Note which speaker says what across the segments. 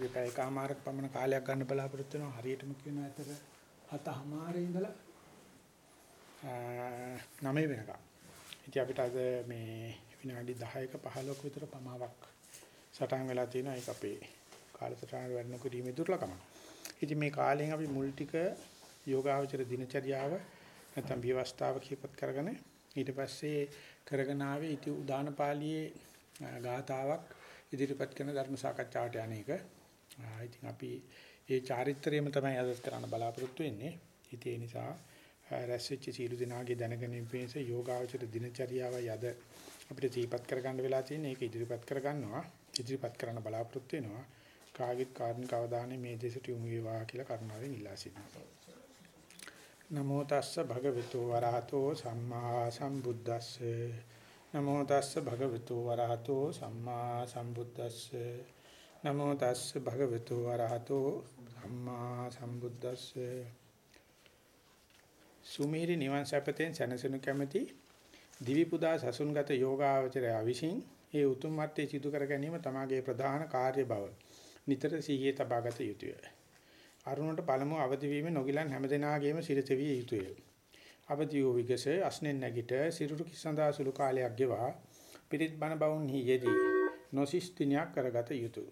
Speaker 1: වැඩමුළුවේ පැය කමාරක් පමණ කාලයක් ගන්න බලාපොරොත්තු වෙනවා. හරියටම කියනවා ඇතර හතමාරේ ඉඳලා නවය වෙනකම්. ඉතින් අපිට අද මේ විනාඩි 10ක 15ක විතර පමාවක් සටහන් වෙලා තියෙනවා. ඒක අපේ කාලසටහන වැඩ නොකිරීමේ දුර්ලභම. ඉතින් මේ කාලයෙන් අපි මුල් ටික යෝගාවචර දිනචර්යාව නැත්නම් විවස්ථාව කියපත් කරගෙන ඊට පස්සේ කරගෙන ආවේ ඉති උදාන පාළියේ ගාතාවක් ඉදිරිපත් කරන ධර්ම සාකච්ඡාවට යන්නේක. ඉතින් අපි ඒ චාරිත්‍රයම තමයි අද කරන්න බලාපොරොත්තු වෙන්නේ. ඉතින් ඒ නිසා රැස්වෙච්ච සීල දිනාගේ දැනගැනීම පිණිස යෝගාවචර දිනචරියාවයි අද අපිට දීපත් කරගන්න වෙලා තියෙන්නේ. ඒක ඉදිරිපත් කරගන්නවා. ඉදිරිපත් කරන්න බලාපොරොත්තු වෙනවා. කාගිත් කාර්නික අවධානය මේ දෙසට යොමු වේවා කියලා කරුණාවෙන් ඉල්ලා සිටිනවා. නමෝ තස්ස භගවතු වරහතෝ සම්මා සම්බුද්දස්සේ නමෝ තස්ස භගවතු වරහතෝ සම්මා සම්බුද්දස්සේ නමෝ තස්ස භගවතු වරහතෝ සම්මා සම්බුද්දස්සේ සුමීරි නිවන් සැපතෙන් සැනසෙනු කැමැති දිවි පුදා සසුන්ගත යෝගාවචරය විසින් ඒ උතුම් මත්තේ සිදු කර ගැනීම තමාගේ ප්‍රධාන කාර්ය බව නිතර සිහියේ තබාගත යුතුය. අරුණට පළමුව අවදි වීම නොගිලන් හැමදෙනාගේම සිරතවිය යුතුය. අවදි වූ විගස අස්නෙන් නැගිට සිරුරු කිසඳා සුළු කාලයක් ගෙවා පිරිත් බණ බවුන්හි යෙදී නොසිස් දිනයක් කරගත යුතුය.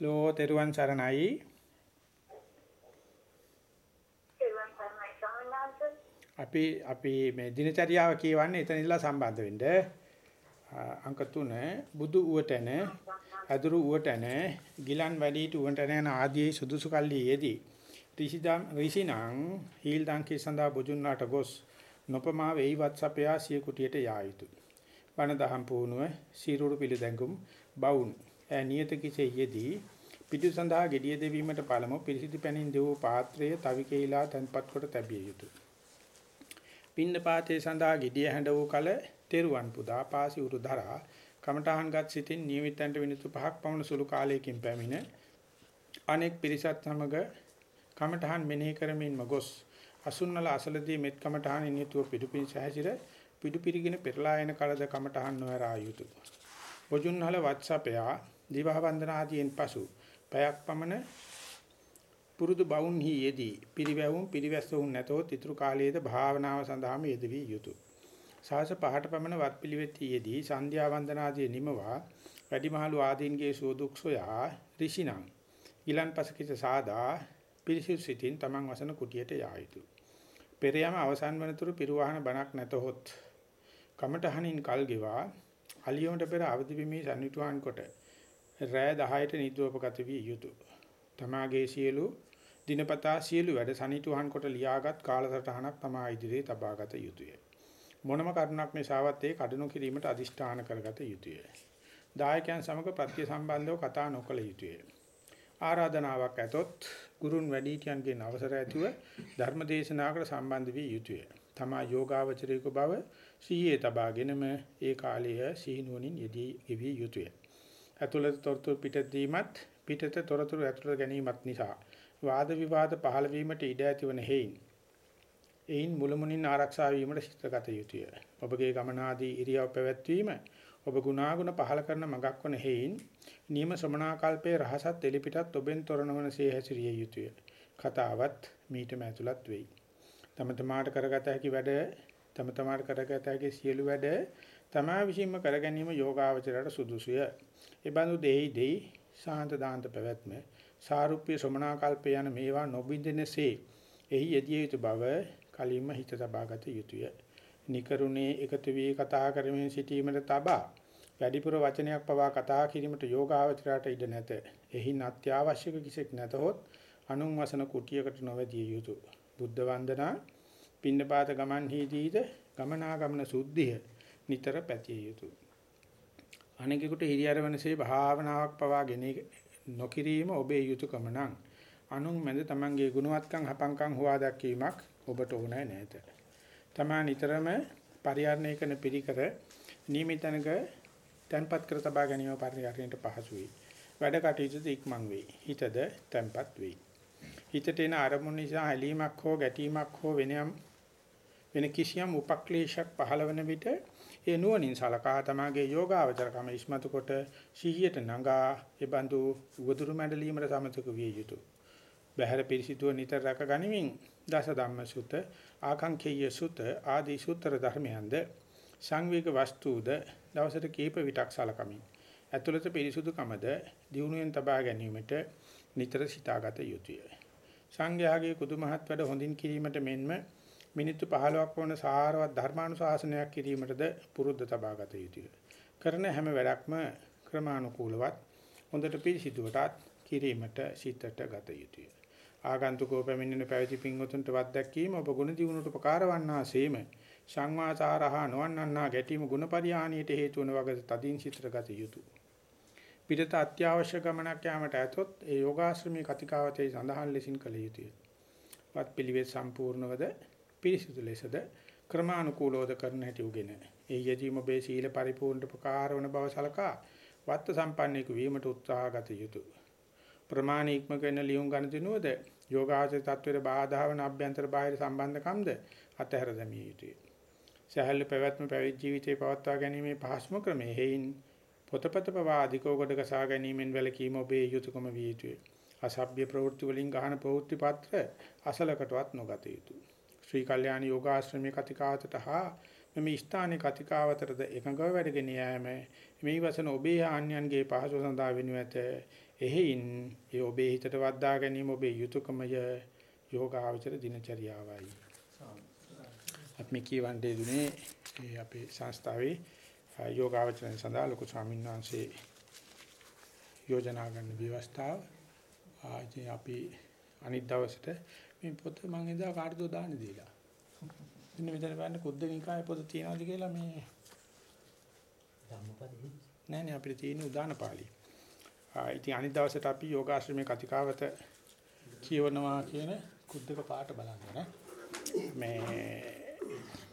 Speaker 1: ලෝ තෙරුවන් සරණයි අපි අපි මේ දිනචරියාව කියවන්නේ එතන ඉඳලා සම්බන්ධ වෙන්න. අංක 3 බුදු උවටන අදුරු උවටන ගිලන් වැඩිට උවටන යන ආදී සුදුසු කල්ලියේදී ඍෂිදම් ඍෂිනං හීල් දංකේ සඳහා බුදුන්නාට ගොස් නොපමා වෙයි වත්සපයා සිය කුටියට යා යුතුය. වන දහම් පුණුව සීරුරු පිළිදැඟුම් බවුන් ඈ නියත කිසෙයේදී පිටු සඳහා gediye දෙවීමට පළමු පිරිසිදු පැනින් දෙවූ පාත්‍රය තවිකේලා තන්පත් කොට තැබිය යුතුය. පින්න පාතේ සඳහා gediye හැඬ වූ කල තෙරුවන් පුදා පාසි උරු දරා කමඨහන්ගත් සිටින් නියමිතන්ට විනිසු පහක් පමණ සුළු කාලයකින් පැමිණ අනෙක් පිරිසත් සමග කමඨහන් මෙනෙහි කරමින්ම ගොස් අසුන්නල අසලදී මෙත් කමඨහන් නියතුව පිටුපින් සැහැසිර පිටුපිරිගෙන පෙරලා එන කලද කමඨහන් නොවරා යුතුය. බොජුන්හල වත්සපයා දිවහ වන්දන ආදීන් පසු පැයක් පමණ පුරුදු බවුන්හි යෙදී පිරිවැවුම් පිරිවැස්සුන් නැතොත් ඊතුරු කාලයේද භාවනාව සඳහාම යෙදවිය යුතුය. සාස පහට පමණ වත් පිළිවෙතියේදී සන්ධ්‍යා වන්දනාදී නිමවා වැඩිමහලු ආදීන්ගේ සෝදුක් සොයා ඍෂිනම් ඊලන්පසකිත සාදා පිරිසිදු සිටින් තමන් වසන කුටියට යා යුතුය. පෙරයම අවසන් වනතුරු පිරුවාහන බණක් නැතහොත් කමඨහනින් කල් ගෙවා අලියොන්ට පෙර අවදි වීමේ සම්නිතුහන් කොට රෑ 10ට නිද්‍රෝපගත විය යුතුය. තමාගේ සියලු දිනපතා සියලු වැඩ සනිටුහන් කොට ලියාගත් කාලසටහනක් තමා ඉදිරියේ තබාගත යුතුය. මොනම කරුණක් නිසාවත් ඒ කඩනු කිරීමට අදිෂ්ඨාන කරගත යුතුය. දායකයන් සමග ප්‍රත්‍ය සම්බන්ධව කතා නොකළ යුතුය. ආරාධනාවක් ඇතොත් ගුරුන් වැඩිහිටියන්ගේ අවසර ඇතුව ධර්මදේශනාවකට සම්බන්ධ වී යුතුය. තමා යෝගාවචරයක බව සිහියේ තබාගෙනම ඒ කාලය සිහිනුවණින් යෙදී ගෙවිය යුතුය. ඇතුළත තොරතුරු පිටදීමත් පිටත තොරතුරු ඇතුළත ගැනීමත් නිසා වාද විවාද පහළ වීමට ඉඩ ඇතිවන හේයින් එයින් මුලමුණින් ආරක්ෂා වීමට සිතගත යුතුය. ඔබගේ ගමනාදී ඉරියව් පැවැත්වීම ඔබ ගුණාගුණ පහළ කරන මගක් වන හේයින් නියම ශ්‍රමණාකල්පයේ රහසත් එලිපිටත් ඔබෙන් තොරණවනසේ හැසිරිය යුතුය. කතාවත් මීටම ඇතුළත් වෙයි. තම තමාට කරගත හැකි වැඩ තම තමාට කරගත හැකි සියලු වැඩ තමා විසින්ම කර ගැනීම යෝගාවචරයට සුදුසුය. ඒ බඳු දෙහි දෙයි සාන්ත දාන්ත පැවැත්ම සාරුප්‍ය ශ්‍රමණාකල්ප යන මේවා නොබින්දෙනසේ එහි යෙදිය යුතු බව කලින්ම හිත තබාගත යුතුය. නිකරුණේ එකතු වී කතා කරමින් සිටීමට තබා වැඩිපුර වචනයක් පවා කතා කිරීමට යෝගාවචරයට ඉඩ නැත. එහි අත්‍යවශ්‍යක කිසික් නැතහොත් අනුන් වසන කුටියකට නොවැදිය යුතුය. බුද්ධ වන්දනා පින්නපාත ගමන්හිදීද ගමනාගමන සුද්ධිය නිතර පැතිය යුතුය. අනෙකුට හිරියරවනසේ භාවනාවක් පවා ගෙන නොකිරීම ඔබේ යුතුයකම නම් අනුන් මැද තමන්ගේ ගුණවත්කම් හපංකම් හොවා දැක්වීමක් ඔබට ඕනෑ නැත. තමා නිතරම පරිහරණය කරන පිළිකර නියමිතනක තන්පත් කර තබා ගැනීම පරිහරණයට පහසු වෙයි. වැඩ කටයුතු ඉක්මන් වෙයි. හිතද තන්පත් වෙයි. හිතට එන අරමුණු නිසා හැලීමක් හෝ ගැටීමක් හෝ වෙනයම් වෙන කිසියම් උපක්ලේශයක් පහළවන විට ඒ නුවණින් සලකා තමාගේ යෝගාවචරකම ඉස්මතු කොට සිහියට නඟා ඒ බඳු උවදුරු මැඩලීමට සමතක විය යුතුය. බහැර පිරිසිදුව නිතර රැක ගනිමින් දස ධම්ම සුත ආකාංකේය සුත ආදී සූත්‍ර ධර්මයන්ද සංවේග වස්තුද දවසට කීප විටක් සලකමින් ඇතුළත පිරිසුදුකමද දියුණුවෙන් තබා ගැනීමට නිතර සිතාගත යුතුය. සංඝයාගේ කුදුමහත් වැඩ හොඳින් කිරීමට මෙන්ම මිනිත්තු 15ක් වන සාරවත් ධර්මානුශාසනයක් කිරීමටද පුරුද්ද තබාගත යුතුය. කරන හැම වැඩක්ම ක්‍රමානුකූලවත් හොඳට පිළිසිදුවටත් කිරීමට සිතට ගත යුතුය. ආගන්තුකෝ පැමිණෙන පැවිදි පින්වතුන්ට වත් දැක්වීම ඔබ ගුණ දියුණුවට උපකාර වන්නාseම සංවාසාරහා නොවන්නන්නා ගැටීම ගුණපරිහානියට හේතු වන වගේ තදින් සිතට ගත යුතුය. පිටත අත්‍යවශ්‍ය ගමනක් යාමට ඇතොත් ඒ යෝගාශ්‍රමී කතිකාවතේ සඳහන් ලෙසින් කළ යුතුය. වත් පිළිවෙත් සම්පූර්ණවද පිරිසිදු ලෙසද ක්‍රමානුකූලවද කරන හැටි උගෙන. ඒ යෙදීම ඔබේ සීල පරිපූර්ණ ප්‍රකාර වන බව සලකා වත්ත සම්පන්නෙකු වීමට උත්සාහ ගත යුතුය. ප්‍රමාණීක්ම කරන ලියුම් ගන්න දිනුවද යෝගාචර තත්වයට බාධා වන අභ්‍යන්තර බාහිර සම්බන්ධකම්ද අතහැර දැමිය යුතුය. සහල් පැවැත්ම පැවිදි ජීවිතේ පවත්වා ගැනීමේ පහසුම ක්‍රමය හේයින් පොතපත පවා අධිකව කොට ගසා ගැනීමෙන් වැළකීම ඔබේ යුතුයකම විය යුතුය. අසභ්‍ය ප්‍රවෘත්ති වලින් ගහන ප්‍රවෘත්ති පත්‍ර අසලකටවත් නොගත යුතුය. ශ්‍රී කල්යාණ යෝගාශ්‍රමයේ කතිකාවතට හා මෙම ස්ථානයේ කතිකාවතරද එකඟව වැඩගෙන යෑම. මේ වසන ඔබේ ආන්‍යයන්ගේ පහසු සඳහා වෙනු ඇත. එහෙයින් ඒ ඔබේ හිතට වද්දා ගැනීම ඔබේ යුතුයකමය යෝගාචර දිනචරියාවයි. අපි කියවන්නේ දුනේ අපේ සංස්ථාවේ යෝගාචරණ සඳහා ලොකු ස්වාමීන් වහන්සේ යෝජනා ගන්න ව්‍යවස්ථාව. ආදී අපි අනිත් දවසට මේ පොත මම එදා කාටද දාන්න දීලා. ඉන්න මෙතන බලන්න කුද්දනිකායේ පොත තියනවාද කියලා මේ ධම්මපදේ නෑ නෑ අපිට තියෙන උදාන පාළි. ආ ඉතින් අනිත් දවසට අපි යෝගාශ්‍රමයේ කතිකාවත කියවනවා කියන කුද්දක පාට බලන්න නේ. මේ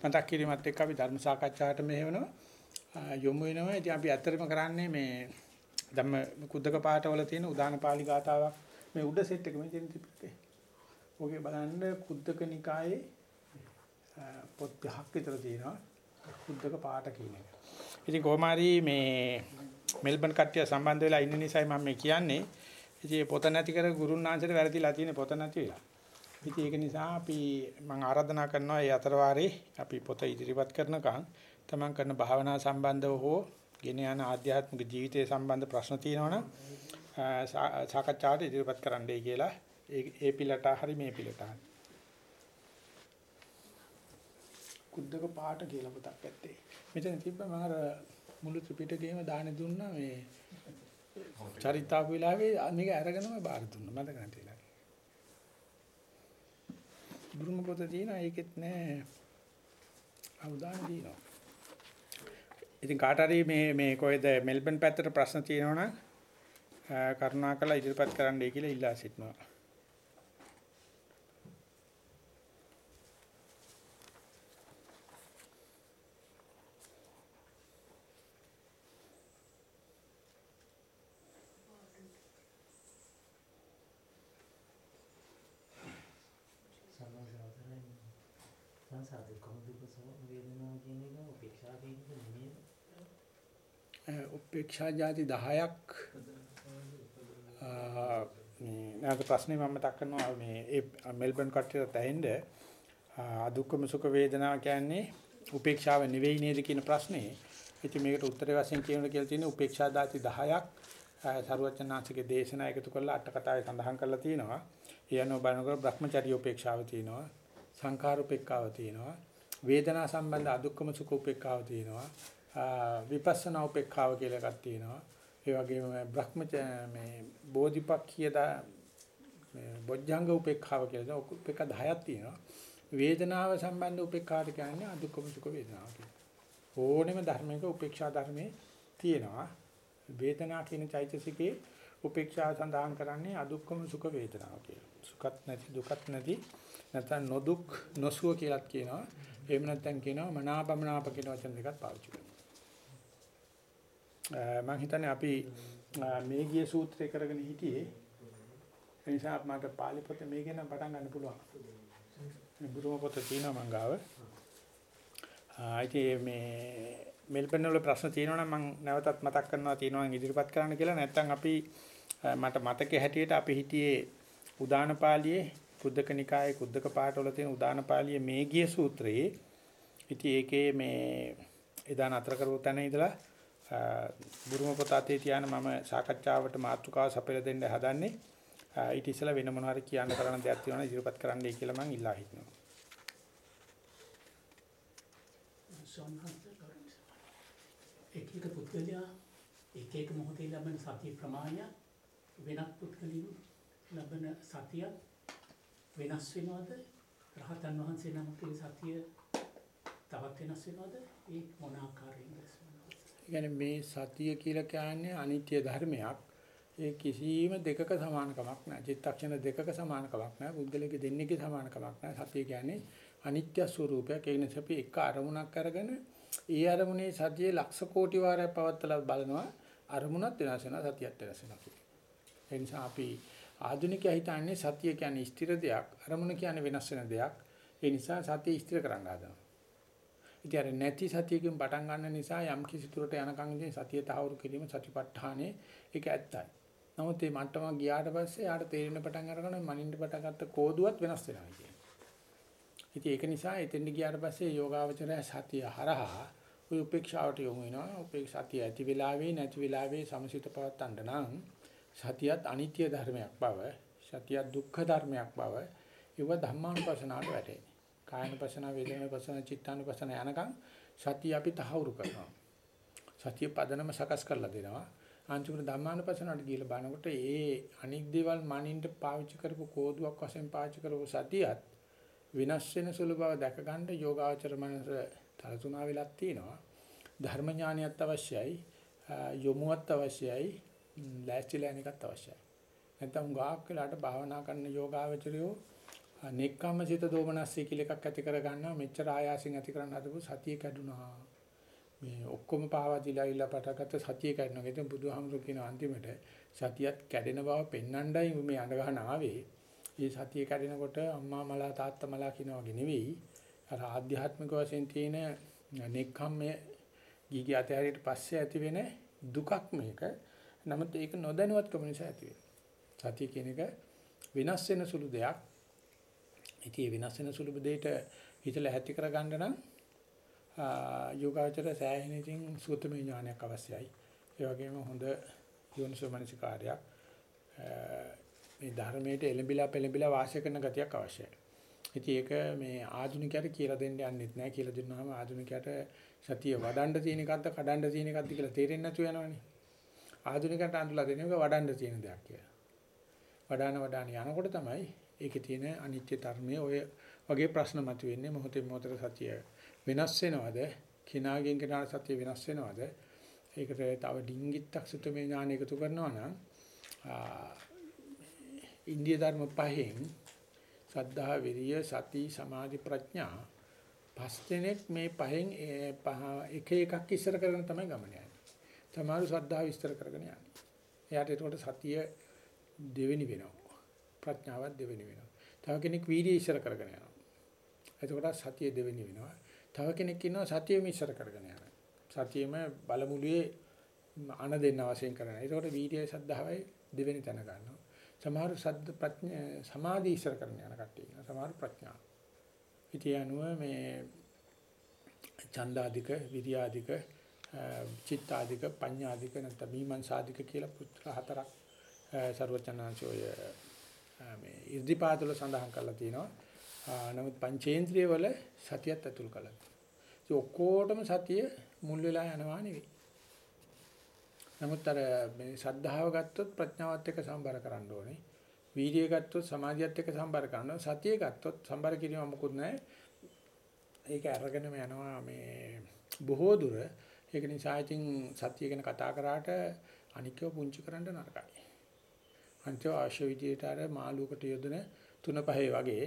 Speaker 1: මතක් කිරීමත් එක්ක අපි ධර්ම සාකච්ඡාවට මෙහෙවනවා යොමු වෙනවා. ඉතින් අපි ඇත්තටම කරන්නේ මේ ධම්ම කුද්දක පාටවල තියෙන උදාන පාළි ගාතාවක් මේ උඩ සෙට් එක මේ තියෙන තිබ්බේ. ඔගේ බලන්න කුද්දක නිකායේ පොත් පහක් විතර තියෙනවා කුද්දක පාට කියන එක. ඉතින් කොහොම හරි මේ මෙල්බන් කට්ටිය සම්බන්ධ වෙලා ඉන්න නිසායි මම මේ කියන්නේ. ඉතින් පොත නැති කර ගුරුන්නාන්සේට වැරදිලා තියෙන පොත නැති වෙලා. ඉතින් ඒක නිසා අපි මම ආරාධනා කරනවා මේ අතර වාරේ අපි පොත ඉදිරිපත් කරනකම් තමන් කරන භාවනා සම්බන්ධව හෝ ගෙන යන ආධ්‍යාත්මික ජීවිතය සම්බන්ධ ප්‍රශ්න තියෙනවනම් සාකච්ඡාවට ඉදිරිපත් කරන්නයි කියලා ඒ ඒ පිළට හරි මේ පිළට හරි. කුද්දක පාට කියලා පොතක් ඇත්තේ. මෙතන තිබ්බ මම අර මුළු ත්‍රිපිටකයම දාන දුන්නා මේ චරිතාපු වෙලාවේ මේක අරගෙනම බාර දුන්නා මතක නැතිලා. බුරුම පොත තියෙනවා ඒකෙත් නෑ අවදාන දිනවා. ඉතින් කාට හරි මේ මේ කොහෙද මෙල්බන් පැත්තට ප්‍රශ්න තියෙනවනම් කරුණාකරලා ඉදිරිපත් කරන්නයි කියලා ඉල්ලා සිටිනවා.
Speaker 2: සංසාරේ කොහොමද වේදනාව කියන එක උපේක්ෂා කියන එක නෙමෙයි.
Speaker 1: උපේක්ෂා જાති 10ක් මේ නැවත ප්‍රශ්නේ මම මතක් කරනවා මේ ඒ මෙල්බන් කට්ටියට ඇහෙන්න අදුක්කම සුඛ වේදනා කියන්නේ උපේක්ෂාව නෙවෙයි නේද කියන ප්‍රශ්නේ. ඉතින් මේකට උත්තරේ වශයෙන් කියන්න කියලා තියෙන්නේ උපේක්ෂා දාති 10ක් සරුවචනාංශිකේ දේශනා එකතු කරලා අට කතාවේ සඳහන් කරලා තියෙනවා. ඒ අනුව බලනකොට Brahmacharya උපේක්ෂාව තියෙනවා. සංඛාර උපේක්ඛාව තියෙනවා. වේදනා සම්බන්ධ අදුක්කම සුඛ උපේක්ඛාව තියෙනවා. විපස්සනා උපේක්ඛාව කියලා එකක් තියෙනවා. ඒ වගේම බ්‍රහ්මචර්ය මේ බෝධිපක්ඛිය දා මේ බොජ්ජංග උපේක්ඛාව කියලා උපේක්ඛ 10ක් තියෙනවා. වේදනාව සම්බන්ධ උපේක්ඛාට කියන්නේ අදුක්කම සුඛ වේදනාව කියලා. ඕනෙම ධර්මයක උපේක්ෂා ධර්මයේ තියෙනවා. වේදනා කියන චෛතසිකේ උපේක්ෂා සඳහන් කරන්නේ අදුක්කම සුඛ වේදනාව කියලා. සුඛත් නැති දුකත් නැති නැත්නම් නොදුක් නොසුව කියලාත් කියනවා. එහෙම නැත්නම් කියනවා මනාපමනාප කියන වචන දෙකක් පාවිච්චි කරනවා. මම හිතන්නේ අපි මේ ගිය සූත්‍රය කරගෙන හිටියේ ඒ නිසා මට පාලි පොත මේකෙන් පටන් ගන්න පුළුවන්. මේ බුරුම පොත තියෙනවා මං ගාව. ආ ඉතින් මේ මෙල්බන් වල ප්‍රශ්න තියෙනවා නම් මම නැවතත් මතක් කරනවා තියෙනවා නම් ඉදිරිපත් කරන්න කියලා නැත්නම් අපි අ, මට මතකයේ හැටියට අපි හිටියේ උදාන පාළියේ කුද්දක නිකායේ කුද්දක පාඨවල තියෙන උදාන පාළියේ මේගිය සූත්‍රයේ ඉතින් ඒකේ මේ එදා නතර කරපු තැන ඉඳලා අ, බුරුම පොත අතේ තියාන මම සාකච්ඡාවට මාතෘකාව සපයලා දෙන්න හදන්නේ. අ, ඊට ඉස්සෙල්ලා වෙන මොනවා හරි කියන්න කරන්න දෙයක් තියෙනවා නම් ඉදිරිපත් කරන්නයි කියලා මම ඉල්ලා හිටිනවා.
Speaker 3: ස්වාමීන් එක එක පුද්ගලයා එක එක මොහොතේ ලබන සතිය ප්‍රමාණය වෙනත් පුද්ගලින් ලබන සතිය වෙනස් වෙනවද රහතන් වහන්සේ නමකගේ සතිය තවත් වෙනස් වෙනවද ඒ මොන ආකාරයෙන්ද ස්වාමීන් වහන්සේ?
Speaker 1: ඒ කියන්නේ මේ සතිය කියලා කියන්නේ අනිත්‍ය ධර්මයක්. ඒ කිසිම දෙකක සමානකමක් නැහැ. චිත්තක්ෂණ දෙකක සමානකමක් නැහැ. බුද්ධලෙක දෙන්නේගේ සමානකමක් නැහැ. සතිය කියන්නේ අනිත්‍ය ස්වરૂපයක්. ඒ නිසා අපි එක අරමුණක් අරගෙන ඒ අරමුණේ සතියේ ලක්ෂ කෝටි වාරයක් පවත්තලා බලනවා. අරමුණත් වෙනස් වෙනවා සතියත් වෙනස් වෙනවා කියලා. ඒ නිසා අපි ආධුනිකයා හිතන්නේ සතිය කියන්නේ ස්ථිර දෙයක්. අරමුණ කියන්නේ වෙනස් වෙන දෙයක්. ඒ නිසා සතිය ස්ථිර කරන්න හදනවා. ඉතින් අර නැති සතියකින් පටන් ගන්න නිසා යම් කිසි තුරට යනකම් ඉතින් සතිය තහවුරු කිරීම සතිපට්ඨානේ ඒක ඇත්තයි. නමුත් මේ මට්ටම ගියාට පස්සේ යාට තේරෙන පටන් අරගෙන මනින්න පටන් ගත්ත කෝදුවත් වෙනස් වෙනවා කියන්නේ. ඉතින් ඒක නිසා එතෙන්ට ගියාට පස්සේ යෝගාවචරය සතිය හරහා ඔය උපේක්ෂාවට යොමු වෙනවා. උපේක්ෂා සතිය ඇති වෙලාවේ නැති වෙලාවේ සමසිත පවත්තන්න නම් සතියත් අනිත්‍ය ධර්මයක් බව, සතියත් දුක්ඛ ධර්මයක් බව, ඒව ධම්මානුපස්සනාවට වැටෙන්නේ. කායනුපස්සන, වේදනානුපස්සන, චිත්තානුපස්සන යනකම් සතිය අපි තහවුරු කරනවා. සතිය පදනම සකස් කරලා දෙනවා. අන්තිමට ධම්මානුපස්සනට ගිහලා බලනකොට ඒ අනික් දේවල් මනින්ට පාවිච්චි කරපු කෝදුවක් වශයෙන් පාවිච්චි කරපු සතියත් වෙනස් වෙන සුළු බව දැක ගන්න යෝගාචර මනස තලතුණා වෙලක් තියෙනවා. ධර්ම ඥානියත් අවශ්‍යයි, යොමුවත් අවශ්‍යයි, ලෑස්තිලා යන එකත් අවශ්‍යයි. නැත්නම් ගාක් වෙලාට භාවනා කරන යෝගාචරයෝ නෙක්ඛම්ම සිත දෝමනස්සේ කියලා එකක් ඇති කර ගන්නවා මෙච්චර ආයාසින් ඇති කරන්න හදපු සතිය කැඩුනා. මේ ඔක්කොම පාවාදිලා ඉල්ල පටගත්ත සතිය කැඩෙනවා. කියන බුදුහාමුදුරු කියන අන්තිමට සතියත් කැඩෙන බව පෙන්වන්නයි මේ අඬ ගන්න ආවේ. මේ සතිය කැඩෙනකොට අම්මා මලා තාත්තා මලා කියන වගේ නෙවෙයි. අර ආධ්‍යාත්මික වශයෙන් තියෙන නෙක්ඛම්මය ගිගි අතහැරියට පස්සේ ඇති වෙන දුකක් මේක. නමුත් ඒක නොදැනුවත්කම නිසා ඇති වෙනවා සතිය කියන එක වෙනස් වෙන සුළු දෙයක් ඉතින් මේ වෙනස් වෙන සුළු දෙයට හිතලා ඇති කර ගන්න නම් යෝගාචර සෑහෙන ඉතින් සූත්‍රමය ඥානයක් අවශ්‍යයි. ඒ වගේම හොඳ යෝනිසෝමනසිකාරයක් මේ ධර්මයට එළඹිලා පෙළඹිලා වාසය කරන ගතියක් අවශ්‍යයි. ඉතින් ඒක මේ ආධුනිකයට කියලා දෙන්න යන්නෙත් නැහැ කියලා දුන්නාම ආධුනිකයට සතිය වඩන්න තියෙන එකක්ද කඩන්න තියෙන එකක්ද කියලා තේරෙන්නේ නැතු වෙනවනේ. ආධුනිකයට අඳුලා දෙන එක වඩන්න තියෙන දෙයක් කියලා. වඩාන වඩාන යනකොට තමයි ඒකේ තියෙන අනිත්‍ය ධර්මයේ ඔය වගේ ප්‍රශ්න මතුවෙන්නේ මොහොතේ මොහොතට සතිය වෙනස් වෙනවද කිනාගෙන් කෙනාට සතිය වෙනස් වෙනවද ඒකට තව ඩිංගිත්තක් සුතමේ ඥාන එකතු කරනවා නම් ඉන්දිය ධර්ම පහෙන් සද්ධා විරිය සති සමාධි ප්‍රඥා පස් දෙනෙක් මේ පහෙන් පහ එක එකක් ඉස්සර කරගෙන තමයි ගමන යන්නේ. සමහරු සද්ධා විස්තර කරගෙන යන්නේ. එයාට ඒකට සතිය දෙවෙනි වෙනවා. ප්‍රඥාවත් දෙවෙනි වෙනවා. තව කෙනෙක් වීර්යය ඉස්සර කරගෙන යනවා. එතකොට සතිය දෙවෙනි වෙනවා. තව කෙනෙක් ඉන්නවා සතියෙම ඉස්සර කරගෙන යනවා. සතියෙම බලමුළුවේ අන දෙන්න වශයෙන් කරනවා. එතකොට වීර්යය සද්ධාවයි දෙවෙනි තැන ගන්නවා. සමහර සද්ද ප්‍රඥා සමාධි ඉස්සර කරගෙන යන කට්ටිය ඉන්නවා. සමහර ප්‍රඥා. ඉතින් අනුව මේ ඡන්දාධික, විරියාධික, චිත්තාධික, පඤ්ඤාධික නැත්නම් මීමන්සාධික කියලා පුත්‍ර හතරක් ਸਰවචනාංශෝය මේ ඉර්ධිපාදවල සඳහන් කරලා තියෙනවා. නමුත් පංචේන්ද්‍රිය වල සතියත් ඇතුල් කළා. ඒ ඔක්කොටම සතිය මුල් වෙලා යනවා නෙවෙයි. නමුත් අර මේ ශ්‍රද්ධාව ගත්තොත් ප්‍රඥාවත් එක්ක සම්බර කරන්න ඕනේ. වීර්යය ගත්තොත් සමාධියත් එක්ක සම්බර කරනවා. සතිය ගත්තොත් සම්බර කිරීම මොකුත් නැහැ. ඒක අරගෙනම යනවා මේ බොහෝ දුර. ඒක නිසා ඉතින් සතිය ගැන කතා කරාට අනිකව පුංචි කරන්න නරකයි. අන්තිම අවශ්‍ය විදියට අර මාළුවකට යොදන තුන පහේ වගේ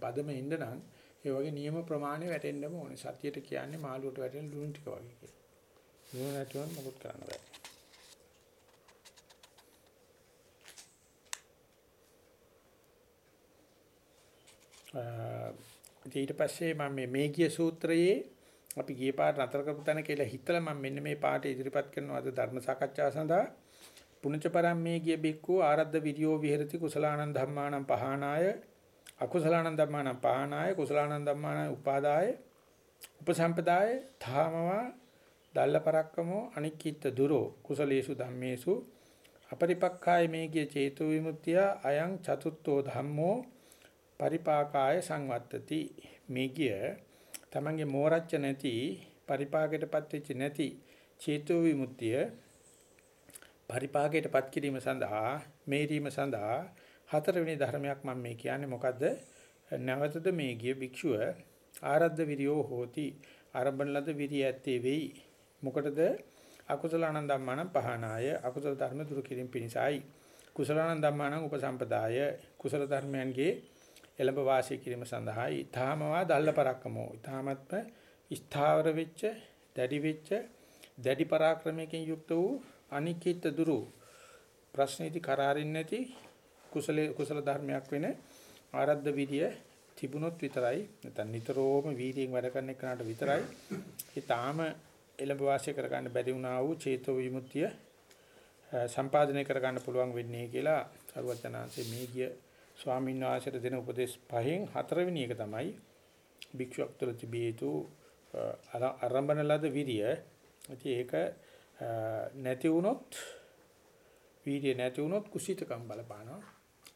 Speaker 1: පදම ඉන්න නම් ඒ වගේ නියම ප්‍රමාණය වැටෙන්නම ඕනේ. සතියට කියන්නේ මාළුවට වැටෙන ලුණු ටික වගේ කියලා. ලුණු නැතුව මොකුත් කරන්න බෑ. ඊට පස්සේ මම මේ මේකිය සූත්‍රයේ අපි ගියේ පාර නතර කරපු තැන කියලා හිතලා මම මෙන්න මේ පාට ඉදිරිපත් කරනවා. අද ධර්ම සාකච්ඡාව සඳහා පුණජ පරම්මේ ගිය බික්කු ආරද්ධ විරියෝ විහෙරති කුසලානං ධම්මානං පහනාය අකුසලානං ධම්මානං පහනාය කුසලානං ධම්මානං උපාදාය උපසම්පදාය ධාමවා දල්ල පරක්කමෝ අනික්කිට දුරෝ කුසලේසු ධම්මේසු අපරිපක්ඛාය මේ ගිය චේතු විමුක්තිය අයං චතුත්ථෝ ධම්මෝ පරිපාකාය සංවත්තති. මේ ගිය තමන්ගේ මෝරච්ච නැති පරිපාකයටපත් වෙච්ච නැති චේතු විමුක්තිය පරිපාකයටපත් කිරීම සඳහා මේරීම සඳහා හතරවෙනි ධර්මයක් මම මේ කියන්නේ. මොකද්ද? නැවතද මේ ගිය භික්ෂුව ආරද්ධ විරියෝ හෝති. ආරම්භන ලද විරිය ඇත්තේ වෙයි. මොකටද? අකුසල ආනන්දම්මාන පහනාය. අකුසල ධර්ම දුරු කිරීම පිණිසයි. කුසල ආනන්දම්මාන උපසම්පදාය. කුසල ධර්මයන්ගේ එළඹ වාසය කිරීම සඳහායි ඊ타මවා දල්ල පරක්කමෝ ඊ타මත්ම ස්ථාවර වෙච්ච දැඩි වෙච්ච දැඩි පරාක්‍රමයකින් යුක්ත වූ අනිකිත දුරු ප්‍රශ්නේදී කරාරින් නැති කුසල කුසල ධර්මයක් වෙන ආරද්ධ විරිය තිබුණොත් විතරයි. නැත්නම් නිතරම වීර්යයෙන් වැඩ කරන එකනට විතරයි. ඒ තාම එළඹ වාසය කරගන්න බැරි වුණා වූ චේතෝ විමුක්තිය සම්පාදනය කරගන්න පුළුවන් වෙන්නේ කියලා සරුවචනාංශයේ මේ ගිය ස්වාමීන් වහන්සේට දෙන උපදේශ පහෙන් හතරවෙනි එක තමයි භික්ෂුවක් තුළ තිබිය යුතු ආරම්භන ලද විරිය. ඉතින් ඒක නැති වුණොත් වීර්ය නැති වුණොත් කුසීතකම් බලපානවා.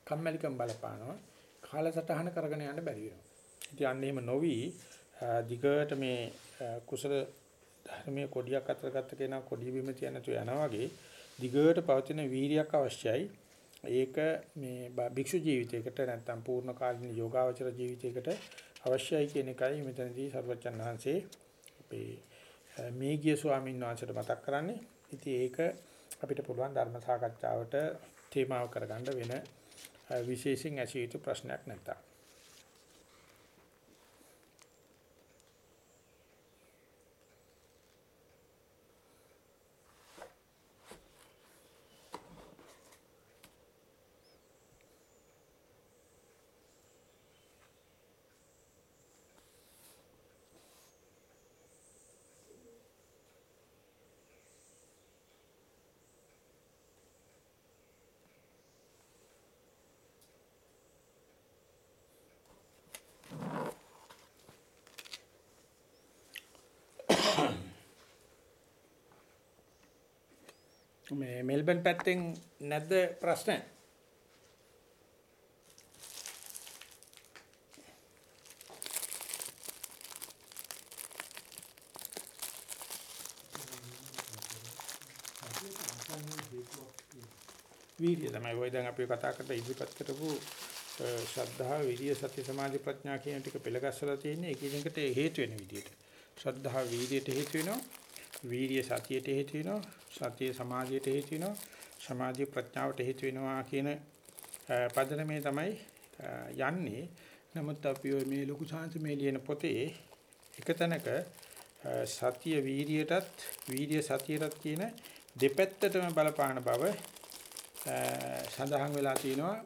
Speaker 1: කම්මැලිකම් බලපානවා. කාලසටහන කරගෙන යන්න බැරි වෙනවා. ඉතින් අන්න එහෙම නොවි දිගට මේ කුසල ධර්මයේ කොඩියක් අතර ගත්ත කෙනා කොඩිය බිම තියන තු යනවා වගේ දිගට පවතින වීරියක් අවශ්‍යයි. ඒක මේ භික්ෂු ජීවිතයකට නැත්නම් පූර්ණ කාලින යෝගාවචර ජීවිතයකට අවශ්‍යයි කියන එකයි මෙතනදී සර්වචන් වහන්සේ අපේ මේගිය ස්වාමීන් වහන්සේට මතක් කරන්නේ. ඉතින් ඒක අපිට පුළුවන් ධර්ම සාකච්ඡාවට තේමාව කරගන්න වෙන විශේෂයෙන් ඇසිය යුතු ප්‍රශ්නයක් නැත්තම්. මේ මෙල්බන් පැත්තෙන් නැද්ද ප්‍රශ්න? වීර්ය තමයි ඔය දැන් අපි කතා කරලා ඉදිරිපත් කරපු ශ්‍රද්ධාව, විරිය, සති, සමාධි, ප්‍රඥා කියන ටික පෙළගස්සලා තියෙන්නේ එකිනෙකට හේතු වෙන විදිහට. ශ්‍රද්ධාව වීර්යයට හේතු වෙනවා. වීර්ය සතියට හේතු වෙනවා. සතිය සමාධියට හේතු වෙනවා. සමාධිය ප්‍රඥාවට හේතු වෙනවා කියන පදනමේ තමයි යන්නේ. නමුත් අපි මේ ලොකු සාංශ මේ ලියන පොතේ එක තැනක සතිය වීර්යයටත් වීර්ය සතියටත් කියන දෙපැත්තටම බලපාන බව සඳහන් වෙලා තිනවා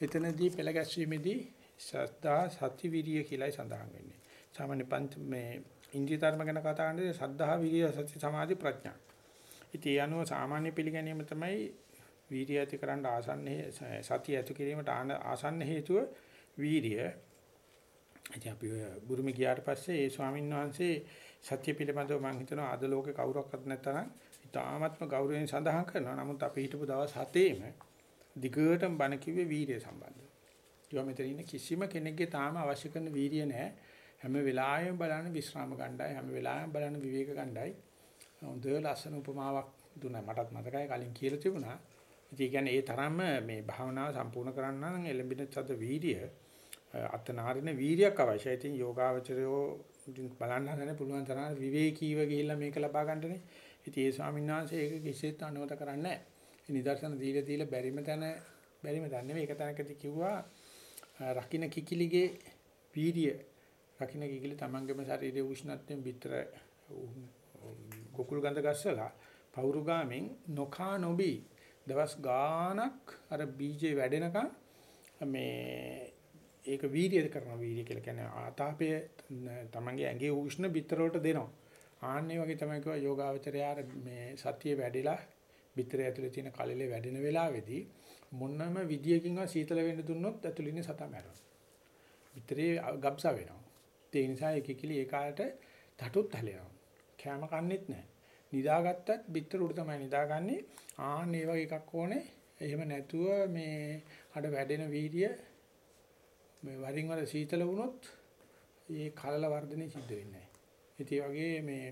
Speaker 1: එතනදී පෙළ ගැස්වීමේදී සද්ධා සති විරිය කියලායි සඳහන් වෙන්නේ. සාමාන්‍ය පංච මේ ඉන්ද්‍රිය ධර්ම ගැන කතා කරන්නේ සද්ධා විරිය සති සමාධි ප්‍රඥා. ඉතින් ඒ අනුව සාමාන්‍ය පිළිගැනීම තමයි වීරිය ඇති කරන්න ආසන්න සතිය ඇති කිරීමට ආසන්න හේතුව වීරිය. ඉතින් අපි බුරුමි ගියාට පස්සේ ඒ ස්වාමීන් වහන්සේ සත්‍ය පිළිබඳව මම හිතනවා අද ලෝකේ කවුරක්වත් නැත්නම් ඉතාමත්ම ගෞරවයෙන් සඳහන් කරනවා. නමුත් අපි හිටපු දවස් 7ේම දිගටම බණ කිව්වේ වීරිය සම්බන්ධව. ඒවා මෙතන ඉන්න කිසිම කෙනෙක්ගේ තාම අවශ්‍ය කරන වීරිය නැහැ. හැම වෙලාවෙම බලන්න විශ්‍රාම ගන්නයි හැම වෙලාවෙම බලන්න විවේක ගන්නයි. හොඳ ලස්සන උපමාවක් දුන්නා. මටත් මතකයි කලින් කියලා තිබුණා. ඉතින් කියන්නේ ඒ තරම්ම මේ භාවනාව සම්පූර්ණ කරන්න නම් එළඹෙන සද වීරිය අතනාරින වීරියක් අවශ්‍යයි. ඉතින් යෝගාවචරයෝ බලන්න හදන පුළුවන් තරම් විවේකීව ගිහිල්ලා මේක ලබා ගන්නනේ. ඉතින් ඒ ස්වාමීන් වහන්සේ ඒක කිසිසේත් අනුමත කරන්නේ නැහැ. නිදර්ශන දීලා දීලා බැරිම තැන බැරිම තැන නෙවෙයි ඒක තැනකදී කිව්වා රකින්න කිකිලිගේ වීර්ය රකින්න කිකිලි තමන්ගේම ශරීරයේ උෂ්ණත්වයෙන් පිටර කුකුල් ගඳ ගස්සලා පවුරුගාමින් නොකා නොබී දවස් ගාණක් අර බීජේ වැඩෙනකන් මේ ඒක වීර්යද කරන වීර්ය කියලා කියන්නේ ආතාපය තමන්ගේ ඇඟේ උෂ්ණ පිටර වලට දෙනවා ආන්නේ වගේ තමයි කිව්වා යෝගාවචරයාර මේ සතිය වැඩිලා පිටර ඇතුලේ තියෙන කලලේ වැඩෙන වෙලාවේදී මොනම විදියකින්වත් සීතල වෙන්න දුන්නොත් ඇතුලින් සතා මැරෙනවා. පිටරේ ගබ්සා වෙනවා. ඒ නිසා එක කිලි ඒ කාලට තටුත් හැලෙනවා. කැම කන්නේත් නැහැ. නිදාගත්තත් පිටර උඩ තමයි නිදාගන්නේ. ආන්න ඒ වගේ එකක් ඕනේ. එහෙම නැතුව මේ අඩ වැඩෙන වීර්ය මේ වරින් වර සීතල වුණොත් ඒ කලල වර්ධනය සිද්ධ වෙන්නේ නැහැ. ඒ වගේ මේ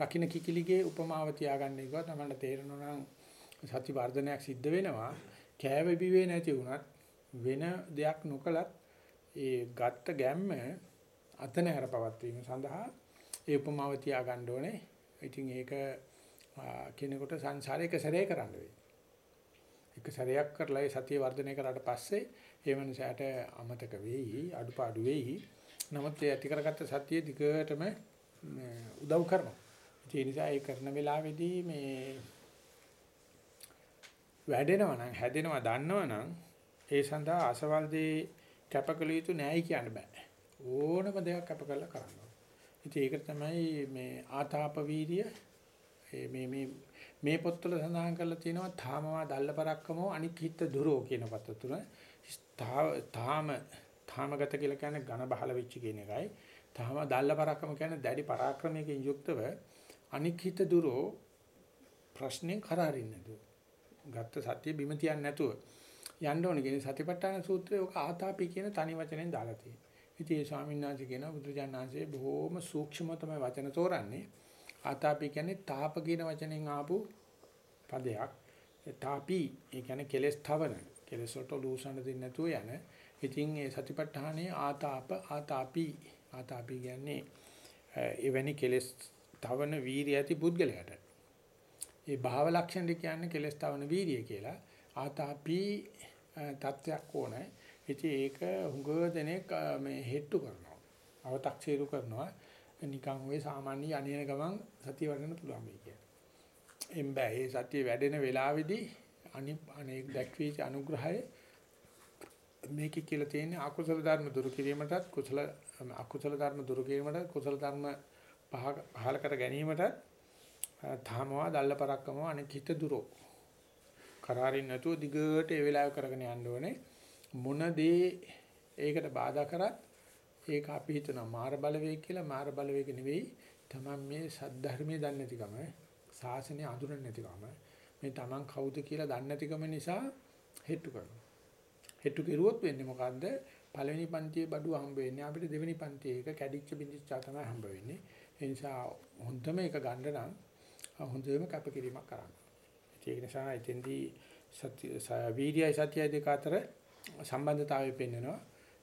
Speaker 1: රකින්න කිකිලිගේ උපමාව තියාගන්න එක තමයි තේරෙනවා නම් සති වර්ධනයක් සිද්ධ වෙනවා. කෑව බිවේ නැති වුණත් වෙන දෙයක් නොකලත් ඒ ගත්ත ගැම්ම අතන හැර පවත්වීම සඳහා ඒ උපමාව තියාගන්න ඕනේ. ඉතින් ඒක කෙනෙකුට සංසාරේ එක සැරේ කරන්න වෙයි. එක සැරයක් කරලා ඒ සතිය වර්ධනය කරාට පස්සේ ඒ මනුස්සයාට අමතක වෙයි, අඩුපාඩු වෙයි. නමුත් ඒ ඇති කරගත්ත සතිය දිගටම උදව් කරනවා. ඒ නිසා ඒ කරන වෙලාවේදී මේ වැඩෙනවා නම් හැදෙනවා දන්නවනම් ඒ සඳහා අසවල් දේ කැපකල යුතු නෑයි කියන්න බෑ. ඕනම දෙයක් කැප කරලා කරන්න ඕනේ. ඉතින් ඒක තමයි මේ ආතාප වීර්ය මේ මේ මේ පොත්වල සඳහන් කරලා තියෙනවා තාමවා දල්ලපරක්කමෝ අනික්හිත දුරෝ කියන පොත තුන. තාම තාමගත කියලා කියන්නේ ඝන බහල වෙච්ච කියන එකයි. තාම දල්ලපරක්කම කියන්නේ දැඩි පරාක්‍රමයකින් යුක්තව අනික්හිත දුරෝ ප්‍රශ්නේ කරාරින්නේ නේද? ගත්ත සත්‍ය බිම තියන්නේ නැතුව යන්න ඕනේ කියන සතිපට්ඨාන සූත්‍රයේ ඔක ආතාපි කියන තනි වචනෙන් දාලා තියෙනවා. ඉතින් ඒ ස්වාමීන් වහන්සේ කියන බුදුජානනාංශයේ බොහෝම සූක්ෂම තමයි වචන තෝරන්නේ. ආතාපි කියන්නේ තාප කියන වචනෙන් ආපු පදයක්. තාපි ඒ කියන්නේ කෙලස් තවන. කෙලස් වලට ලූසන්න දෙන්නේ නැතුව යන. ඉතින් ඒ සතිපට්ඨානයේ ආතාප ආතාපි ආතාපි කියන්නේ එවැනි කෙලස් තවන වීරිය ඇති පුද්ගලයාට ඒ භාව ලක්ෂණ කියන්නේ කෙලස් තවන වීර්යය කියලා. ආතාපි තත්වයක් ඕනේ. ඉතින් ඒක හුඟ දෙනෙක් මේ හෙට්ටු කරනවා. අව탁සීරු කරනවා. නිකන් ওই සාමාන්‍ය අනේන ගමන් සතිය වඩන්න පුළුවන් වෙයි කියලා. එම් බෑ. ඒ සතිය වැඩෙන වෙලාවේදී අනේක දැක්වීච අනුග්‍රහය මේකේ කියලා තියෙන්නේ අකුසල ධර්ම දුරු කිරීමටත් කුසල අකුසල ධර්ම දුරු කිරීමටත් කුසල ධර්ම පහල කර ගැනීමටත් තාමවා දැල්ල පරක්කම අනික හිත දුරෝ කරාරින් නැතුව දිගට ඒ වෙලාව කරගෙන යන්න ඕනේ මොන දේ ඒකට බාධා කරත් ඒක අපි හිතනවා මාර බලවේග කියලා මාර බලවේග නෙවෙයි. තමන් මේ සද්ධර්මයේ දන්නේ නැතිකම සාසනය අඳුරන්නේ නැතිකම මේ තමන් කවුද කියලා දන්නේ නැතිකම නිසා හෙට්ටු කරනවා. හෙට්ටු කෙරුවොත් වෙන්නේ මොකද්ද? පළවෙනි පන්තියේ බඩුව හම්බ වෙන්නේ අපිට දෙවෙනි පන්තියේ එක කැඩිච්ච බින්දිච්ච තමයි හම්බ වෙන්නේ. ඒ නිසා හොඳම එක ගන්න නම් හොඳම කැපකිරීමක් කරන්න. ඒක නිසා එතෙන්දී සත්‍ය වීර්යයි සත්‍යයි දෙක අතර සම්බන්ධතාවය පෙන්වනවා.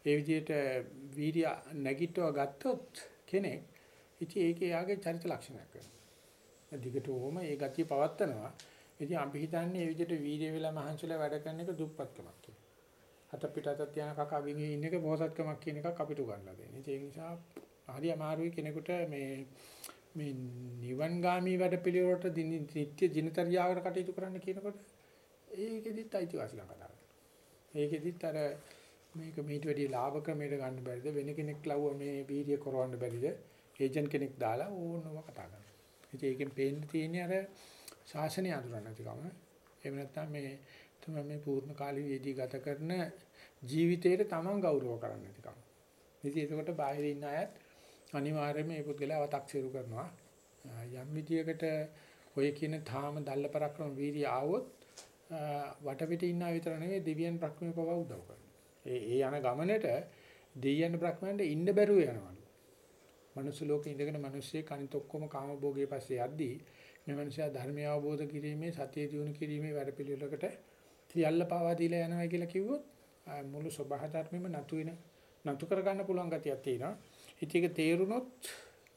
Speaker 1: ඒ විදිහට වීර්ය නැගිටව ගත්තොත් කෙනෙක් ඉතින් ඒකේ යාගේ චරිත ලක්ෂණයක් වෙනවා. දිගටම ඒ ගතිය පවත්නවා. ඉතින් අපි හිතන්නේ මේ විදිහට වීර්ය වෙලා මහන්සිලා වැඩ කරන එක දුප්පත්කමක් කියලා. හත පිට අත තියන කකා විගේ ඉන්න එක බෝසත්කමක් කියන එකක් අපිට උගන්ලා දෙන්නේ. ඒ නිසා හරි අමාරුයි කෙනෙකුට මේ මේ නිවන්ගාමී වැඩ පිළිවෙලට නිත්‍ය දිනචරියාවකට කටයුතු කරන්න කියනකොට ඒකෙදිත් අයිතිවාසිකම් කතා කරනවා. ඒකෙදිත් අර මේක මීට වැඩි ලාභ ක්‍රමයකට ගන්න බැරිද වෙන කෙනෙක් ලව්ව මේ වීර්ය කරවන්න බැරිද ඒජන්ට් කෙනෙක් දාලා ඕනම කතා කරනවා. ඉතින් ඒකෙන් පේන්න තියෙන්නේ අර ශාසනය අඳුරන්න නැතිකම. එහෙම නැත්නම් මේ තමයි මේ පූර්ණ කාලීයේදී ගත කරන ජීවිතේට තමන් ගෞරව කරන්න නැතිකම. ඉතින් ඒකට බාහිර ඉන්න අයත් අනිවාර්යයෙන්ම මේ පුද්ගලයාව තක්සේරු කරනවා. යම් විදියකට ඔය කියන තාම දල්ල පරක්‍රම වීර්ය ආවොත් වටපිට ඉන්න අය විතර නෙවෙයි දෙවියන් ප්‍රක්‍රිය පව උදව් කරනවා. ඒ ඒ යන ගමනට දෙවියන් ප්‍රක්‍රියන්ට ඉන්න බැරුව යනවලු. මනුස්ස ලෝකේ ඉඳගෙන මිනිස්සේ කනිත ඔක්කොම කාම භෝගයේ පස්සේ යද්දී මේ මිනිසා ධර්මය අවබෝධ කිරීමේ සතිය දිනු කිරීමේ වැඩපිළිවෙලකට සියල්ල පාවා දීලා යනවා කියලා කිව්වොත් මුළු සබහා ධර්මෙම නතු වෙන නතු කර ගන්න පුළුවන් ගතියක් තියෙනවා. ඉතින් ඒක තේරුනොත්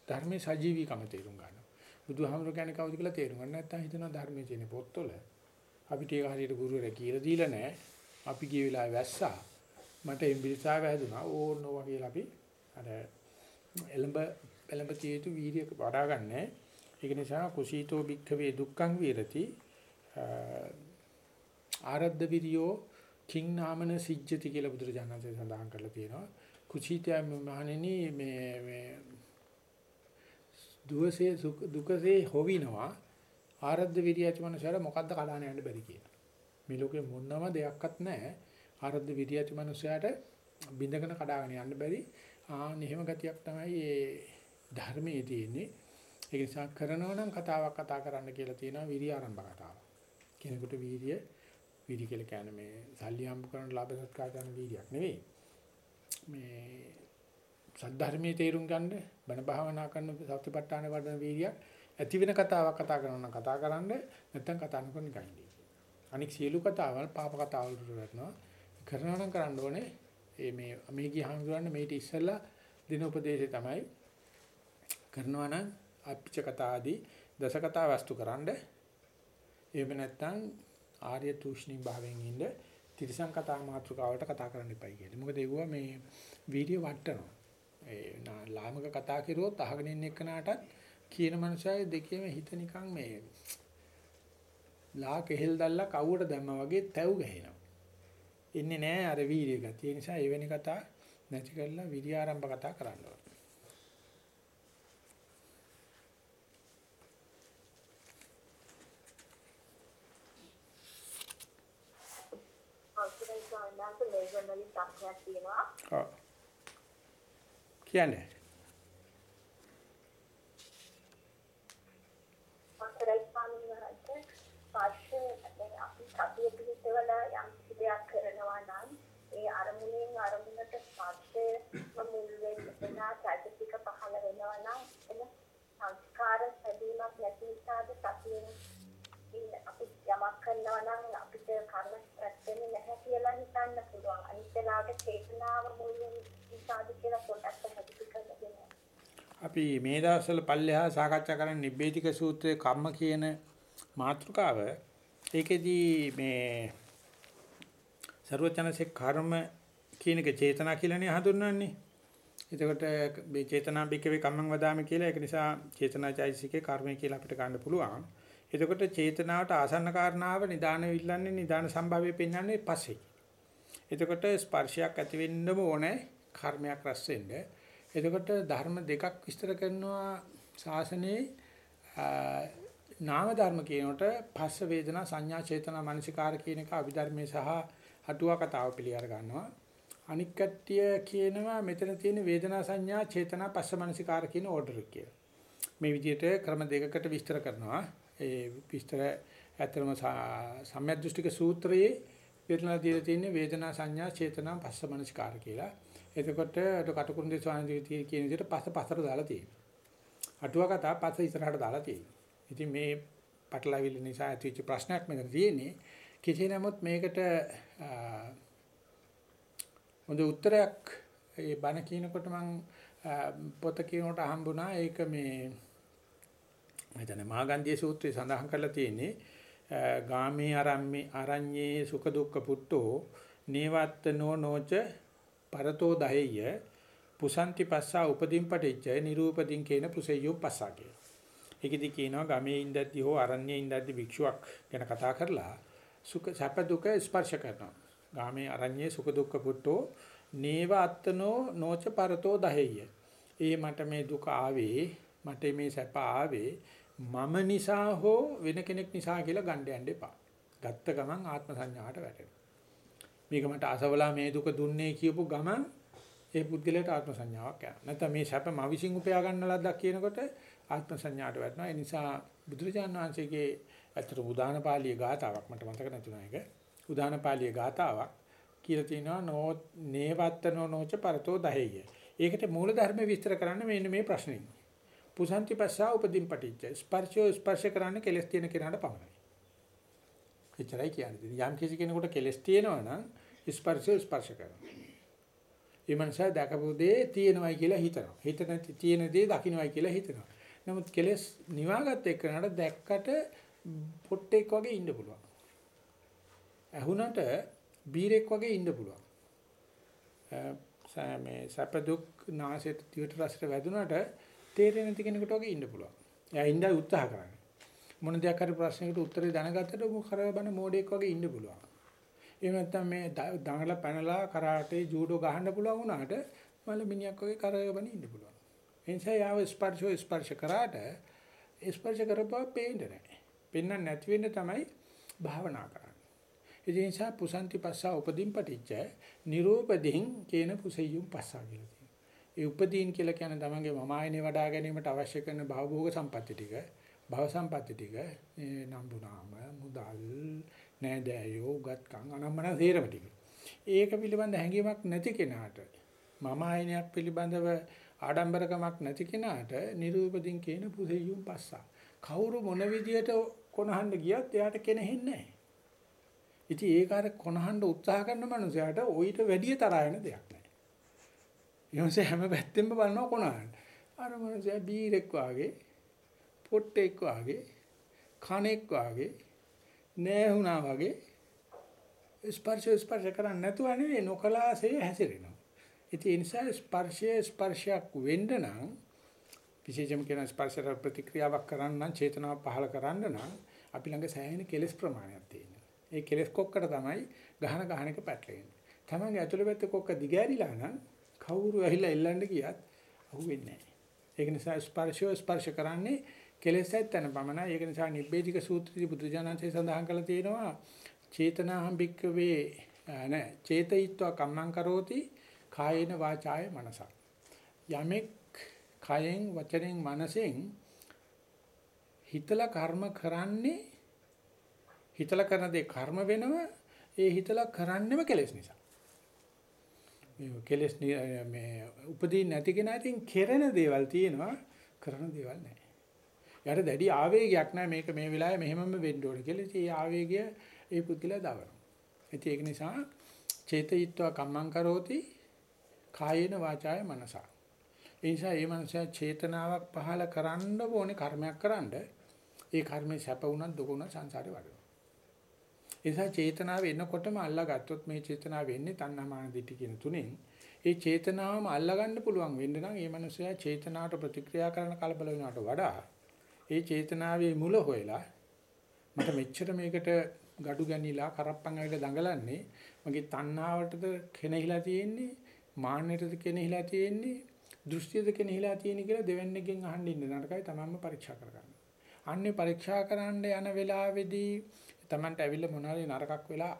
Speaker 1: ධර්මයේ සජීවීකම තේරුම් ගන්නවා. බුදුහාමුදුර කියන්නේ කවුද කියලා තේරුම් ගන්න නැත්නම් හිතනවා ධර්මයේ තියෙන පොත්වල අපිට ඒක හරියට ගුරුවරයා කියලා දීලා නැහැ. අපි ගිය වෙලාවේ වැස්සා. මට එම්බිරිසාව හැදුනා. ඕනෝවා කියලා අපි අර එළඹ එළඹ තියතු වීර්ය වඩා ගන්නෑ. ඒක නිසා කුසීතෝ භික්ඛවේ දුක්ඛං විරති ආරද්ධ විරියෝ කිං නාමන සිජ්ජති කියලා බුදුරජාණන් වහන්සේ සඳහන් කරලා තියෙනවා. කුසීතය මහණෙනි මේ මේ දුවසේ සුඛ දුකසේ හොවිනවා ආරද්ධ විරිය ඇති මනුස්සයර මොකද්ද කඩාන යන්න බැරි කියලා. මේ ලෝකේ මොනම දෙයක්වත් නැහැ. ආරද්ධ විරිය ඇති මනුස්සයාට බින්දගෙන කඩාගෙන යන්න බැරි. ආ නිහිම ගතියක් තමයි මේ ධර්මයේ තියෙන්නේ. ඒ නිසා කරනවා නම් කතාවක් කතා කරන්න කියලා තියෙනවා විරිය ආරම්භ කතාව. කෙනෙකුට වීර්ය වීර්ය කියලා කියන්නේ මේ සල්ලි හම්බ කරන ලාභ සත්කාර ගන්න වීර්යයක් නෙවෙයි. මේ සද්ධර්මයේ තේරුම් ගන්න බණ භාවනා කරන සත්‍යපට්ඨාන වඩන වීර්යයක් ඇති වෙන කතාවක් කතා කරනවා නම් කතා කරන්න නැත්නම් කතා නොකර නිකන් ඉන්නේ. අනික සියලු කතාවල් පාප කතාවල් වලට වැටෙනවා. කරනවා නම් කරන්න ඕනේ. මේ මේ මේ ගියහම මේට ඉස්සෙල්ලා දින උපදේශය තමයි කරනවා නම් අපිච කතා ආදී දස කතා වස්තු කරන්න. එහෙම නැත්නම් ආර්ය තුෂ්ණි භාවයෙන් ඉන්න තිරසං කතා මාතෘකාවට කතා කරන්න එපයි කියලා. මොකද ඒගොල්ලෝ මේ වීඩියෝ වට්ටනවා. ඒ ලාමක කතා කරුවොත් අහගෙන ඉන්න එක්කනටත් කියන මනුස්සයයි දෙකේම හිත නිකන් මේ ලා කෙහෙල් දැල්ලා කවුවට දැම්මා වගේ තැව් ගහනවා. ඉන්නේ නෑ අර වීර්ය ගතිය. ඒ නිසා එවැනි කතා නැති කරලා විරිය ආරම්භ කතා කරන්න ඕනේ.
Speaker 4: අවසරයි ස්වාමීන් වහන්සේ මේගොල්ලෝ වලින් ප්‍රශ්නයක් තියෙනවා.
Speaker 1: ඔව්. කියන්නේ
Speaker 4: අවසරයි ස්වාමීන් වහන්සේ පස්සේ දැන් අපි සතිය පිළිසවල යම් කිසි දෙයක් කරනවා නම් ඒ අරමුණෙන් අරමුණට පස්සේ මුල් වෙන චෛතසික පහළ වෙනවා නම් එන සංස්කාර සැදීමක් නැති නිසාද සතියෙන් ඉන්න අපි යමක් කරනවා නම් අපිට කර්ම රැස් වෙන්නේ නැහැ කියලා හිතන්න පුළුවන්. අනිත් වෙලාවට චේතනාව මුල් වෙන නිසාද කියලා පොඩ්ඩක් පැහැදිලි කරලා දෙන්න.
Speaker 1: අපි මේ දවස්වල පල්ලෙහා සාකච්ඡා කරන නිබ්බේධික සූත්‍රයේ කම්ම කියන මාතෘකාව ඒකෙදී මේ ਸਰවචනසේ කර්ම කියන එක චේතනා කියලානේ හඳුන්වන්නේ. එතකොට මේ චේතනා බිකවේ කම්මං වදාමි කියලා ඒක නිසා චේතනාචෛසිකේ කර්මය කියලා අපිට ගන්න පුළුවන්. එතකොට චේතනාවට ආසන්න කාරණාව නිදාන විල්ලන්නේ නිදාන සම්භාවය පෙන්වන්නේ පස්සේ. එතකොට ස්පර්ශයක් ඇති වෙන්නම ඕනේ කර්මයක් රැස් වෙන්න. එතකොට ධර්ම දෙකක් විස්තර කරනවා ශාසනයේ නාම ධර්ම කියනකොට පස්ස වේදනා සංඥා චේතනා මනසිකාර කියන එක අභිධර්මයේ සහ අටුවා කතාව පිළිඅර ගන්නවා. අනික් කට්ටිය කියනවා මෙතන තියෙන වේදනා සංඥා චේතනා පස්ස මනසිකාර කියන ඕඩර් එක කියලා. මේ විදිහට ක්‍රම දෙකකට විස්තර කරනවා. ඒ විස්තර ඇත්තම සම්‍යද්දෘෂ්ටික සූත්‍රයේ පිළිලා දීලා තියෙන වේදනා සංඥා චේතනා පස්ස මනසිකාර කියලා. එතකොට අර කටුකුරුන්දේ ස්වාමීන් කියන විදිහට පස්ස පස්සට දාලා තියෙනවා. අටුවා කතා පස්ස ඉස්සරහට දාලා තියෙනවා. ඉතින් මේ පටලවිල්ල නිසා ඇතිවෙච්ච ප්‍රශ්නයක් මෙතන තියෙන්නේ. කෙසේ නමුත් මේකට හොඳ උත්තරයක් ඒ බණ කියනකොට මම පොත කියනකොට හම්බුණා ඒක මේ මම මාගන්ධිය සූත්‍රයේ සඳහන් කරලා තියෙන්නේ ගාමේ ආරම්මේ ආරඤ්ඤේ සුඛ දුක්ඛ පුට්ටෝ නේවත්තනෝ නොච පරතෝ දහෙය පුසන්ති පස්සා උපදීන් පටිච්ච නිරූපදීන් කේන පුසෙය්‍යෝ පස්සා කිය. ඒකෙදි කියනවා ගමේ ඉඳද්දි හෝ අරඤ්ඤේ ඉඳද්දි භික්ෂුවක් ගැන කතා කරලා සුඛ සැප දුක ස්පර්ශ කරනවා. ගාමේ අරඤ්ඤේ සුඛ දුක්ඛ පුට්ටෝ නේව අත්තනෝ නොච පරතෝ දහෙය. ඒ මට මේ දුක ආවේ මට මේ සැප ආවේ මම නිසා හෝ වෙන කෙනෙක් නිසා කියලා ගන්න යන්න එපා. ගත්ත ගමන් ආත්ම සංඥාවට වැටෙනවා. මේක මට අසවලා මේ දුක දුන්නේ කියපු ගමන් ඒ පුද්ගලයාට ආත්ම සංඥාවක් යනවා. නැත්නම් මේ සැප මා විසින් උපයා ගන්න ලද්දක් කියනකොට ආත්ම සංඥාට වැටෙනවා. ඒ නිසා බුදුරජාණන් වහන්සේගේ අතර උදාන පාළිය ගාතාවක් මට මතක නැතුණා ඒක. උදාන පාළිය ගාතාවක් කියලා තියෙනවා නෝ නේවත්තනෝ නොච පරතෝ දහෙය. ඒකට මූල ධර්ම විස්තර කරන්න මෙන්න මේ ප්‍රශ්නේ. පුසන්ති පස්සා උපදීන් පටිච්ච. ස්පර්ශය ස්පර්ශ කරන්නේ කෙලස් තියෙන කෙනාට පමණයි. එච්චරයි කියන්නේ. යම් කිසි කෙනෙකුට කෙලස් තියෙනවා නම් ස්පර්ශය ස්පර්ශ කරනවා. ඒ මනසා දැකපු දේ තියෙනවයි කියලා හිතනවා. හිතන තියෙන දේ දකින්නවයි කියලා හිතනවා. නමුත් කෙලස් නිවාගත් එක්කනට දැක්කට පොට්ටෙක් වගේ ඉන්න පුළුවන්. ඇහුනට බීරෙක් වගේ ඉන්න පුළුවන්. මේ සැප දුක් නාසයට දිවට රසට වැදුනට තේරෙන්නේ නැති කෙනෙකුට වගේ ඉන්න පුළුවන්. එයා ඉඳලා උත්සාහ කරන්නේ. මොන දෙයක් හරි ප්‍රශ්නයකට උත්තරේ දැනගත්තට මොක කරබන මෝඩෙක් වගේ ඉන්න පුළුවන්. එහෙම නැත්නම් මේ දඟල පැනලා කරාටේ ජූඩෝ ගහන්න පුළුවන් වුණාට මල මිනිහක් වගේ කරගෙන ඉන්න පුළුවන්. එනිසා යාව ස්පර්ශෝ ස්පර්ශ කරාට ස්පර්ශ කරපුවා පේන්නේ නැහැ. පෙන්වන්න නැති වෙන්න තමයි භාවනා කරන්නේ. ඒ නිසා පුසන්ති පස්සා උපදීන් පටිච්ච නිරූපදීන් කේන පුසෙය්‍යුම් පස්සා කියලා තියෙනවා. ඒ උපදීන් කියලා කියන්නේ තමන්ගේ මම ආයනේ වඩා ගැනීමට අවශ්‍ය කරන භවභෝග සම්පatti ටික, භව සම්පatti ටික, නම්බුනාම, මුදල්, නෑදෑයෝ, ගත්කම් අනම්මන තේරම ටික. ඒක පිළිබඳ හැඟීමක් නැති කෙනාට මම ආයනයක් පිළිබඳව ආඩම්බරකමක් නැති කෙනාට නිරූපදීන් කියන පුසෙය්‍යුම් පස්සා. කවුරු මොන විදියට කොනහන්න ගියත් එයාට කෙනෙහින්නේ නැහැ. ඉතින් ඒක අර කොනහන්න උත්සාහ කරන මනුස්සයාට ඔయిత වැඩි තරහ එන දෙයක් නැහැ. ඊයන්සේ හැම පැත්තෙම බලනවා කොනහන්න. අර මනුස්සයා බීරෙක් වාගේ, පොට්ටෙක් වාගේ, කණෙක් වාගේ, නෑහුණා වගේ ස්පර්ශ ස්පර්ශ කරන්නේ නැතුව නෙවෙයි නොකලාසේ හැසිරෙනවා. ඉතින් ඒ නිසා ස්පර්ශය ස්පර්ශයක් වෙන්න නම් විශේෂම කියන ස්පර්ශයට ප්‍රතික්‍රියාවක් කරන්න නම් චේතනාව පහළ කරන්න නම් අපි ළඟ සෑහෙන කෙලෙස් ප්‍රමාණයක් තියෙනවා. ඒ කෙලෙස් කොක්කට තමයි ගහන ගහන එක පැටලෙන්නේ. තමන්ගේ ඇතුළේ පැත්තේ කොක්ක දිගෑරිලා නම් කවුරු ඇහිලා එල්ලන්න ගියත් අහුවෙන්නේ නැහැ. ඒක නිසා ස්පර්ශය ස්පර්ශ කරන්නේ කෙලෙසත් යන පමණයි. ඒක නිසා නිබ්බේධික සූත්‍රයේ බුදුජානන්සේ සඳහන් කළා තියෙනවා චේතනාහම් භික්කවේ නෑ චේතයිත්වා කම්මං කරෝති කායේන වාචාය මනස. යමෙක් කයෙන් වචනෙන් මනසෙන් හිතලා කර්ම කරන්නේ හිතලා කරන දේ කර්ම වෙනවා ඒ හිතලා කරන්නෙම කෙලෙස් නිසා. මේ කෙලෙස් මේ උපදීන් නැති කෙනා ඉතින් කෙරෙන දේවල් තියෙනවා කරන දේවල් නැහැ. යාට දැඩි ආවේගයක් නැහැ මේක මේ වෙලාවේ මෙහෙමම වෙන්න ඕනේ කියලා. ඉතින් ඒ ආවේගය ඒ පුද්ගලයා දවනවා. ඉතින් ඒක නිසා චේතයිත්වා කම්මං කරෝති කායේන වාචාය මනසා. ඒ නිසා මේ මනුස්සයා චේතනාවක් පහල කරන්න ඕනේ කර්මයක් කරන්න. ඒ කර්මේ සැප වුණත් දුක වුණත් සංසාරේ වඩනවා. ඒ නිසා චේතනාව එනකොටම අල්ලාගත්තොත් මේ චේතනාව වෙන්නේ තණ්හාමාන දිටි කියන තුනෙන්. ඒ චේතනාවම අල්ලගන්න පුළුවන් වෙන්න නම් මේ මනුස්සයා චේතනාවට ප්‍රතික්‍රියා කරන කලබල වෙනවට වඩා ඒ චේතනාවේ මුල හොයලා මට මෙච්චර මේකට gadu ගැනිලා කරප්පන් ඇවිල්ලා දඟලන්නේ මගේ තණ්හාවටද කෙනෙහිලා තියෙන්නේ මාන්නයටද කෙනෙහිලා තියෙන්නේ දෘෂ්ටියද කෙනෙහිලා තියෙන්නේ කියලා දෙවන්නේකින් අහන්න ඉන්න නරකයි තමන්ම පරීක්ෂා කරගන්න. අන්නේ පරීක්ෂා කරන්න යන වෙලාවේදී තමන්ට ඇවිල්ලා මොනාරි නරකක් වෙලා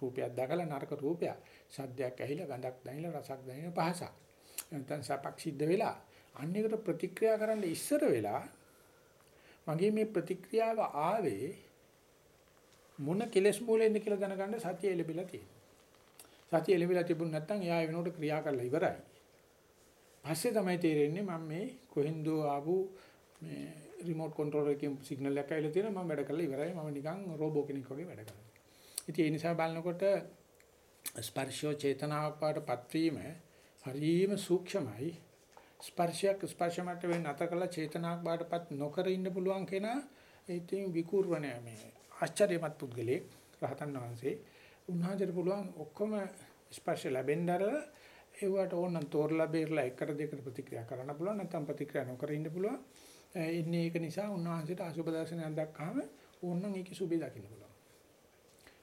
Speaker 1: රූපයක් දැකලා නරක රූපයක් සද්දයක් ඇහිලා ගඳක් දැනෙලා රසක් දැනෙන පහසක්. නැත්නම් සපක් සිද්ධ වෙලා අන්නේකට ප්‍රතික්‍රියා කරන්න ඉස්සර වෙලා මගේ මේ ප්‍රතික්‍රියාව ආවේ මොන කෙලස් මූලෙන්ද කියලා දැනගන්න සතිය ලැබිලා තියෙනවා. සතිය ලැබිලා තිබුණ නැත්නම් එයා ඒ වෙනකොට ක්‍රියා කරලා ඉවරයි. පස්සේ තමයි තේරෙන්නේ මම මේ කොහෙන්දෝ ආපු මේ රිමෝට් කන්ට්‍රෝලර් එකකින් සිග්නල් එකක් ඇවිල්ලා තියෙනවා මම වැඩ කරලා ඉවරයි. මම නිකන් රෝබෝ කෙනෙක් වගේ වැඩ කරනවා. ඉතින් ඒ නිසා බලනකොට ස්පර්ශෝ චේතනාවක් පාටපත් වීම හරිම සූක්ෂමයි. ස්පර්ශයක් ස්පර්ශමට වෙන නැත කළ චේතනාවක් බාටපත් නොකර ඉන්න පුළුවන් කෙනා ඉතින් විකූර්වණය මේ ආශ්චර්යමත් පුද්ගලෙක් රහතන් වහන්සේ උන්වහන්සේට පුළුවන් ඔක්කොම ස්පර්ශ ලැබෙන්නර ඒවට ඕනනම් තෝරලා බේරලා එකට දෙකට ප්‍රතික්‍රියා කරන්න පුළුවන් නැත්නම් ප්‍රතික්‍රියා නොකර ඉන්න පුළුවන් ඉන්නේ ඒක නිසා උන්වහන්සේට අසුබ දර්ශනයක් දැක්කහම ඕනනම් ඒකේ සුබේ දකින්න පුළුවන්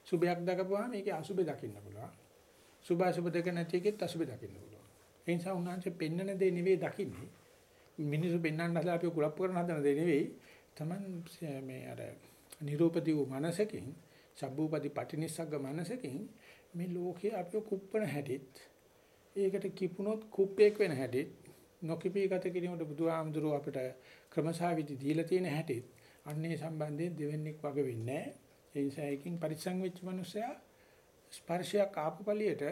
Speaker 1: සුබයක් දැකපුවාම ඒකේ අසුබේ දකින්න පුළුවන් සුභ අසුබ දෙක නැති එකෙත් අසුබේ දකින්න පුළුවන් ඒ නිසා උන්වහන්සේ පෙන්නන දේ නෙවෙයි දකින්නේ. මිනිස්සු පෙන්වන්න හදලා අපි කුලප්පු කරන හදන දේ නෙවෙයි. Taman මේ අර නිරූපදී වූ මනසකින්, සබ්බූපදී පටිනිස්සග්ග මනසකින් මේ ලෝකේ අපි කුප්පන හැටිත් ඒකට කිපුණොත් කුප්පේක් වෙන හැටිත් නොකිපී ගත කිරීමට බුදුහාමුදුරුව අපිට ක්‍රමසාවිදි දීලා තියෙන හැටිත් අන්නේ සම්බන්ධයෙන් දෙවෙන්නෙක් වගේ වෙන්නේ නැහැ. ඒ නිසා එකකින් පරිසං වෙච්ච මනුස්සයා ස්පර්ශයක් ආපු පළියට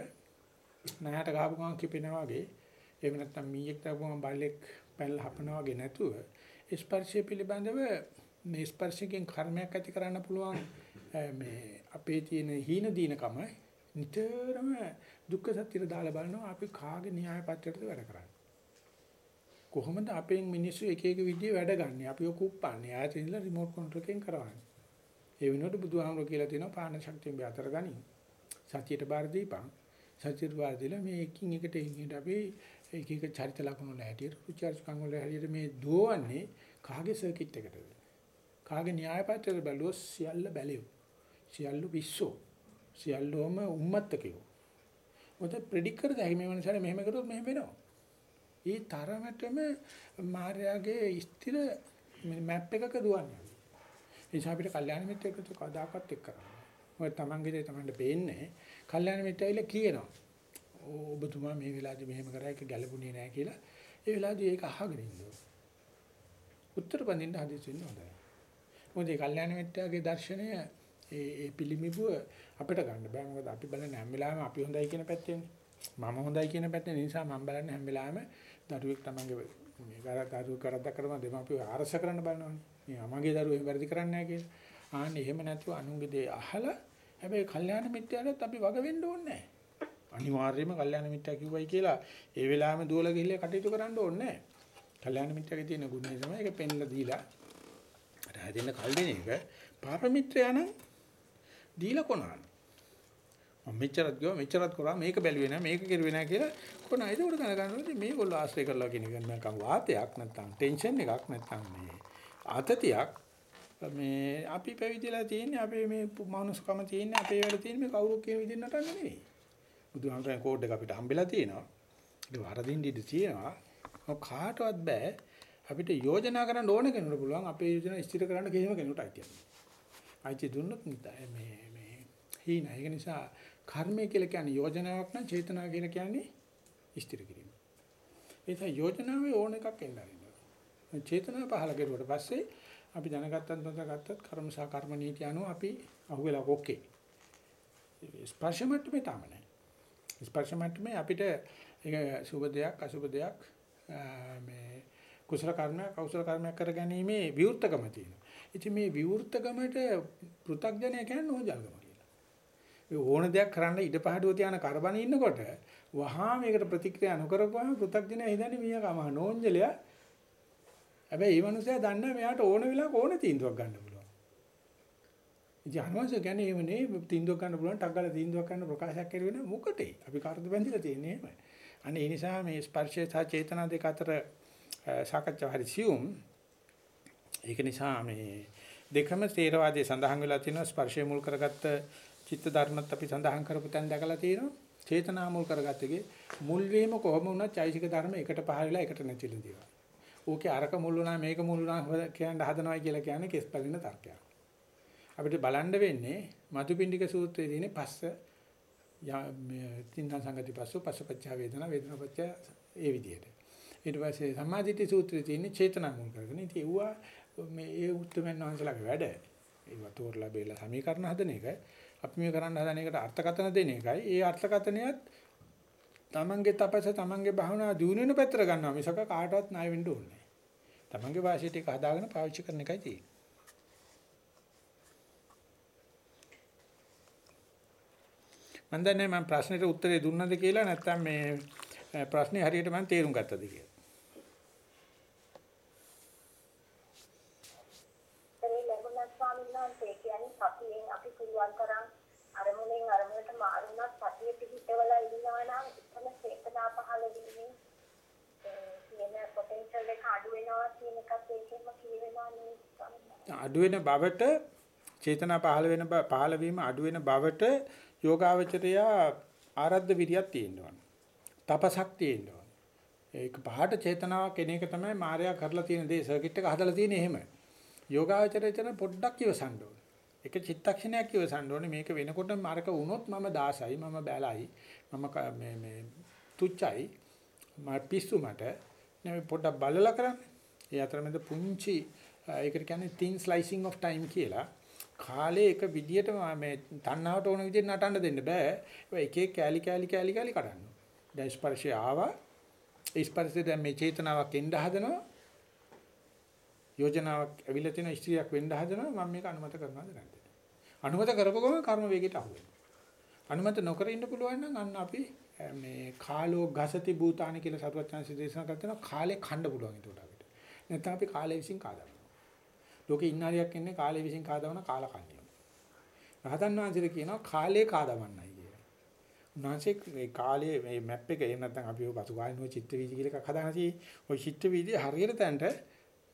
Speaker 1: නහයට ගහපු ගමන් කිපෙනවා වගේ එහෙම නැත්නම් මීයක් දාපුවම බල්ලෙක් පැනලා හපනවා වගේ නැතුව ස්පර්ශය පිළිබඳව මේ ස්පර්ශයෙන් කර්මයක් ඇති කරන්න පුළුවන් මේ අපේ තියෙන හීන දීනකම නිතරම දුක්ඛ සත්‍යයට දාලා බලනවා අපි කාගේ න්‍යාය පත්‍රයටද වැඩ කරන්නේ. කොහොමද අපෙන් මිනිස්සු එක එක විදිහේ වැඩ ගන්න? අපි ඔක උප්පන්නේ. ආයෙත් ඉඳලා රිමෝට් කන්ට්‍රෝල් එකෙන් කරවන්නේ. ඒ වෙනුවට බුදුහාමුදුරුවෝ කියලා තියෙනවා පාන ශක්තියෙන් බතර ගනි සතියට බාර දීපන්. සත්‍යයට වාදිලා මේ එකින් එකට එකින් අපි එක එක චරිත ලක්ෂණ වල හැටියට රුචර්ජකම් වල හැටියට මේ දුවන්නේ කාගේ සර්කිට් එකටද? කාගේ න්‍යාය පත්‍රයකට බැලුවොත් සියල්ල බැලියෝ සියල්ල විශ්සෝ සියල්ලෝම උම්මත්තකයෝ මොකද ප්‍රෙඩික් කරද හැකි මේ මනසට මෙහෙම කරොත් මෙහෙම වෙනවා ඒ තරමටම මාර්යාගේ ස්ථිර මැප් එකක දුවන්නේ. ඒ නිසා අපිට කල්යාණ මිත්‍රයෙකුට කවදාකවත් එක් කරන්න. මොකද තමන්ගේ දේ තමන්ට පේන්නේ. කල්යාණ මිත්‍රයයිල කියනවා. ඔබතුමා මේ වෙලාවේදී මෙහෙම කරා එක ගැළපුණේ නැහැ කියලා. ඒ වෙලාවේදී ඒක අහගෙන ඉන්නවා. උත්තර බඳින්න හදිසි වෙන්න හොඳයි. මොකද මේ කල්යාණ මිත්‍රයාගේ දර්ශනය ඒ ඒ පිළිමිබුව අපිට ගන්න බෑ. මොකද අපි බලන්නේ හැම වෙලාවෙම අපි හොඳයි කියන පැත්තෙන්නේ. මම හොඳයි කියන පැත්තේ නිසා මම බලන්නේ හැම වෙලාවෙම දරුවෙක් තමන්ගේ මේ කරා දරුවෙක් කරද්දක් කරම දෙමාපියෝ ආරස කරන්න බලනවනේ. මේ අමගේ දරුවෝ එහෙම වැරදි කරන්නේ නැහැ කියලා. ආන්න එහෙම නැතුව අනුන්ගේ දේ අහලා හැබැයි කල්යාණ මිත්‍යාලත් අපි වග වෙන්න ඕනේ නැහැ. අනිවාර්යයෙන්ම කල්යාණ මිත්‍යා කිව්වයි කියලා ඒ වෙලාවෙම දුවලා ගිහිල්ලා කටයුතු කරන්න ඕනේ නැහැ. කල්යාණ මිත්‍යාගේ තියෙන ගුණය තමයි ඒක පෙන්ලා දීලා අර හැදෙන්න කල් දෙන එක පාප මිත්‍රයා නම් දීලා කොනහන. මම මෙච්චරත් ගියා මෙච්චරත් කරා මේක බැලුවේ නැහැ මේක කෙරුවේ නැහැ කියලා කොන ඒක උඩ දැනගන්නවා මේගොල්ලෝ ආශ්‍රය කරලා කියන එක නිකන් වාතයක් නැත්තම් ටෙන්ෂන් එකක් නැත්තම් මේ ආතතියක් මේ අපි පැවිදිලා තියෙන්නේ අපේ මේ මානසිකම තියෙන්නේ අපේ වැඩ තියෙන්නේ මේ කවුරු කියන විදිහට නටන්න නෙවෙයි. බුදුහාමරේ කෝඩ් එක අපිට හම්බෙලා තියෙනවා. ඒක වරදින්න ඉඩ තියෙනවා. කාටවත් බෑ අපිට යෝජනා කරන්න ඕන කෙනෙකුට පුළුවන් අපේ යෝජනා ස්ථිර කරන්න කිසිම කෙනෙකුට අයිතියක් නැහැ. අයිතිය දුන්නොත් මේ මේ හීන. ඒක නිසා කර්මය කියලා කියන්නේ යෝජනාවක් නම් චේතනාව කියලා කියන්නේ ස්ථිර කිරීම. ඒ නිසා යෝජනාවේ ඕන එකක් එන්න ආරින්න. චේතනාව පහල කරුවට පස්සේ අපි දැනගත්තත් නොදැනගත්තත් කර්ම සහ කර්ම නීති අනුව අපි අහුවෙලා ඔක්කේ. ස්පර්ශ මට්ටමේ තාම නැහැ. ස්පර්ශ මට්ටමේ අපිට ඒක සුබ දෙයක් අසුබ දෙයක් මේ කුසල කර්මයක් අකුසල කර්මයක් කරගැනීමේ විවෘතකම තියෙනවා. ඉතින් මේ විවෘතකමට පෘථග්ජනය කියන්නේ ඕජල්කම කියලා. ඒ ඕන දෙයක් කරන්න ඉඩ පහඩුව තියාන කරබන ඉන්නකොට වහා මේකට ප්‍රතික්‍රියා නොකරපුවාම පෘථග්ජනය හිතන්නේ මීයා කම නෝන්ජලයා. හැබැයි මේ මනුස්සයා දන්නේ මෙයාට ඕන වෙලාවක ඕන තීන්දුවක් ගන්න පුළුවන්. ඉතින් අනවශ්‍ය කියන්නේ එහෙම නේ තීන්දුවක් ගන්න පුළුවන් ටක් ගාලා තීන්දුවක් ගන්න ප්‍රකාශයක් කරුවේ මොකටේ? අපි කාටද බැඳිලා තියෙන්නේ එහෙම. අනේ ඒ නිසා මේ ස්පර්ශය සහ චේතනා දෙක අතර සාකච්ඡා හරි සියුම්. ඒක නිසා මේ දෙකම තේරවාදයේ සඳහන් වෙලා තියෙනවා ස්පර්ශය මුල් කරගත්ත චිත්ත ධර්මත් අපි සඳහන් කරපු තැන් දැකලා තියෙනවා. චේතනා මුල් කරගත්තගේ මුල් වීම කොහොම වුණත් චෛසික ධර්ම එකට පහළ වෙලා එකට නැතිලා තියෙනවා. ඕකේ අරක මුල් වුණා මේක මුල් වුණා කියන්න හදනවා කියලා කියන්නේ කෙස් පැලින තර්කයක්. අපිට බලන්න වෙන්නේ මතුපිණ්ඩික සූත්‍රයේ තියෙන පස්ස තින්න සංගති පස්සෝ පස්සපච්චා වේදනා වේදනාපච්චා ඒ විදිහට. ඊට පස්සේ සම්මාදිට්ඨි සූත්‍රයේ තියෙන චේතනා මුල් කරගෙන ඉතින් ඒවා මේ ඒ උත්තරමන් වහන්සේලාගේ වැඩ. ඒවා තෝරලා බේලා සමීකරණ හදන එක අපි මේ කරන්න හදන එකට අර්ථකථන දෙන එකයි. ඒ අර්ථකථනයත් තමන්ගේ තපස තමන්ගේ භාවනාව දිනු වෙන පැත්තට ගන්නවා මිසක කාටවත් ණය වෙන්න ඕනේ නැහැ. තමන්ගේ වාසියට ඒක හදාගෙන පාවිච්චි කරන එකයි තියෙන්නේ. මම දන්නේ මම ප්‍රශ්නෙට උත්තරේ දුන්නද කියලා නැත්නම් මේ ප්‍රශ්නේ හරියට මම තේරුම් ගත්තද කියලා.
Speaker 4: ඒ ලැබුණා ස්වාමීන් වහන්සේ කියන්නේ සතියෙන් අපි පුළුවන් තරම් අරමුණෙන් අරමුණට මාරුණත් සතිය පිහිටවලා ඉන්නවා නම් එතන චේතනා පහළ වීමෙන් තියෙන පොටෙන්ෂල් එක අඩු වෙනවා කියන එකත් ඒකෙම කියවෙනවා නේද
Speaker 1: අඩු වෙන බවට චේතනා පහළ වෙන පහළ වීම අඩු වෙන බවට යෝගාවචරය ආරද්ධ විරියක් තියෙනවා. තපසක් තියෙනවා. ඒක පහට චේතනාවක් එන එක තමයි මායя කරලා තියෙන දේ සර්කිට් එක හදලා තියෙන්නේ එහෙම. යෝගාවචරයෙන් පොඩ්ඩක් ඉවසන්න ඕනේ. එක චිත්තක්ෂණයක් ඉවසන්න ඕනේ මේක වෙනකොට මාරක වුණොත් මම දාසයි මම බැලයි මම මේ මේ තුච්චයි මම පිස්සු මට නෙවෙයි පොඩ්ඩක් බලලා කරන්නේ. ඒ අතරමැද පුංචි ඒකට කියන්නේ thin slicing of time කියලා. කාලේ එක විදියට මේ තණ්හාවට ඕන විදිහට නටන්න දෙන්න බෑ. ඒ එක එක කෑලි කෑලි කෑලි කෑලි කඩන්න. දැන් ස්පර්ශය ආවා. ඒ ස්පර්ශයෙන් දැන් මේ චේතනාවක් එන්න හදනවා. යෝජනාවක් ඇවිල්ලා තියෙන ස්ත්‍රියක් වෙන්න හදනවා. මම මේක අනුමත කරනවද නැද්ද? අනුමත කරපුවම කර්ම වේගයට අහු වෙනවා. අනුමත නොකර ඉන්න පුළුවන් නම් අන්න අපි මේ කාලෝ ගසති භූතානි කියලා සරුවත් chance දේශනා කරනවා කාලේ khන්න පුළුවන් ඒකට අපිට. නැත්නම් අපි කාලය විසින් කාදා ලෝකේ ඉන්න හරියක් ඉන්නේ කාලය විසින් කාදවන කාලකන්ණිය. රහතන් වහන්සේට කියනවා කාලේ කාදවන්නයි කියලා. උන්වහන්සේ මේ කාලයේ මේ මැප් එක එහෙම නැත්නම් අපි ඔය පසු ගායනෝ චිත්ත වීදි කියලා එකක් හදාන තියෙයි. ওই චිත්ත වීදි හරියට තැනට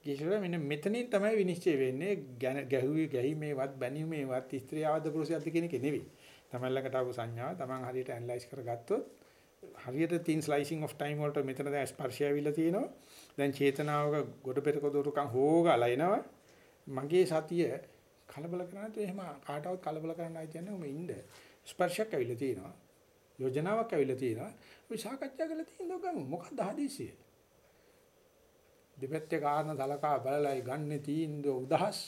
Speaker 1: කිසිම මෙන්න මෙතනින් තමයි විනිශ්චය වෙන්නේ ගැහුවේ ගැහිමේවත් බැනීමේවත් ස්ත්‍රී ආවද පුරුෂයක්ද කියන එක නෙවෙයි. තමන් ළඟට ආපු සංඥාව තමන් හරියට ඇනලයිස් කරගත්තොත් හරියට තින් ස්ලයිසිං ඔෆ් ටයිම් වලට මෙතන දැන් ස්පර්ශය ඇවිල්ලා තියෙනවා. දැන් චේතනාවක ගොඩ පෙරක දොරුකම් හොගාලා එනවා. මගේ සතිය කලබල කරන්නේ නැතුව එහෙම කාටවත් කලබල කරන්න ආයි කියන්නේ උඹ ඉන්න. ස්පර්ශයක් ඇවිල්ලා තියෙනවා. යෝජනාවක් ඇවිල්ලා තියෙනවා. අපි සාකච්ඡා කරලා තියෙන දෝ ගමු. මොකක්ද හදිසිය? දෙපැත්තේ කාරණා සලකා බලලායි ගන්න තීන්දුව උදහස්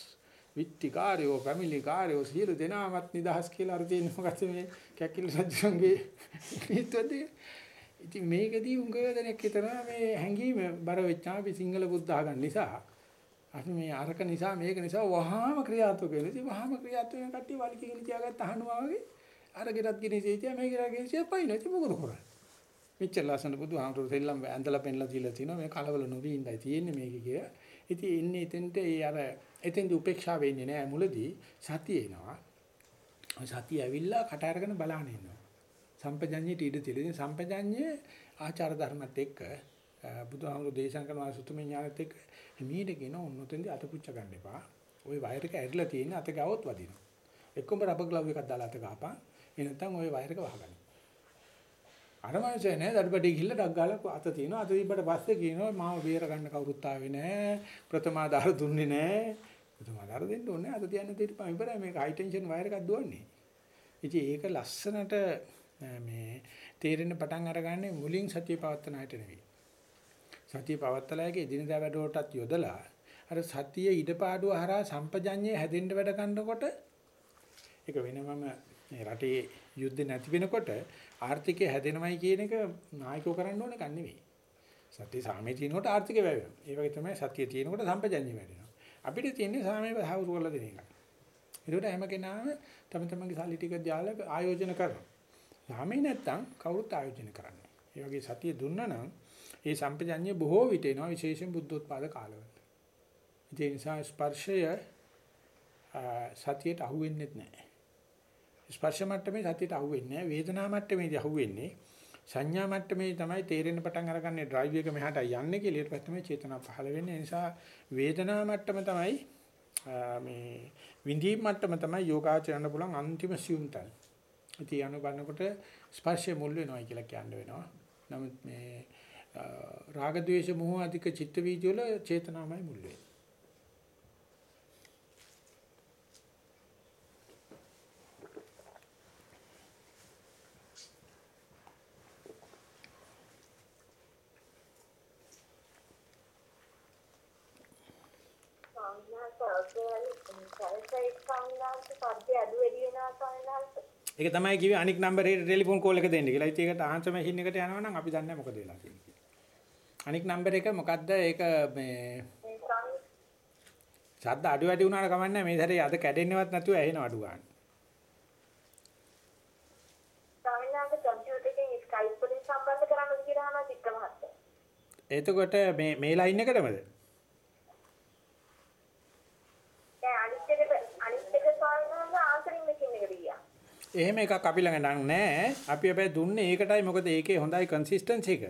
Speaker 1: විත්තිකාරයෝ පැමිලිකාරයෝ සියලු දෙනාමත් නිදහස් කියලා අර තියෙන මොකද මේ කැකිලි සජ්ජන්ගේ හිතවලදී ඉතින් මේකදී උංගව දෙනෙක් හිතනවා මේ හැංගීම බර වෙච්චා අපි සිංහල බුද්ධ ආගම් නිසා අපි මේ අරක නිසා මේක නිසා වහාම ක්‍රියාත්මක වෙනවා. ඉතින් වහාම ක්‍රියාත්මක වෙන කට්ටිය වලිකගෙන තියාගත්ත අහනවා වගේ අර ගෙරත් ගෙනේ තියා මේ ගෙරත් ගෙනේ තියා පයින් ඉතින් මොකද කරන්නේ? මෙච්චර ලස්සන බුදුහාමුදුරු දෙල්ලම් ඇඳලා පෙන්ලා දීලා තිනවා මේ කලවල නොවි ඉඳයි තියෙන්නේ මේක කිය. ඉතින් ඉන්නේ එතෙන්ට ඒ අර එතෙන්දී උපේක්ෂා වෙන්නේ නැහැ මුලදී සතිය එනවා. සතිය ඇවිල්ලා කට අරගෙන බලහන් ඉන්නවා. සම්පජඤ්ඤයට ඉඩ තියලා සම්පජඤ්ඤයේ ආචාර ධර්මත් එක්ක බුදුහාමුදුරු දේශනා කරන සුතුමේ ඥානෙත් එක්ක මීට කියන උන්නතෙන්දී අත පුච්ච ගන්න එපා. ওই වයර් එක ඇරිලා තියෙන අත ගාවොත් වදිනවා. එක්කම රබර් ග්ලව් එකක් දාලා අත ගහපන්. ඒ නැත්නම් ওই වයර් එක වහගන්න. අර මනුස්සය නෑ දඩබඩේ ගිහිල්ලා ඩක් ගාලා අත තියෙනවා. අත දීපට පස්සේ කියනවා මාව බේර ගන්න කවුරුත් ආවේ නෑ. ප්‍රථමාදාර දුන්නේ නෑ. ප්‍රථමාදාර දෙන්න ඕනේ. අත තියන්න දෙන්න ඉවරයි මේක හයි ටෙන්ෂන් වයර් එකක් දුවන්නේ. ඉතින් ඒක ලස්සනට මේ තේරෙන්න පටන් අරගන්නේ මුලින් සතිය පවත්තන හැට නෙවෙයි. සතිය පවත්තලාගේ එදිනදා වැඩවලටත් යොදලා අර සතිය ඉඩපාඩුව හරහා සම්පජඤ්ඤය හැදෙන්න වැඩ කරනකොට ඒක වෙනමම මේ රටේ යුද්ධ නැති වෙනකොට ආර්ථිකය හැදෙනවයි කියන එක නායකයෝ කරන්න ඕන එකක් නෙවෙයි. සතිය සාමයේ තියෙනකොට ආර්ථිකය වැවෙනවා. ඒ වගේ තමයි සතිය තියෙනකොට සම්පජඤ්ඤය වැඩෙනවා. අපිට තියෙන්නේ සාමයේ සාහවුරු කරලා දෙන එක. ඒකට හැම කෙනාම තම තමන්ගේ සල්ලි ටික දාලා ආයෝජන කරනවා. සාමයේ නැත්තම් කවුරුත් ආයෝජන කරන්නේ. ඒ වගේ සතිය දුන්නා නම් ඒ සම්පජඤ්ඤය බොහෝ විට එනවා විශේෂයෙන් බුද්ධෝත්පාද කාලවල. ඒ නිසා ස්පර්ශය සතියට අහු වෙන්නේ නැහැ. ස්පර්ශ මට්ටමේ සතියට අහු වෙන්නේ නැහැ. වේදනා මට්ටමේදී අහු වෙන්නේ. සංඥා මට්ටමේ තමයි තේරෙන්න පටන් අරගන්නේ ඩ්‍රයිව් එක මෙහාට යන්නේ කියලා ඊට පස්සේ තමයි චේතනා පහළ වෙන්නේ. ඒ නිසා වේදනා මට්ටම තමයි මේ විඳීම් මට්ටම තමයි යෝගාචරණ පුළුවන් අන්තිම සියුම් තැන. ඉතින් අනුබන්නකොට ස්පර්ශය මුල් වෙනවා කියලා කියන්න වෙනවා. නමුත් මේ රාග ద్వේෂ මොහ අධික චිත්ත වීජ වල චේතනාමයි මුල් වෙන්නේ. ඒක තමයි කිව්වේ අනික් නම්බරේට ටෙලිෆෝන් කෝල් එක දෙන්න කියලා. ඉතින් ඒකට ආන්සර් මැෂින් එකට යනවා නම් අපි දන්නේ නැහැ මොකද වෙලා තියෙන්නේ කියලා. අනික් නම්බර එක මොකද්ද? ඒක මේ ශබ්ද අඩු වැඩි වුණාට කමන්නේ මේ සැරේ අද කැඩෙන්නවත් නැතුව ඇහෙන අඩු ගන්න.
Speaker 4: ස්වාමීනාගේ කම්පියුටර් එකෙන් ස්කයිප් වලින් සම්බන්ධ කරන්නද කියලා මහත්තයා.
Speaker 1: එතකොට මේ මේ ලයින් එකටමද?
Speaker 4: දැන් අනිත් එකට අනිත් එක ස්වාමීනාගේ ආන්සරින් මැෂින් එකට ගියා.
Speaker 1: එහෙම එකක් අපි ළඟ නැහැ. අපි හැබැයි දුන්නේ ඒකටයි මොකද ඒකේ හොඳයි කන්සිස්ටන්සි එක.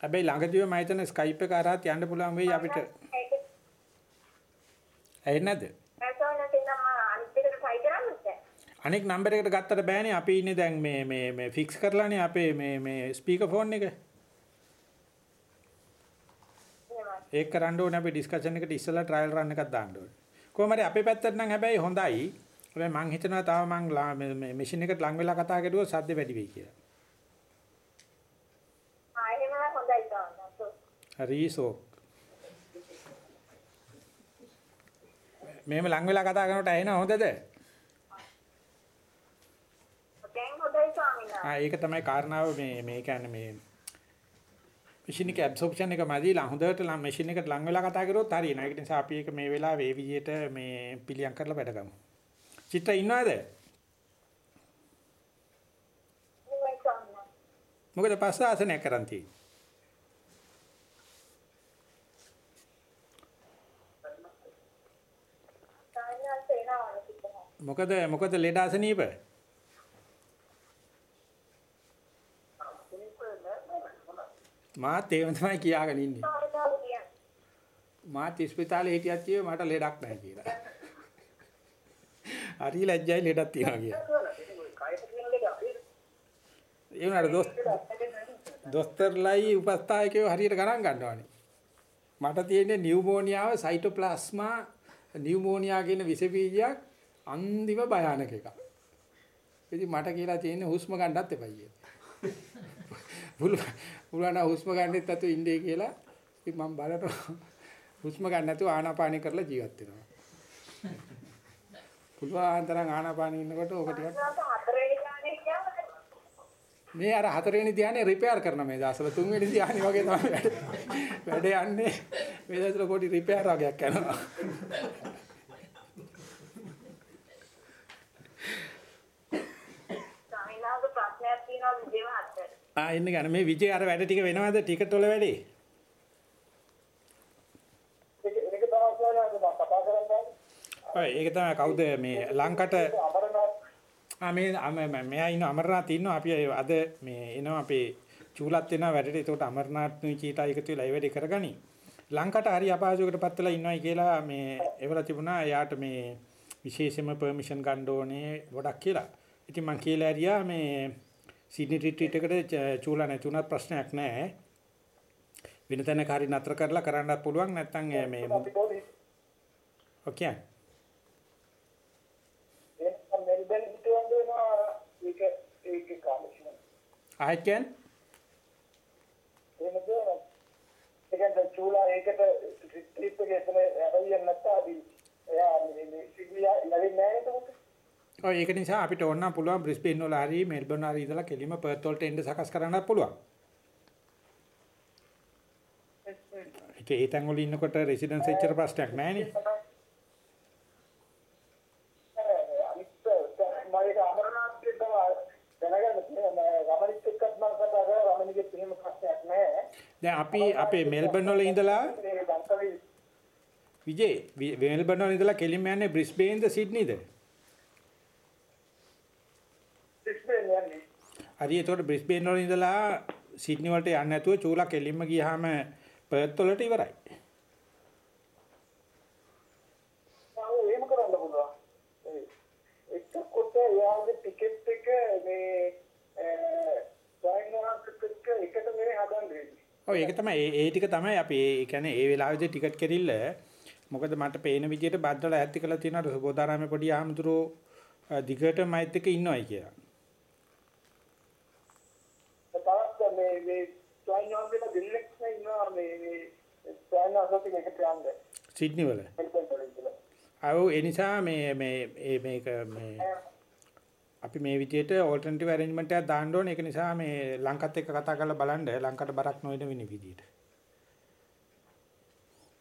Speaker 1: හැබැයි ළඟදීම මම හිතන ස්කයිප් එක කරාත් යන්න පුළුවන් වෙයි අපිට.
Speaker 4: ඒක
Speaker 1: ඇහෙන්නේ නැද්ද?
Speaker 4: ස්වාමීනාගේ නම් අනිත් එකට try කරන්නද?
Speaker 1: අනෙක් නම්බර එකට ගත්තට බෑනේ අපි ඉන්නේ දැන් මේ මේ මේ ෆික්ස් කරලානේ අපේ මේ මේ ස්පීකර් ෆෝන් එක.
Speaker 4: එහෙමයි.
Speaker 1: ඒක කරන්න ඕනේ අපි ඩිස්කෂන් එකට ඉස්සලා ට්‍රයිල් රන් එකක් දාන්න ඕනේ. කොහොම හරි අපේ පැත්තට නම් හැබැයි හොඳයි. හැබැයි මං හිතනවා තව මං මේ මැෂින් එකට ලං වෙලා කතා කරුවොත් සද්ද වැඩි වෙයි කියලා.
Speaker 4: ආ එහෙම නම් හොඳයි ස්වාමීනා.
Speaker 1: හරි සෝක්. මේම ලං වෙලා කතා කරනකොට ඇහෙනව හොඳද?
Speaker 4: දැන් හොඳයි ස්වාමීනා.
Speaker 1: ආ ඒක තමයි කාරණාව මේ මේ කියන්නේ මේ මැෂින් එකේ ඇබ්සෝප්ෂන් එක මැදිලා හොඳට මැෂින් එකට ලං වෙලා කතා කරුවොත් හරියනවා. ඒක නිසා අපි ඒක මේ වෙලාවේ මේ විදිහට මේ පිළියම් කරලා වැඩ ගමු. චිත්‍ර ඉන්නවද? මොකද පස්ස ආසනයක් කරන් තියෙන්නේ. මොකද මොකද ලෙඩ අසනීප? මාත් ඒව තමයි කියාගෙන ඉන්නේ. මාත් ඉස්පිතාලේ හිටියත් කිව්වේ මට ලෙඩක් නැහැ කියලා. හරි ලැජ්ජයි ලෙඩක් තියනවා කියලා. ඒ වුණාට දොස් දොස්තරලයි උපස්ථායකයෝ හරියට ගණන් ගන්නවානේ. මට තියෙන්නේ නියුමෝනියාව සයිටෝප්ලාස්මා නියුමෝනියා කියන විස බීජයක් අන්තිම භයානක එකක්. ඉතින් මට කියලා තියෙන්නේ හුස්ම ගන්නත් එපා කියලා. පුළුවන් හුස්ම ගන්නෙත් අතු ඉන්නේ කියලා ඉතින් මම බලනවා හුස්ම ගන්න නැතුව ආනාපානි කරලා ජීවත් වෙනවා. පුළුවන් තරම් ආනාපානි ඉන්නකොට ඕක ටිකක් මේ අර හතරවෙනි ධානය රිපෙයාර් කරන මේ දවස්වල තුන්වෙනි ධානය වගේ තමයි වැඩ. වැඩ යන්නේ මේ දවස්වල පොඩි රිපෙයාර් වගේක් කරනවා. ආ එන්න ගන්න මේ විජේ අර වැඩ ටික වෙනවද ටිකට් වල වැඩේ?
Speaker 5: ඒක ඒක තමයි කියන්නේ අද මම කතා කරන්නේ.
Speaker 1: ඔය ඒක තමයි කවුද මේ ලංකට?
Speaker 5: අමරනාත්
Speaker 1: මේ මෙයා ඉන්න අමරනාත් ඉන්නවා. අපි අද මේ එනවා අපේ චූලත් වෙනවා වැඩට. ඒකට අමරනාත්නුයි චීතා එකතු වෙලා ඒ වැඩේ කරගනි. ලංකට හරි අපහසුයකට පත් වෙලා ඉන්නවයි කියලා මේ එවලා තිබුණා. එයාට මේ විශේෂයෙන්ම පර්මිෂන් ගන්න ඕනේ ගොඩක් කියලා. ඉතින් මං කියලා ඇරියා මේ සිඩ්නි රිට්‍රීට් එකට චූලා නැති වුණත් ප්‍රශ්නයක් නැහැ. වෙන තැනක හරි නතර කරලා කරන්නත් පුළුවන්. නැත්නම් මේ ඔකේ
Speaker 5: ඒක මෙල්බන් හිටවන්න වෙනවා ඒක ඒක කාලෙකින්.
Speaker 1: ආයෙත් කියන්නේ
Speaker 5: එහෙමද? ඒ කියන්නේ චූලා ඒකට රිට්‍රීට් එකේ එතන ඇවිල්ලා නැත්නම් අපි එයා මේ සිගියා නැවෙන්නේ නැහැ නේද?
Speaker 1: ඔය ඒක නිසා අපිට ඕන නම් පුළුවන් බ්‍රිස්බේන් වල හරි මෙල්බර්න් හරි ඉඳලා කෙලිම පර්ත් වලට එන්න සකස් කරන්නත් පුළුවන්. ඒක ඒ තැන් වල ඉන්නකොට රෙසිඩන්ස් එච්චර ප්‍රශ්නයක් නැහැ නේ.
Speaker 5: අනිත් මම ඒක අමරනාත්ගේ තමයි දැනගන්න තියෙනවා රමණිත් එක්කත් මම කතා කරා රමණිගෙත් එහෙම ප්‍රශ්නයක් නැහැ.
Speaker 1: දැන් අපි අපේ මෙල්බර්න් වල ඉඳලා විජේ මෙල්බර්න් වල ඉඳලා කෙලිම යන්නේ බ්‍රිස්බේන්ද සිඩ්නිද?
Speaker 5: ඩිස්ප්ලේ යන්නේ.
Speaker 1: හරි එතකොට බ්‍රිස්බේන් වල ඉඳලා සිඩ්නි වලට යන්නේ නැතුව චූලා කෙලින්ම ගියාම පර්ත් වලට ඉවරයි.
Speaker 5: ආව එහෙම කරන්න පුළුවන්. ඒ එක්කොට යාගේ ටිකට් එක මේ සයින්වර්ක් එක්ක එකට මේ හදන්නේ.
Speaker 1: ඔව් ඒක තමයි ඒ ටික තමයි අපි ඒ කියන්නේ ඒ වෙලාවේදී ටිකට් කෙරිල්ල මොකද මට පේන විදිහට බද්දලා ඇත්ති කළා තියෙනවා සුබෝදාරාමේ පොඩි ආමතුරෝ දිගට මයිත් එක ඉන්නවයි කියලා.
Speaker 5: තවත් මේ මේ සයින්වර්ක් එක දිල්ලෙක් ඉන්නවා මේ මේ සයින්වර්ක් එක එකට යන්නේ.
Speaker 1: සිඩ්නි වල.
Speaker 5: වල.
Speaker 1: ආව ඒ නිසා මේ මේ මේක මේ අපි මේ විදිහට ඕල්ටර්නටිව් ඇරේන්ජ්මන්ට් එකක් දාන්න ඕනේ. ඒක නිසා මේ ලංකත් එක්ක කතා කරලා බලන්න ලංකට බරක් නොවන වෙන විදිහට.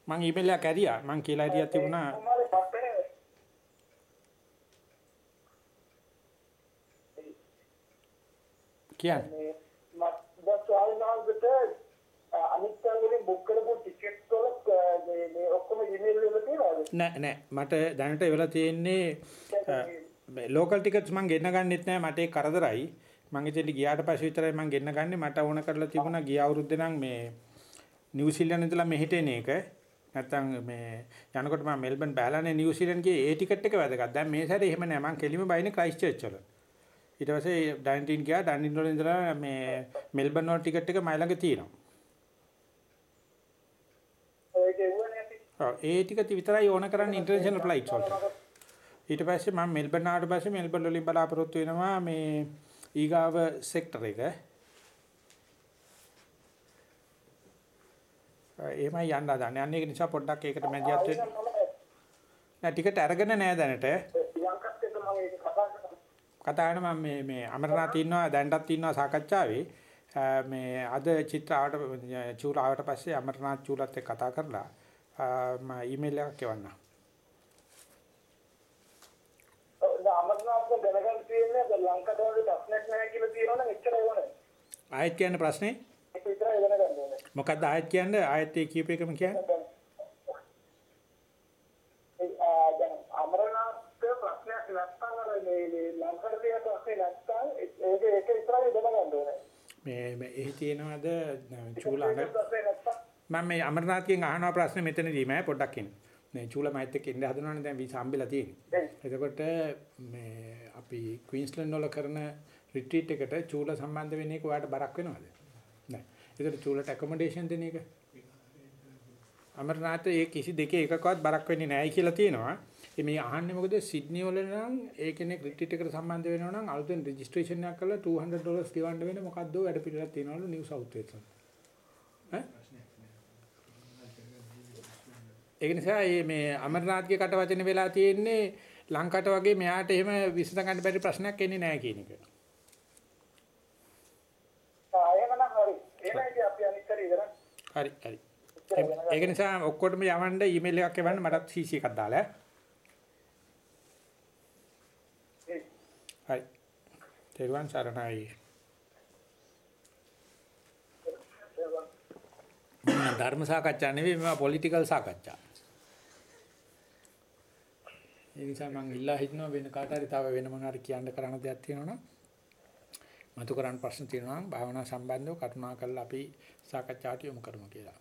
Speaker 1: මං ඊමේල් එකක් ඇරියා. මං කියලා ඇරියා තිබුණා. කියන්නේ.
Speaker 5: මේ මත් සයින්වර්ක්ට අනිත් වලින් බුක් කරපු ටිකට් වල මේ ඔක්කොම ඊමේල් වල තියෙනවද?
Speaker 1: නෑ නෑ මට දැනට වෙලා තියෙන්නේ ලෝකල් ටිකට්ස් මං ගෙන්න ගන්නෙත් නෑ මට ඒක කරදරයි. මං ඉතින් ගියාට පස්සේ විතරයි මං ගෙන්න ගන්නේ. මට ඕන කරලා තිබුණා ගිය අවුරුද්දේ නම් මේ නිව්සීලන්ත ඉඳලා මෙහෙට එන එක නැත්තම් මේ යනකොට මම මෙල්බන් බෑලානේ නිව්සීලන්ත ගියේ ඒ ටිකට් එක වැදගත්. දැන් මේ සැරේ එහෙම නෑ. මං කෙලිම බයිනේ ක්‍රයිස්ට් චර්ච් වල. ඊට පස්සේ ඩයින්ටින් ගියා. ඩයින්ටින් වල ඉඳලා මේ මෙල්බන් වල ටිකට් එක මයි ළඟ තියෙනවා. ඒ ටික විතරයි ඕන කරන්නේ ඉන්ටර්නැෂනල් ෆ්ලයිට්ස් වලට ඊට පස්සේ මම මෙල්බර්න් ආවට පස්සේ මෙල්බර්න් වලින් බලාපොරොත්තු වෙනවා මේ ඊගාව සෙක්ටර් එක. එහෙමයි යන්න හදන්නේ. අන්න ඒක නිසා පොඩ්ඩක් ඒකට මැදිහත් වෙන්න. නෑ ටිකට් අරගෙන නෑ දැනට.
Speaker 5: ලංකත් එක්ක මම ඒක කතා කරා.
Speaker 1: කතා කරන මම මේ මේ අමරනාත් ඉන්නවා දැන්ටත් ඉන්නවා සාකච්ඡාවේ. අ, මේ අද චිත්‍ර ආවට චූල ආවට පස්සේ අමරනාත් චූලත් එක්ක කතා කරලා අ, මම ඊමේල් එකක් එවන්නම්.
Speaker 5: අමරනාත්ම දැනගන්න තියෙන්නේ අද ලංකාවට වගේ ප්‍රශ්නයක් නැහැ කියලා තියෙනවනම් එච්චරයි ඕනේ.
Speaker 1: ආයෙත් කියන්න ප්‍රශ්නේ. මොකක්ද ආයෙත් කියන්නේ ආයෙත් ඒ කියූප එකම කියන්නේ
Speaker 5: අමරනාත් ප්‍රශ්නයක් නැත්නම් අර මේ ලංකාවේ ප්‍රශ්නේ නැත්නම් ඒක ඒක විතරයි දැනගන්න ඕනේ.
Speaker 1: මේ මේ එහි තියෙනවද
Speaker 5: නැත්නම්
Speaker 1: මම මේ අමරනාථ්ගෙන් අහනවා ප්‍රශ්නේ මෙතනදී මම පොඩ්ඩක් ඉන්න. මේ චූලා මයිත් එක්ක ඉන්න හදනවනේ දැන් වීසා හම්බෙලා තියෙන්නේ. එතකොට මේ අපි ක්වීන්ස්ලන්ඩ් වල කරන රිට්‍රීට් එකට චූලා සම්බන්ධ වෙන එක ඔයාලට බරක් වෙනවද? නෑ. ඒකට චූලට ඇකොමඩේෂන් දෙන එක. අමරනාථ ඒ කිසි දෙකේ එකකවත් බරක් වෙන්නේ නැහැ කියලා තියෙනවා. මේ අහන්නේ මොකද සිඩ්නි වල නම් ඒ කෙනෙක් රිට්‍රීට් එකට සම්බන්ධ වෙනවා නම් අලුතෙන් රෙජිස්ට්‍රේෂන් එකක් කරලා 200 ඩොලර්ස් ගෙවන්න වෙන මොකද්ද වැඩ පිළිවෙලක් තියෙනවලු නිව් සවුත් වේල්ස් වල. ඈ? ඒක නිසා මේ මේ අමරනාථ්ගේ කට වචන වෙලා තියෙන්නේ ලංකට වගේ මෙයාට එහෙම විසඳ ගන්න බැරි ප්‍රශ්නයක් එන්නේ නැහැ කියන එක.
Speaker 5: ආ එහෙමනම් හරි. එහෙනම් අපි අනිත් කරේ ඉවරයි.
Speaker 1: හරි හරි. ඒක නිසා ඔක්කොටම යවන්න ඊමේල් එකක් එවන්න මටත් CC එකක් දාලා ඈ. හරි. තෙරුවන් සරණයි. මම ධර්ම සාකච්ඡා නෙවෙයි මේවා පොලිටිකල් සාකච්ඡා. ඒ නිසා මම ඉල්ලා හිටනවා වෙන කාට හරි තව වෙන මොන හරි කියන්න කරන්න දෙයක් තියෙනවා නම් මතු කරන්න ප්‍රශ්න තියෙනවා නම් භාවනා සම්බන්ධව කරුණා කරලා අපි සාකච්ඡාට යොමු කරමු කියලා.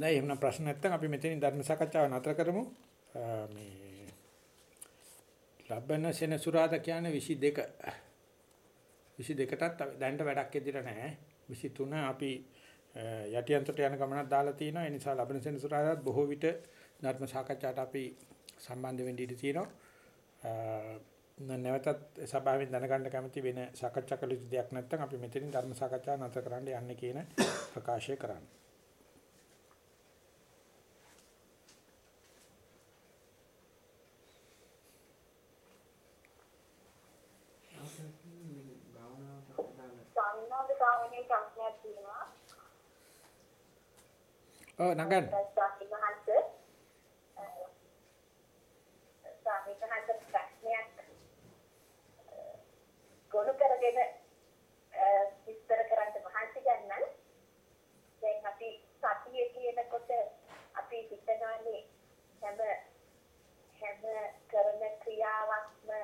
Speaker 1: හොඳයි එහෙනම් ප්‍රශ්න නැත්නම් අපි මෙතනින් ධර්ම සාකච්ඡාව නතර කරමු. අ, මේ ලබන සෙනසුරාදා කියන්නේ 22. 22ටත් දැන්ට වැඩක් ඉදිරිය නැහැ. 23 අපි අ, යටියන්තට යන ගමනක් දාලා තිනවා. ඒ නිසා ලබන සෙනසුරාදාත් බොහෝ විට ධර්ම සාකච්ඡාට අපි සම්බන්ධ වෙන්න ඉඩ තියෙනවා. අ, නැවතත් සභාවෙන් දැනගන්න කැමති වෙන සාකච්ඡා කළ යුතු දෙයක් නැත්නම් අපි මෙතනින් ධර්ම සාකච්ඡාව නතර කරන්න යන්නේ කියන ප්‍රකාශය කරන්නේ.
Speaker 4: ස්වාමීන් වහන්සේ ප්‍රශ්නයක් තියෙනවා.
Speaker 1: ඔව් නගන්න.
Speaker 4: ස්වාමීන් වහන්සේ අ, ස්වාමීන් වහන්සේ ප්‍රශ්නයක් අ, ගොනු කරගෙන අ, විස්තර කරන්න මහන්සි ගන්න. දැන් අපි සතිය කියනකොට අපි හිතනවානේ හැම හැම කරන ක්‍රියාවක්ම අ,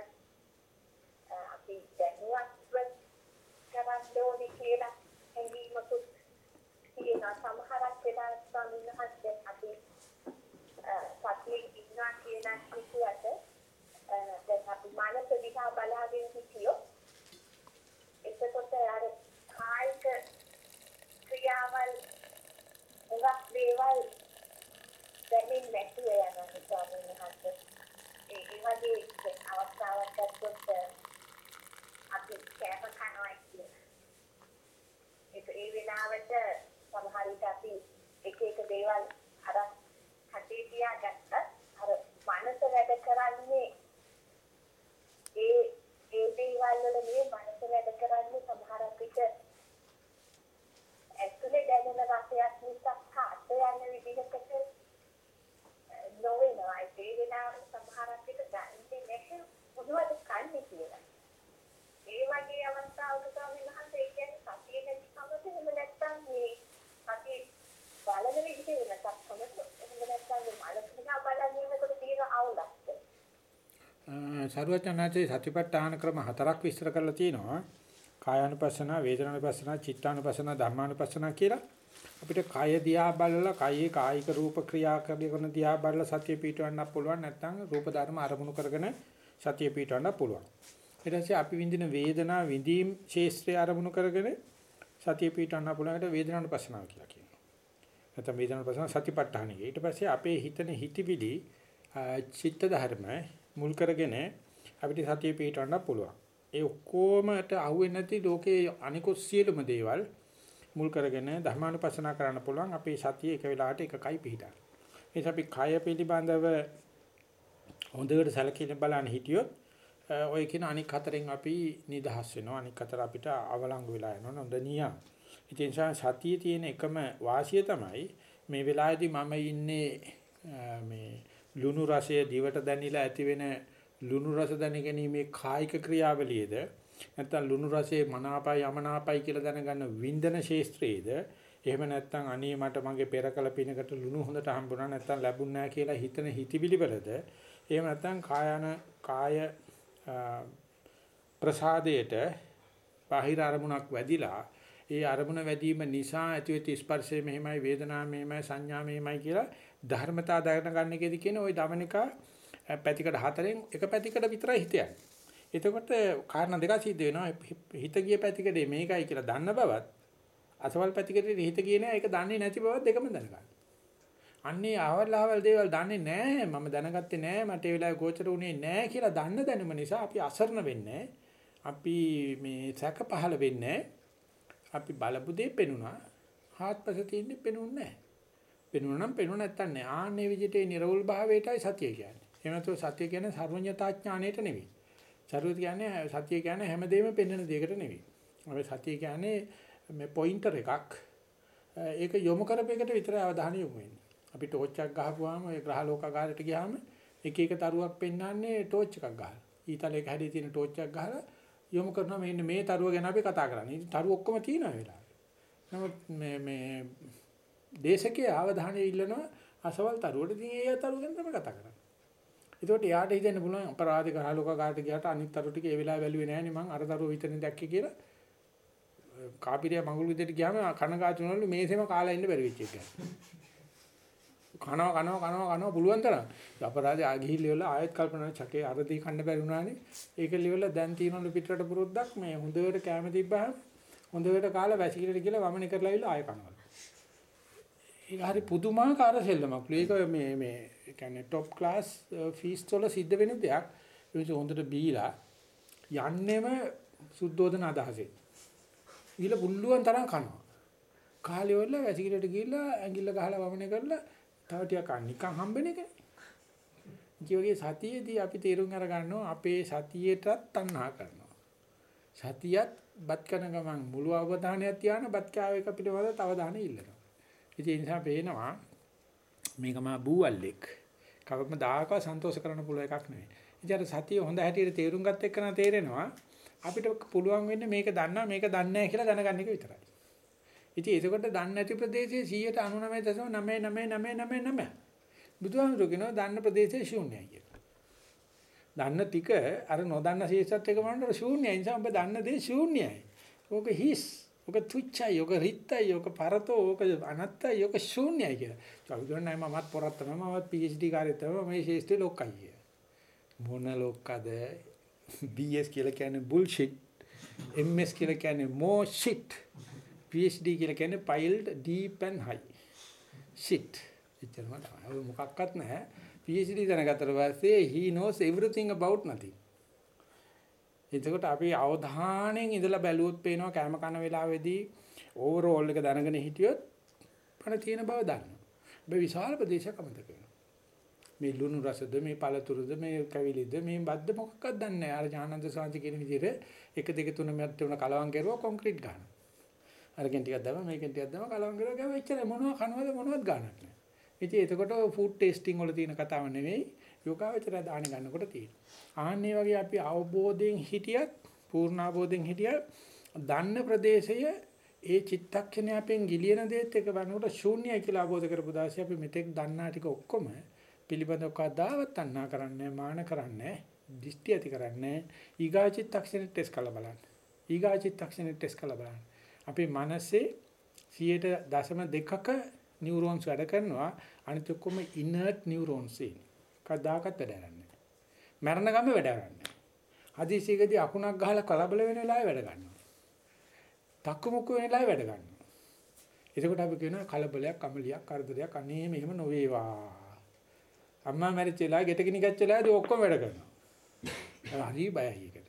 Speaker 4: අපි දැනුවත්ව කරන්න ඕනේ කියලා හැඟීමකුත් තියෙනවා සමහරක් වෙලාවට ස්වාමීන් වහන්සේ අපි සතියේ ඉන්නවා කියලා හිතුවට අ, දැන් අපි මානස දිහා බලාගෙන හිටියොත් එතකොට අර කායික ක්‍රියාවල් උගක් දේවල් දැනෙන්නේ නැතුව යනවා ස්වාමීන් වහන්සේ ඒ ඒ වගේ දැන් අවස්ථාවක් ගත්තොත් අ, අපි කෑම කනවා කියන ඒක ඒ වෙලාවට සමහර විට අපි එක එක දේවල් අර හදේ තියාගත්තත් අර මනස වැඩ කරන්නේ ඒ ඒ දේවල් වල නෙවෙයි මනස වැඩ කරන්නේ සමහර විට ඇතුලේ දැනෙන රසයක් නිසා කාට යන විදිහකට නොවෙනවා. ඒ වෙලාවට සමහර විට දැනෙන්නේ නැහැ. මොනවද කන්නේ කියලා. ඒ වගේ අවස්ථාවක ස්වාමීන් වහන්සේ ඒ කියන්නේ සතිය නැති කමද එහෙම නැත්නම් මේ සතිය බලන විදිහේ වෙනසක් කමද එහෙම නැත්නම් මේ මනස දිහා බලන්නේකොට තියෙන අවුලක්ද
Speaker 1: සරුවචනාචේ සතිපට්ඨාන ක්‍රම හතරක් විස්තර කරලා තියෙනවා. කායානුපස්සන, වේදනානුපස්සන, චිත්තානුපස්සන, ධම්මානුපස්සන කියලා. අපිට කය දිහා බලලා කයේ කායික රූප ක්‍රියා කරන දිහා බලලා සතිය පිටවන්න පුළුවන් නැත්නම් රූප ධර්ම අරමුණු කරගෙන සතිය පිටවන්න පුළුවන්. ඊට පස්සේ අපි විඳින වේදනා විඳීම් ශේෂ්ත්‍රය අරමුණු කරගෙන සතිය පිටවන්න පුළුවන් එකට වේදනානුපස්සනාව කියලා කියනවා. නැත්නම් වේදනානුපස්සන සතිපට්ඨානයි. ඊට පස්සේ අපේ හිතන හිතවිලි චිත්ත ධර්ම මුල් කරගෙන අපිට සතිය පිටවන්න පුළුවන්. ඒ ඔක්කොමට අහුවෙන්නේ නැති ලෝකයේ අනිකුත් සියලුම දේවල් මුල් කරගෙන ධර්මානුපස්සනා කරන්න පුළුවන් අපේ සතිය එක වෙලාවට එකකයි පිටා. ඒ නිසා අපි කය පිළිබඳව හොඳට සැලකිලි බලන්න හිටියොත් ඔය කියන අනික් හතරෙන් අපි නිදහස් වෙනවා. අනික් හතර අපිට අවලංගු වෙලා යනවා නොදනියා. ඉතින් සතියේ තියෙන එකම වාසිය තමයි මේ වෙලාවේදී මම ඉන්නේ මේ ලුණු රසය දිවට දැනිලා ඇති වෙන ලුණු රස දැනගැනීමේ කායික ක්‍රියාවලියද නැත්නම් ලුණු රසයේ මනාපයි යමනාපයි කියලා දැනගන්න වින්දන ශේස්ත්‍රයේද එහෙම නැත්නම් අනේ මට මගේ පෙරකල පිනකට ලුණු හොඳට හම්බුණා නැත්නම් ලැබුණ නැහැ කියලා හිතන හිතවිලි වලද එහෙම නැත්නම් කායන කාය ප්‍රසාදයට බාහිර අරමුණක් වැඩිලා ඒ අරමුණ වැඩිම නිසා ඇතිවෙච්ච ස්පර්ශය මෙහෙමයි වේදනාව මෙහෙමයි සංඥා මෙහෙමයි කියලා ධර්මතා දැන ගන්න එකේදී කියන ওই දමනිකා පැතිකඩ හතරෙන් එක පැතිකඩ විතරයි හිත යන්නේ. එතකොට කාරණා දෙකක් සිද්ධ වෙනවා. හිත ගිය පැතිකඩේ මේකයි කියලා දන්න බවත් අසවල් පැතිකඩේ හිත ගියේ නෑ ඒක දන්නේ නැති බවත් දෙකම දැනගන්න. අන්නේ ආවල් ආවල් දේවල් දන්නේ නෑ මම දැනගත්තේ නෑ මට ඒ වෙලාවේ ගෝචර වුණේ නෑ කියලා දන්න දැනුම නිසා අපි අසරණ වෙන්නේ අපි මේ සැක පහළ වෙන්නේ අපි බලපු දේ පෙනුණා. හාත්පස තියෙන්නේ පෙනුන්නේ නෑ පෙනුණා නම් පෙනුණ නැත්තන් නෑ. ආන්නේ විදිහට ඒ නිර්වුල් භාවයටයි සතිය කියන්නේ. එහෙම නැතුව සතිය කියන්නේ සර්වඥතා ඥාණයට නෙවෙයි. සරුවත් කියන්නේ සතිය කියන්නේ හැමදේම පෙන්වන දෙයකට නෙවෙයි. අපි සතිය කියන්නේ මේ පොයින්ටර් එකක්. ඒක යොමු කරපෙකට විතරයි අවධානය යොමු වෙන්නේ. අපි ටෝච් එකක් ගහපුවාම ඒ ග්‍රහ ලෝකාගාරයට ගියාම එක එක තරුවක් පෙන්වන්නේ ටෝච් එකක් ගහලා. ඊතලයක හැදී තියෙන ටෝච් එකක් ගහලා යොමු කරනවා මෙන්න මේ තරුව ගැන අපි කතා කරන්නේ. ඉතින් තරු ඔක්කොම තියෙනවා වෙලාවට. නමුත් මේ මේ දේශකයේ අවධානය ඉල්ලනවා අසවල් තරුවට ඉතින් ඒ තරුව ගැන තමයි කතා කරන්නේ. ඒකට යාට හිතෙන්න පුළුවන් අපරාධ ග්‍රහ ලෝකාගාරයට ගියාට අනිත් තරු ටික ඒ වෙලාව බැලුවේ නැහැ නේ මං අර තරුව විතරනේ දැක්කේ කියලා. කාපිරිය මඟුල් විදියට ගියාම කනගාටු වෙනවලු මේසෙම කාලා ඉන්න බැරි වෙච්ච එක. කනවා කනවා කනවා කනවා පුළුවන් තරම්. අපරාධය ආ ගිහිල්ලා ආයෙත් කල්පනා චකේ අරදී කන්න බැරි වුණානේ. ඒක liverලා දැන් තියෙනවලු පිටරට පුරුද්දක් මේ හොඳට කැම තිබ්බහම හොඳට කාලා වැසිකිලට ගිහලා වමනේ කරලා ඉවිලා ආයෙ කනවා. ඒක හරි පුදුමාකාර සෙල්ලමක්. ඒක මේ මේ කියන්නේ টොප් ක්ලාස් ෆීස් වල සිද්ධ වෙන දෙයක්. ඒක හොඳට බීලා යන්නෙම සුද්ධෝදන අදහසෙන්. ඊළ පුල්ලුවන් තරම් කනවා. කාලේ වල වැසිකිලට ගිහිල්ලා ඇඟිල්ල ගහලා වමනේ කරලා තව ටිකක් නිකන් හම්බෙන එකනේ. ජීවගේ සතියේදී අපි තීරුම් අර ගන්නවා අපේ සතියේටත් තණ්හා කරනවා. සතියත් බත් කන ගමන් මුළු අවධානයක් තියාන බත් කාවේක පිටවල තව දාන ඉල්ලනවා. ඉතින් ඒ නිසා පේනවා මේක මා බූවල්ලෙක්. කවම දායක සන්තෝෂ කරන්න පුළුවන් එකක් නෙවෙයි. ඉතින් සතිය හොඳ හැටියට තේරුම් ගත්ත එක්කන තේරෙනවා අපිට පුළුවන් වෙන්නේ මේක දන්නා මේක දන්නේ නැහැ කියලා දැනගන්න එක විතරයි. ඉතින් ඒකකොට දන්නේ නැති ප්‍රදේශයේ 199.99999 බුදුහාමුදුරු කියනවා දන්න ප්‍රදේශයේ ශූන්‍යයි කියලා. දන්න ටික අර නොදන්න ශේෂත් එක වුණාට ශූන්‍යයි. ඒ නිසා ඔබ දන්න දේ ශූන්‍යයි. ඕක හිස්. ඕක තුච්චයි. ඕක රිත්තයි. ඕක පරතෝ. ඕක අනත්තයි. ඕක ශූන්‍යයි කියලා. චෞදරණයි මමත් පොරත් තමයි මමත් PhD කාර්යය තමයි මේ ශේෂ්ඨේ ලොක්කයි. මොන ලොක්කද? BS කියලා කියන්නේ bullshit. MS කියලා කියන්නේ more shit. PhD කියලා කියන්නේ piled deep and high. shit. එච්චරම තමයි. මොකක්වත් නැහැ. PhD දැනගත්තට පස්සේ he knows everything about nothing. එතකොට අපි අවධානයෙන් ඉඳලා බැලුවොත් පේනවා කැම කන වෙලාවේදී ඕවර්ෝල් එක දැනගෙන හිටියොත් පණ තියෙන බව දන්නවා. මේ විශාල ප්‍රදේශයක් අමතක වෙනවා. මේ ලුණු රසද මේ පළතුරුද මේ කැවිලිද මේ බද්ද මොකක්වත් දන්නේ නැහැ. අර ඥානන්ද සාන්ති කියන විදිහට 1 2 3 මෙත් තුන කලවම් කරුවා කොන්ක්‍රීට් ගන්නවා. අරකින් ටිකක් දැම්ම මේකෙන් ටිකක් දැම්ම කලවම් කරුවා ගම එච්චර මොනවද කනවද මොනවද ගන්නත් නෑ. ඉතින් එතකොට ෆුඩ් ටේස්ටිං වල තියෙන කතාව නෙවෙයි යෝගාවචරය දාන ගන්නකොට තියෙනවා. ආන්නේ වගේ අපි අවබෝධයෙන් හිටියත් පූර්ණ අවබෝධයෙන් හිටියත් දන්න ප්‍රදේශය ඒ චිත්තක්ෂණය අපෙන් ගිලින දේත් එක බලනකොට ශූන්‍යයි කියලා අවබෝධ කරපු දාසේ අපි මෙතෙක් දන්නා ටික ඔක්කොම පිළිබඳව කවදාවත් අන්නා කරන්නේ මාන කරන්නේ දිෂ්ටි ඇති කරන්නේ ඊගා චිත්තක්ෂණෙ ටෙස්ට් කරලා බලන්න. ඊගා චිත්තක්ෂණෙ ටෙස්ට් කරලා බලන්න. අපේ මනසේ 100.2ක නියුරෝන්ස් වැඩ කරනවා අනිත් ඔක්කොම ඉනර්ට් නියුරෝන්ස් ඉන්නේ. කවදාකවත් වැඩ කරන්නේ නැහැ. මරණ ගම වැඩ කරන්නේ. හදිසියකදී අකුණක් ගහලා කලබල වෙන වෙලාවේ වැඩ ගන්නවා. තක්කු මුක්කු වෙන වෙලාවේ වැඩ ගන්නවා. එතකොට අපි කියනවා කලබලයක්, අමලියක්, කරදරයක් අනේ මෙහෙම නොවේවා. අම්මා මැරිච්ච වෙලාවේ ගෙට ගිනි ගච්ච වෙලාවේදී ඔක්කොම වැඩ කරනවා. හරි බයයි ඒකට.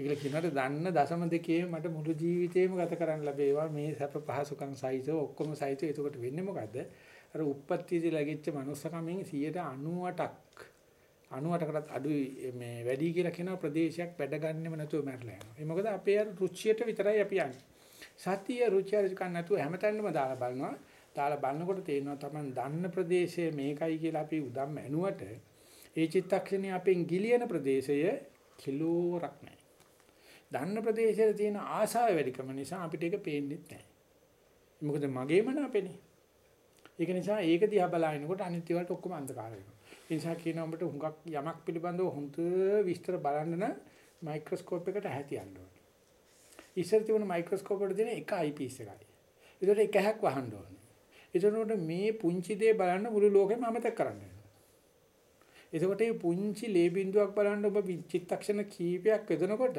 Speaker 1: ඒකල කියනකට දන්න දශම දෙකේ මට මුළු ජීවිතේම ගත කරන්න ලැබේවා මේ සැප පහසුකම් සහිතව ඔක්කොම සහිතව එතකොට වෙන්නේ මොකද්ද අර උප්පත්තියේදී ලැබිච්ච manussකමෙන් 98ක් 98කටත් අඩුයි මේ වැඩි කියලා කියන ප්‍රදේශයක් වැඩ ගන්නෙම නැතුව මැරලා යනවා. ඒ මොකද අපේ අර රුචියට විතරයි අපි යන්නේ. සතිය රුචිය රුචිකන් නැතුව හැමතැනම දාලා බලනවා. දාලා බලනකොට තේරෙනවා Taman දන්න ප්‍රදේශය මේකයි කියලා අපි උදම් ඇනුවට ඒ චිත්තක්ෂණේ අපෙන් ගිලියන ප්‍රදේශය කිලෝරක් නැහැ. දන්න ප්‍රදේශයේ තියෙන ආශාව වැඩිකම නිසා අපිට ඒක පේන්නේ නැහැ. මොකද මගේම නාපෙනේ. ඒක නිසා ඒක දිහා බලනකොට අනිත් ඒවාට ඔක්කොම අන්ධකාර වෙනවා. ඒ නිසා කියනවා උඹට හුඟක් යමක් පිළිබඳව හොඳ විස්තර බලන්න නම් මයික්‍රොස්කෝප් එකට හැතියන්න ඕනේ. ඉස්සර තිබුණ මයික්‍රොස්කෝප් වල තියෙන එක අයිපීස් එකයි. ඒකට එක හැක් වහන්න ඕනේ. එතකොට මේ පුංචි දේ බලන්න මුළු ලෝකෙම අමතක කරන්න වෙනවා. එතකොට මේ පුංචි ලේ බිඳුවක් බලන්න ඔබ චිත්තක්ෂණ කීපයක් යොදනකොට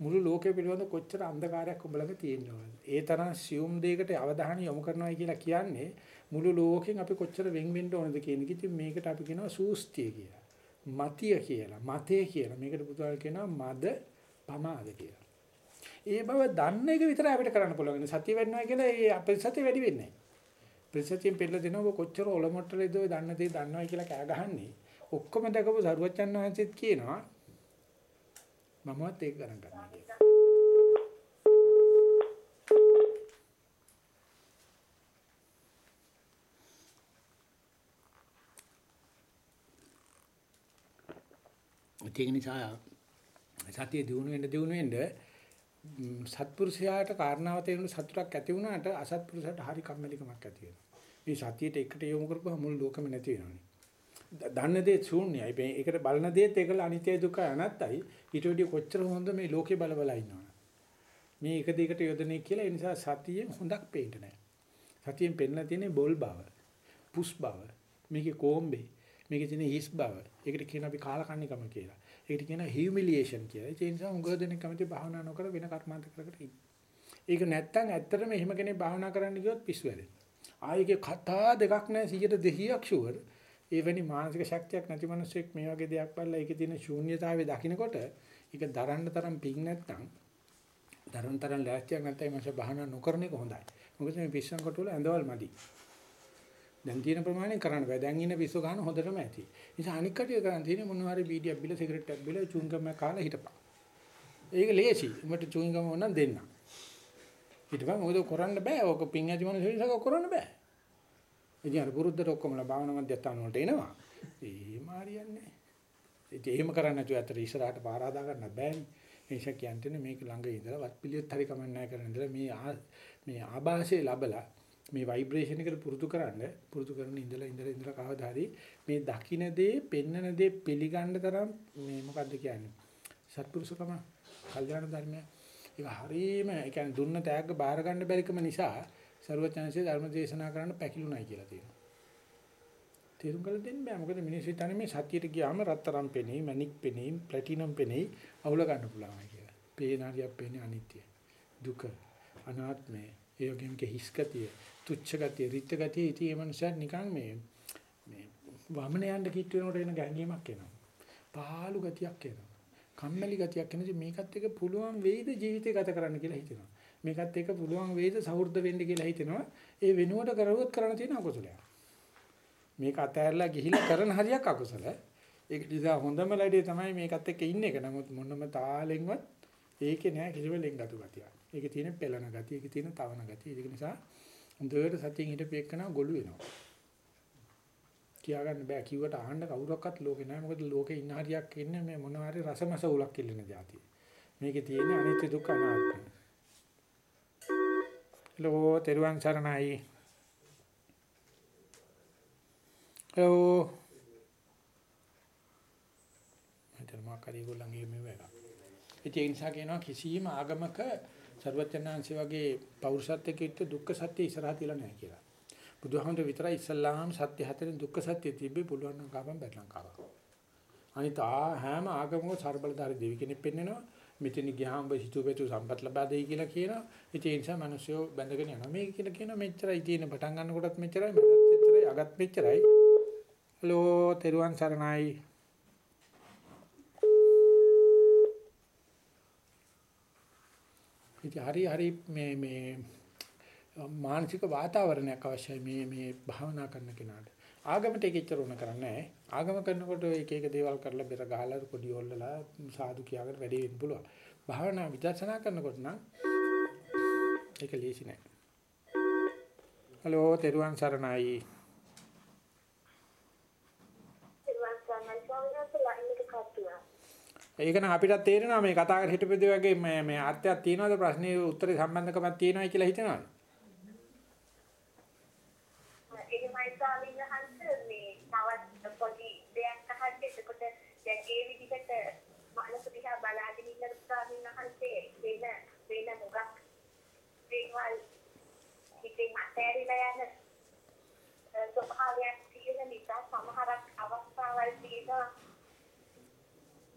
Speaker 1: මුළු ලෝකෙ පිළිබඳ කොච්චර අන්ධකාරයක් ඔබ ළඟ තියෙනවද? ඒ තරම් සියුම් දෙයකට අවධානය යොමු කරනවා කියලා කියන්නේ මුළු ලෝකෙන් අපි කොච්චර වෙන් වෙන්න ඕනද කියන එක. ඉතින් මේකට අපි කියනවා සූස්තිය කියලා. මතිය කියලා, මතේ කියලා. මේකට පුතාල කියනවා මද පමාද කියලා. ඒ බව දන්න එක විතරයි අපිට කරන්න පුළුවන්. සතිය වෙන්නවා කියලා ඒ අපේ සතිය වැඩි වෙන්නේ නැහැ. ප්‍රතිසතියෙන් පෙළ දෙනවා කොච්චර ඔලොමොට්ටලද ඔය දන්න දේ දන්නවා කියලා කෑ ගහන්නේ. ඔක්කොම දැකපු සරුවච්චන් වහන්සේත් කියනවා මමවත් ඒක ගණන් ගන්නවා කියලා. ඒක නිසා සතිය දිනු වෙන්න දිනු වෙන්න සත්පුරුෂයාට කාරණාව තේරුණු සතුටක් ඇති වුණාට අසත්පුරුෂයාට හරි කම්මැලිකමක් ඇති වෙනවා. මේ සතියට එකට යොමු කරපුවා මුළු ලෝකෙම නැති වෙනවනේ. දන්න දේ ශූන්‍යයි. ඒකට බලන දේත් ඒකල අනිත්‍ය දුක අනත්තයි. ඊට වඩා කොච්චර හොඳ මේ ලෝකේ බල බල ඉන්නවනේ. මේ එක දෙයකට යොදන්නේ කියලා ඒ නිසා සතියෙන් හොඳක් පේන්න නැහැ. සතියෙන් පෙන්නලා තියෙන්නේ බොල් බව, පුස් බව, මේකේ කොම්බේ, මේකේ තියෙන හිස් බව. ඒකට කියන අපි කාලකන්නිකම කියලා. ඒකට කියන හියුමිලියේෂන් කියලා. ඒ නිසා උගව දෙනෙක් කැමති භාවනා නොකර වෙන කර්මාන්ත කර කර ඉන්න. ඒක නැත්තම් ඇත්තටම එහෙම කෙනෙක් භාවනා කරන්න ගියොත් පිස්සු වැදෙනවා. ආයේ කතා දෙකක් නැහැ 100 200ක් ෂුවර්. එවැනි මානසික ශක්තියක් නැති මිනිස්සෙක් මේ වගේ දෙයක් බලලා ඒකේ තියෙන ශූන්‍යතාවය දකිනකොට ඒක දරන්න තරම් පිං නැත්තම් දරන්න තරම් ලෑස්තියක් නැත්නම් මාස බහනා නොකරන එක හොඳයි. මොකද මේ පිස්සන් කොටවල ඇඳවල් මදි. දැන් තියෙන ප්‍රමාණය කරන්න බෑ. දැන් ඉන්න පිස්සු ගන්න හොඳටම ඇති. නිසා අනික් කටිය කරන් තියෙන්නේ මොනවා හරි බීඩියක් බිල සිගරට් එකක් බිල චුංගම් එකක් කාලා හිටපන්. ඒක ලේසි. උඹට චුංගම් ඕන දෙන්න. හිටපන් මොකද කරන්න බෑ. ඕක පිං ඇති මොන කරන්න බෑ. ඉතින් අර පුරුද්දට ඔක්කොමලා භාවනා මධ්‍යස්ථාන වලට එනවා. ඒ මාරියන්නේ. ඉතින් එහෙම කරන්නේ නැතුව ඇතර ඉස්සරහට පාර හදා ගන්න බෑනේ. ඒ නිසා කියන්නේ මේක ළඟ ඉඳලා වත් පිළියෙත් හරි කමක් නැහැ කරන ඉඳලා මේ මේ ආభాෂයේ ලබලා මේ ভাইබ්‍රේෂන් එකට පුරුදු කරන්න පුරුදු කරන ඉඳලා ඉඳලා ඉඳලා කවදා හරි මේ දකින්න දේ, පෙන්නන දේ පිළිගන්න තරම් මේ මොකද්ද කියන්නේ? සත්පුරුෂකම, කල්යාණ ධර්මය. ඒක හරීම ඒ කියන්නේ දුන්න තෑග්ග බාර ගන්න බැරිකම නිසා ਸਰවඥාන්සේ ධර්ම දේශනා කරන්න පැකිලුණයි කියලා තියෙනවා. තේරුම් ගන්න දෙන්න බෑ. මොකද මිනිස්සු හිතන්නේ මේ සතියට ගියාම රත්තරන් පෙනෙයි, මණික් පෙනෙයි, ප්ලැටිනම් පෙනෙයි අවුල ගන්න පුළුවන් කියලා. පේනාරියක් පේන්නේ අනිත්‍ය. දුක, අනාත්මය, ඒ වගේම හිස් ගතිය, තුච්ඡ ගතිය, රිත් ගතිය ඉතින් මේ මනුස්සයා නිකන් මේ මේ වමන යන්න කිට් වෙනකොට එන ගැංගීමක් එනවා. පහළු ගතියක් එනවා. කම්මැලි ගතියක් එනදී මේකත් එක පුළුවන් වෙයිද ජීවිතය ගත කරන්න කියලා හිතෙනවා. මේකත් එක්ක පුළුවන් වේද සහෘද වෙන්න කියලා හිතෙනවා. ඒ වෙනුවට කරුවොත් කරන්න තියෙන අකුසලයක්. මේක අතහැරලා ගිහිල්ලා කරන හරියක් අකුසල. ඒක නිසා හොඳම ලයිඩේ තමයි මේකත් එක්ක ඉන්න එක. නමුත් මොනම තාලෙන්වත් ඒකේ නෑ කිසිම ලෙන්ගතු ගතියක්. ඒකේ තියෙන පෙළන ගතිය, ඒකේ තියෙන තවන ගතිය. ඒක නිසා හොඳට සතියින් හිටපෙකන ගොළු වෙනවා. කියාගන්න බෑ කිව්වට අහන්න කවුරක්වත් ලෝකේ නැහැ මොකද ලෝකේ ඉන්න හරියක් ඉන්නේ මේ මොනවා හරි රසමස උලක් ඉල්ලන જાතිය. මේකේ තියෙන අනිත්‍ය දුක්ඛ අනාත්ම. ලෝ තෙරුවන් සරණයි ලෝ මට මොකක්ද ඒගොල්ලන්ගේ මේ එක ඒ නිසා කියනවා කිසියම් ආගමක ਸਰවඥාන්සේ වගේ පෞරුෂත්වයක යුක්ත දුක්ඛ සත්‍ය ඉස්සරහ තියලා නැහැ කියලා. බුදුහාමුදුර විතරයි ඉස්සල්ලාම සත්‍ය හතරෙන් දුක්ඛ සත්‍ය තිබ්බේ පුළුවන් නම් කාපම් බැලන් කාවා. අනිත හැම ආගමක ਸਰබලධාරී දෙවි කෙනෙක් පෙන්නනවා. මෙතන ගියාම ඔබ හිතුවෙතු සම්පත් ලබා දෙයි කියලා කියනවා. ඉතින් ඒ නිසා මිනිස්සු බැඳගෙන යනවා. මේක කියලා කියනවා මෙච්චරයි තියෙන පටන් ගන්නකොටත් මෙච්චරයි මැදත් මෙච්චරයි අගත් මෙච්චරයි. හලෝ තෙරුවන් සරණයි. ඉතින් හරි හරි මේ මේ මානසික වාතාවරණයක් අවශ්‍යයි මේ මේ භාවනා කරන කෙනාට. ආගමට ඒක එච්චර උන කරන්නේ. ආගම කරනකොට එක එක දේවල් කරලා බෙර ගහලා පොඩි හොල්ලලා සාදු කියාගෙන වැඩි වෙන්න පුළුවන්. භාවනා විදර්ශනා කරනකොට නම් ඒක ලේසි නෑ. හලෝ තෙරුවන් සරණයි. ඒක නම් අපිට තේරෙනවා මේ කතා කර හිටපෙද වගේ මේ මේ අර්ථයක් තියනවාද ප්‍රශ්නේ උත්තරේ සම්බන්ධකමක් තියෙනවයි කියලා හිතනවාද?
Speaker 4: එහෙමයි ස්වාමීන් වහන්සේ මේ තවත් පොඩි දෙයක් අහන්න එතකොට දැන් ඒ විදිහට මනස දිහා බලාගෙන ඉන්න ස්වාමීන් වහන්සේ වෙන වෙන මොකක් දේවල් ඉතින් මතෑරිලා යන අ, ස්වභාවයක් තියෙන නිසා සමහරක් අවස්ථාවල් තියෙනවා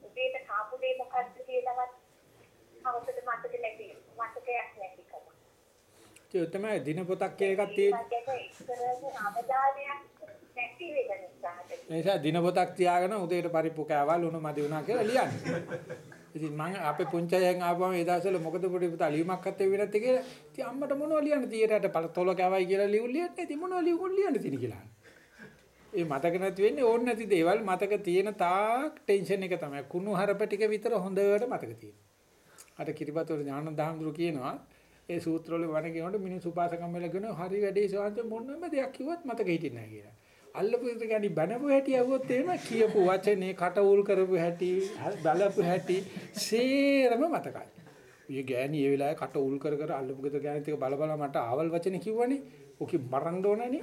Speaker 4: උදේට කාපු දේ මොකක්ද කියලාවත් අවසට මතක නැති මතකයක් නැතිකම
Speaker 1: ඒ තමයි දින පොතක් කියලා එකක් තියෙන. ඒ නිසා දින පොතක් තියාගෙන උදේට පරිප්පු කෑවල් උණු මදි වුණා කියලා ලියන්නේ. ඉතින් මම අපේ පුංචයන් ආපුවම ඒ දවස්වල මොකද පොඩි පුතා ලියුමක් අත්තේ විරත් කියලා. ඉතින් අම්මට මොනව ලියන්න තියරට පළතොල කෑවයි කියලා ලියු ලියන්නේ. ඉතින් මොනව ලියු ලියන්න තියෙන කියලා. ඒ මතක නැති වෙන්නේ ඕන නැති දේවල් මතක තියෙන තාක් ටෙන්ෂන් එක තමයි. කුණු හරප ටික විතර හොඳට මතක තියෙනවා. අර කිරිබතවල ඥානදාහඳුරු කියනවා ඒ සූත්‍රවල වණ කියනකොට මිනිස්සු උපාසකම් වල කියන හරි වැඩේ සවන්ත මොනම දෙයක් කිව්වත් මතක හිටින්නේ නැහැ කියලා. අල්ලපු ගණි බනපු හැටි අහුවොත් එහෙම කියපු වචනේ කටවුල් කරපු හැටි බලපු හැටි සේරම මතකයි. ඊ ගෑණි ඒ වෙලාවේ කටවුල් කර කර අල්ලපු ගෙද ගෑණිත් එක බල බල මට ආවල් වචනේ කිව්වනේ. ඔකේ මරන්න ඕනනේ.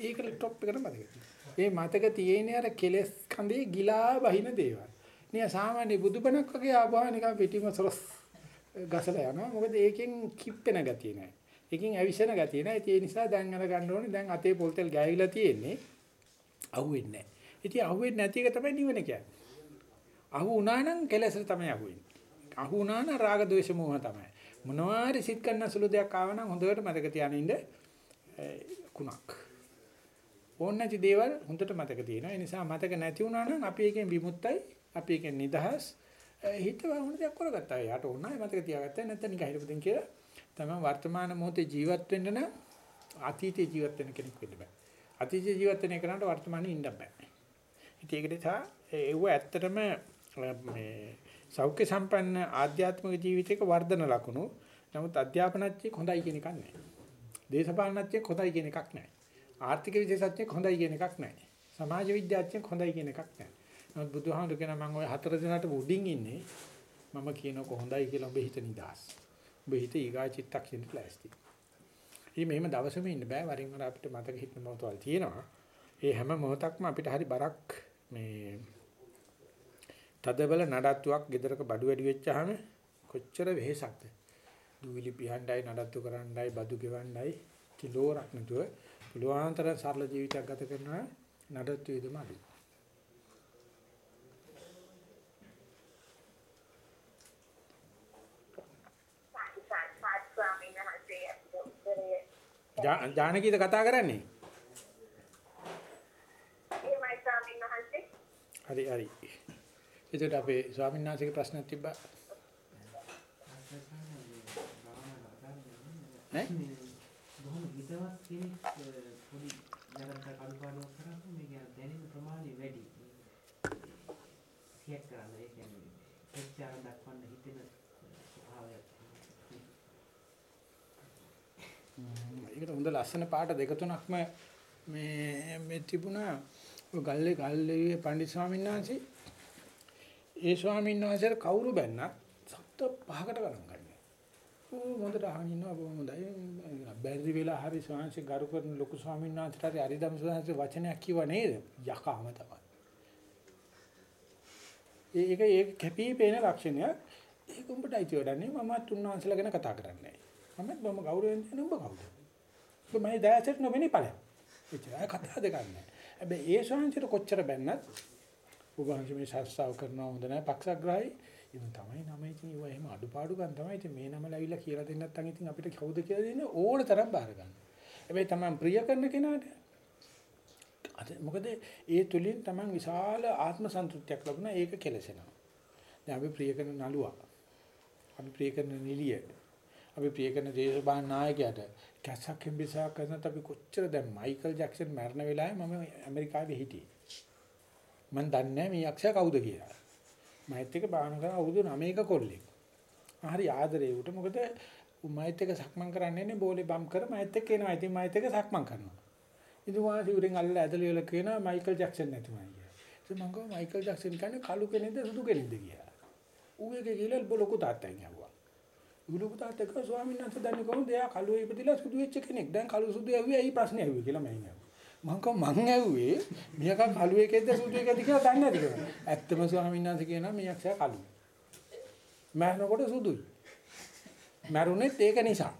Speaker 1: ඒක ටොප් එකට මතකයි. ඒ මතක තියෙන්නේ අර කෙලස් කඳේ ගිලා බහින දේවල්. නිය සාමාන්‍ය බුදුබණක් වගේ ආවා නිකන් පිටිම සරස් ගසලා යනවා. මොකද ඒකෙන් කිප්පෙන ගතිය නැහැ. එකකින් අවිෂණ ගතිය නැහැ. ඒ නිසා දැන් අර ගන්න ඕනේ. දැන් අතේ පොල්තෙල් ගෑවිලා තියෙන්නේ. අහුවෙන්නේ නැහැ. ඉතින් අහුවෙන්නේ නැති එක තමයි නිවන කියන්නේ. අහු වුණා නම් කෙලෙස තමයි අහුවෙන්නේ. අහු වුණා නම් රාග ద్వේෂ මෝහ තමයි. මොනවාරි සිත් කරන සුළු දෙයක් ආව නම් හොඳට මතක තියාගෙන ඉන්න කුණක්. ඕන නැති දේවල් හොඳට මතක තියෙනවා. ඒ නිසා මතක නැති වුණා නම් අපි එකෙන් විමුක්තයි, අපි එකෙන් නිදහස්. හිතව වුණ දෙයක් කරගත්තා. යාට ඕනයි මතක තියාගත්තා. නැත්නම් නිකන් හිටපදින් කියලා තමයි වර්තමාන මොහොතේ ජීවත් වෙන්න නම් අතීතේ ජීවත් වෙන කෙනෙක් වෙන්න බෑ. අතීතේ ජීවත් වෙන එකනට වර්තමානයේ ඉන්න බෑ. ඉතින් ඒක නිසා ඒව ඇත්තටම මේ සෞඛ්‍ය සම්පන්න ආධ්‍යාත්මික ජීවිතයක වර්ධන ලකුණු. නමුත් අධ්‍යාපනච්චෙක් හොඳයි කියන එකක් නැහැ. දේශපාලනච්චෙක් හොඳයි කියන එකක් නැහැ. ආර්ථික විද්‍යාඥයෙක් හොඳයි කියන එකක් නැහැ. සමාජ විද්‍යාඥයෙක් හොඳයි කියන එකක් නැහැ. නමුත් බුදුහාමුදුරු කියන මම ওই හතර දිනකට උඩින් ඉන්නේ. මම කියනකො හොඳයි කියලා ඔබ හිත නිදාස්. ඔබ හිත ඊගා චිත්තක්ෂණයට ප්ලාස්ටික්. ඉතින් මෙහෙම දවසෙම ඉන්න බෑ වරින් වර අපිට මතක හිටින මොහොතවල් තියෙනවා. ඒ හැම මොහොතක්ම අපිට හරි බරක් මේ තදබල නඩත්තුවක් ගෙදරක බඩු වැඩි වෙච්චාම කොච්චර වෙහෙසක්ද? දුවිලි පිහණ්ඩයි නඩත්තු කරන්නයි බදු ගෙවන්නයි කිලෝරක් නැතුව පුළුවන් තරම් සරල ජීවිතයක් ගත කරනවා නඩත්තු වේදම අඩුයි. ජානකීද කතා කරන්නේ? හරි හරි. එතකොට අපේ ස්වාමීන් වහන්සේගේ ප්‍රශ්නයක් තිබ්බා. ඈ?
Speaker 2: බොහොම හිතවත් කෙනෙක් පොඩි ජනක කල්පාඩුවක් කරාම මේක අර දැනෙන ප්‍රමාණය වැඩි. සියක් කරන්න ඒ කියන්නේ ප්‍රත්‍යාර දක්වන්න හිතෙන ස්වභාවයක්.
Speaker 1: ඒකට හොඳ ලස්සන පාට දෙක තුනක්ම මේ මේ තිබුණා ඔය ගල්ලේ ගල්ලේ පණ්ඩිත ස්වාමීන් වහන්සේ ඒ ස්වාමීන් වහන්සේට කවුරු බැන්නත් සත්‍ය පහකට ගණන් ගන්නවා. ඕ හොඳට අහගෙන ඉන්නවා බොහොම හොඳයි. බැරි වෙලා හරි ස්වාමීන් ගරු කරන ලොකු ස්වාමීන් වහන්සේට හරි හරිදම් ස්වාමීන් වචනයක් කිව්ව නේද? යකාම තමයි. ඒක ඒක කැපී පෙනෙන ලක්ෂණයක්. ඒක උඹට අයිති වැඩන්නේ මමත් උන්වහන්සේලා ගැන කතා කරන්නේ නැහැ. මමත් බොහොම ගෞරවයෙන් දෙන උඹ කවුද? ඔබ මම දැසට නොවෙන්නේ ඵලයක්. එච්චරයි කතා දෙක නැහැ. හැබැයි ඒ ශාන්තිට කොච්චර බැන්නත් ඔබ වහන්සේ මේ ශාස්ත්‍රාව කරනවා හොඳ නැහැ පක්ෂග්‍රාහී. ඉතින් තමයි නම ඉතින් ඒව එහෙම අඩුපාඩුකම් තමයි. ඉතින් මේ නම ලැබිලා කියලා දෙන්න නැත්නම් ඉතින් අපිට කවුද කියලා දෙන්නේ ඕන තරම් බාර ගන්න. හැබැයි තමයි ප්‍රිය කරන කෙනාට අද මොකද ඒ තුලින් තමයි විශාල ආත්ම සන්තුෂ්ටියක් ලැබුණා ඒක කෙලසෙනවා. දැන් අපි ප්‍රිය කරන නළුවා අපි ප්‍රිය කරන නිලිය අපි ප්‍රිය කරන දේශපාලන නායකයාට කැසක් එම්බිසාවක් කරනත් අපි කොච්චර දැන් මයිකල් ජැක්සන් මරණ වෙලාවේ මම ඇමරිකාවේ හිටියේ. මම දන්නේ නැහැ මේ යක්ෂයා කවුද කියලා. මයිත් එක බාහන කරන අවුරුදු 9ක කොල්ලෙක්. හරි ආදරේ උට මොකද මයිත් එක සක්මන් කරන්නේ නේ බෝලේ බම් කර මයිත් එක්ක එනවා. ඉතින් මයිත් එක සක්මන් කරනවා. ඉතින් වාසි උරෙන් අල්ලලා ඇදලා ඉවල කියනවා මයිකල් ජැක්සන් නැතිමයි කියලා. ඉතින් මම කිව්වා මයිකල් ජැක්සන් කියන්නේ කළු කෙනෙක්ද සුදු කෙනෙක්ද කියලා. ඌ එක කියලා ලොකු තාත්තෙන් ඇහුවා. ලොකු තාත්තා කිව්වා ස්වාමීන් වහන්සේ දන්නේ කොහොමද? එයා කළු ඉපදිලා සුදු වෙච්ච කෙනෙක්. දැන් කළු සුදු ඇහුවේ ඇයි ප්‍රශ්නේ ඇහුවේ කියලා මම ඇහුවා. මං කව මං ඇහුවේ මියක කළු එකෙක්ද සුදු එකක්ද කියලා දන්නේ නැති කියලා. ඇත්තම ස්වාමීන් වහන්සේ කියනවා මියක්ෂයා කළු. මරනකොට සුදුයි. මරුණෙත් ඒක නිසා.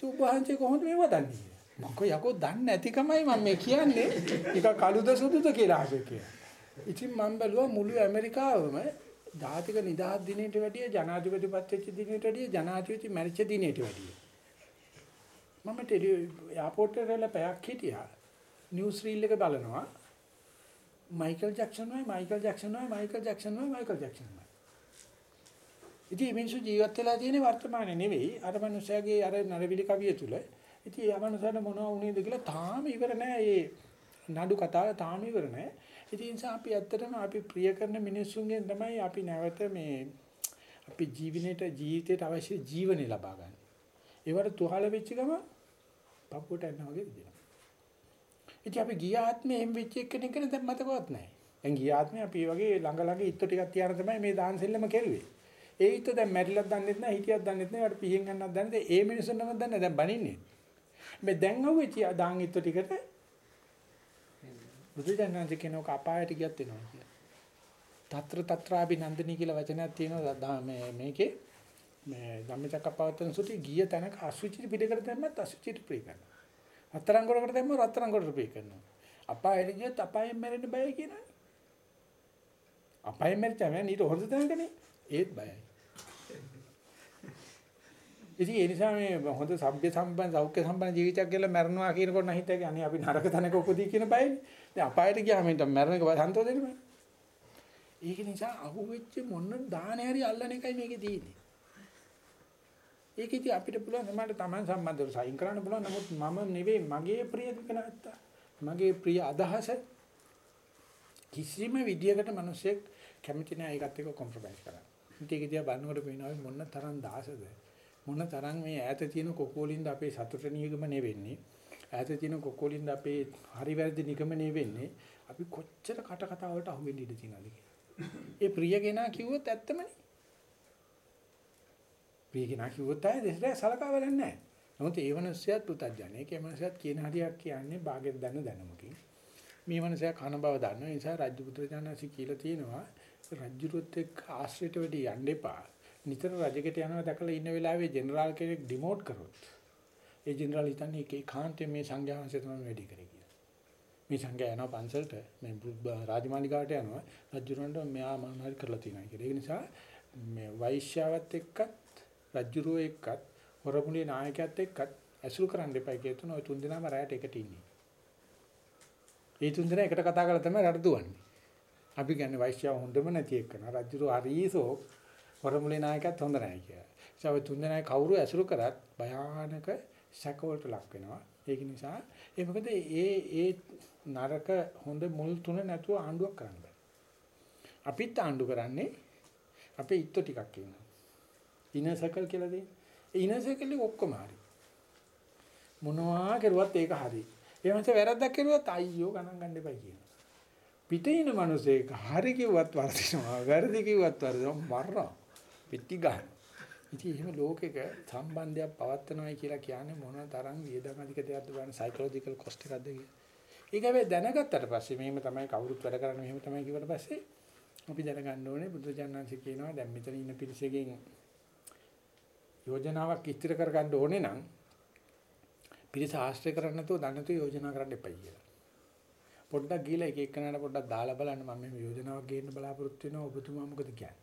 Speaker 1: චුබ්බහන්සේ කොහොමද මේව දන්නේ? මං කව යකෝ දන්නේ නැතිකමයි මම මේ කියන්නේ. ඒක කළුද සුදුද කියලා අහසේ කියලා. ඉතින් මම බැලුවා මුළු ඇමරිකාවම ජාතික නිදහස් දිනයට වැඩිය ජනාධිපතිපත් වෙච්ච දිනයට වැඩිය ජනාධිපති මැරිච්ච දිනයට වැඩිය. මම ටෙලි එයාපෝට් එකේ පැයක් හිටියා. නිවුස් රීල් එක බලනවා. Michael Jackson why Michael Jackson why Michael Jackson why Michael Jackson why. ඉතින් මිනිස්සු ජීවත් වෙලා තියෙන්නේ වර්තමානයේ නෙවෙයි අර මනුස්සයාගේ අර නරවිලි කවිය තුල. ඉතින් ඒ මනුස්සයාට මොනවා වුණේද කියලා තාම ඉවර නෑ ඒ නඩු කතාව තාම ඉවර නෑ. ඉතින් ඒ නිසා අපි ඇත්තටම අපි ප්‍රිය කරන මිනිස්සුන්ගෙන් තමයි අපි නැවත මේ අපි ජීවිතේට ජීවිතයට අවශ්‍ය ජීවනය ලබා ගන්න. ඒවට තුහල වෙච්ච ගම පපුවට යනවා වගේ දෙනවා. ඉතින් අපි ගිය ආත්මේ එම් වෙච්ච එකෙක් කෙනෙක් දැන් මතකවත් නැහැ. දැන් ගිය ආත්මේ අපි වගේ ළඟ ළඟ ඉත්තු ටිකක් තියාන තමයි මේ දාන් සෙල්ලම කෙරුවේ. ඒ ඉත්තු දැන් මැරිලක් දන්නෙත් නැහැ හිටියක් දන්නෙත් නැහැ වට පිහින් ගන්නත් දන්නේ නැහැ. ඒ මිනිස්සුන් නම් දන්නේ දැන් බනින්නේ. මේ දැන් අහුවෙච්ච දාන් ඉත්තු ටිකට බුදුජානක කියනක අපායට ගියත් වෙනවා කියලා. తත්‍ර తත්‍රාභිනන්දනී කියලා වචනයක් තියෙනවා මේ මේකේ මේ ධම්මචක්කපවත්තන සුති ගිය තැනක අසුචි පිටකට දැම්මත් අසුචිට ප්‍රී කරනවා. රත්තරන් කොටකට දැම්ම රත්තරන් කොටට ප්‍රී කරනවා. අපායට ගියත් අපායෙන් මැරෙන්න බයයි කියනවා. අපායෙන් මැරිච්චම ඊට හොඳ තැනකනේ ඒත් බයයි. ඉතින් ඒ නිසා මේ හොඳ සભ્ય සම්පන්න සෞඛ්‍ය සම්පන්න ජීවිතයක් ගෙල මැරනවා කියනකොට නම් හිතේ අනේ අපි නරක තැනක උපදී කියන බයනේ. දැන් අපායට ගියාම හිට මැරෙන එක සන්තෝෂ දෙන්නේ. ඒක නිසා අහුවෙච්ච මොන දානේ හරි අල්ලන එකයි මේකේ තියෙන්නේ. ඒක ඉතින් අපිට පුළුවන් සමහරට Taman සම්බන්ධව සයින් කරන්න පුළුවන්. නමුත් මම නෙවෙයි මගේ ප්‍රිය කෙනාත්තා. මගේ ප්‍රිය අදහස කිසිම විදියකට මිනිස්සෙක් කැමති නැහැ ඒකත් එක්ක කොම්ප්‍රොමයිස් කරන්න. ඉතින් ඒක දිහා බලනකොට පේනවා මොන තරම් දාසද මොන තරම් මේ ඈත තියෙන කොකෝලින්ද අපේ සතුට නිගමනය වෙන්නේ. ඈත තියෙන කොකෝලින්ද අපේ හරි වැරදි නිගමනය වෙන්නේ. අපි කොච්චර කට කතා වලට අහු වෙන්න ඉඩ තියෙනවද කියලා. ඒ ප්‍රිය කෙනා කිව්වොත් ඇත්තමනේ. ප්‍රිය කෙනා කිව්වොත් ආයේ දෙස්රේ සලකා බලන්නේ නැහැ. නමුත් ඒ මනුස්සයත් පුතඥයෙක්. ඒ මනුස්සයත් කියන හරියක් කියන්නේ ਬਾගෙත් දන්න දැනුමකින්. මේ මනුස්සයා කන බව දන්නවා. ඒ නිසා රාජ්‍ය පුත්‍රජානසි කියලා තියෙනවා. රජ්ජුරුවත් එක්ක ආශ්‍රයට වෙඩි යන්න එපා. නිතර රජෙකට යනවා දැකලා ඉන්න වෙලාවේ ජෙනරාල් කෙනෙක් ඩිමෝට් කරොත් ඒ ජෙනරාල් හිතන්නේ ඒකේ කාන්තේ මේ සංඝයා වහන්සේ තමයි වැඩි කරේ කියලා. මේ සංඝයා යනවා පන්සලට මේ රාජමාලිගාවට යනවා රජුරන්ට මෙයා මොන හරි කරලා තියෙනවා කියලා. ඒ නිසා මේ වෛශ්‍යාවත් එක්කත් රජුරෝ එක්කත් හොරමුලේ නායකයාත් එක්කත් ඇසුරු කරන්න එපා කියලා තුන ඔය තුන් දෙනාම රැයට එකට ඉන්නේ. ඒ තුන් දෙනා එකට කතා කරලා තමයි රට දුවන්නේ. අපි කියන්නේ වෛශ්‍යාව හොඳම නැති එක්කන රජුරෝ හරිසෝ හොරමුලේ නායකයත් හොඳ නැහැ කියලා. ඒ නිසා තුන් දෙනා කවුරු ඇසුරු කරත් භයානක සැකවලට ලක් වෙනවා. ඒක නිසා ඒ මොකද ඒ ඒ නරක හොඳ මුල් තුන නැතුව ආණ්ඩුවක් කරන්න බෑ. අපිත් ආණ්ඩු කරන්නේ අපේ ඉත්තු ටිකක් ඉන්නවා. ඉනර් සර්කල් කියලා දෙන්නේ. ඒ ඉනර් සර්කල් එක ඔක්කොම හරි. මොනවා කරුවත් ඒක හරි. ඒ වන්සේ වැරද්දක් කරුවත් අයියෝ ගණන් ගන්න එපා කියනවා. පිටේ ඉන මිනිස්සෙක් හරි කිව්වත් වර්ධිනවා. වැරදි කිව්වත් වර්ධිනවා. මරනවා. පිටි ගන්න. ඉතින් එහෙම ලෝකෙක සම්බන්ධයක් පවත්නවායි කියලා කියන්නේ මොන තරම් වියදම් අධික දෙයක්ද බලන්න සයිකොලොජිකල් කොස්ට් එකක්ද කියලා. ඒක හැබැයි දැනගත්තට පස්සේ මෙහෙම තමයි කවුරුත් වැඩ කරන්නේ මෙහෙම තමයි කිව්වට පස්සේ අපි දැනගන්න ඕනේ බුදුජානනාංශ කියනවා දැන් මෙතන ඉන්න පිරිසකින් යෝජනාවක් ඉදිරි කරගන්න ඕනේ නම් පිරිස ආශ්‍රය කරන්න නැතුව දැනතු යෝජනා කරන්න එපයි කියලා. පොඩ්ඩක් ගිහලා එක එකනට පොඩ්ඩක් දාලා බලන්න මම මේ යෝජනාවක් ගේන්න බලාපොරොත්තු වෙනවා ඔබතුමා මොකද කියන්නේ?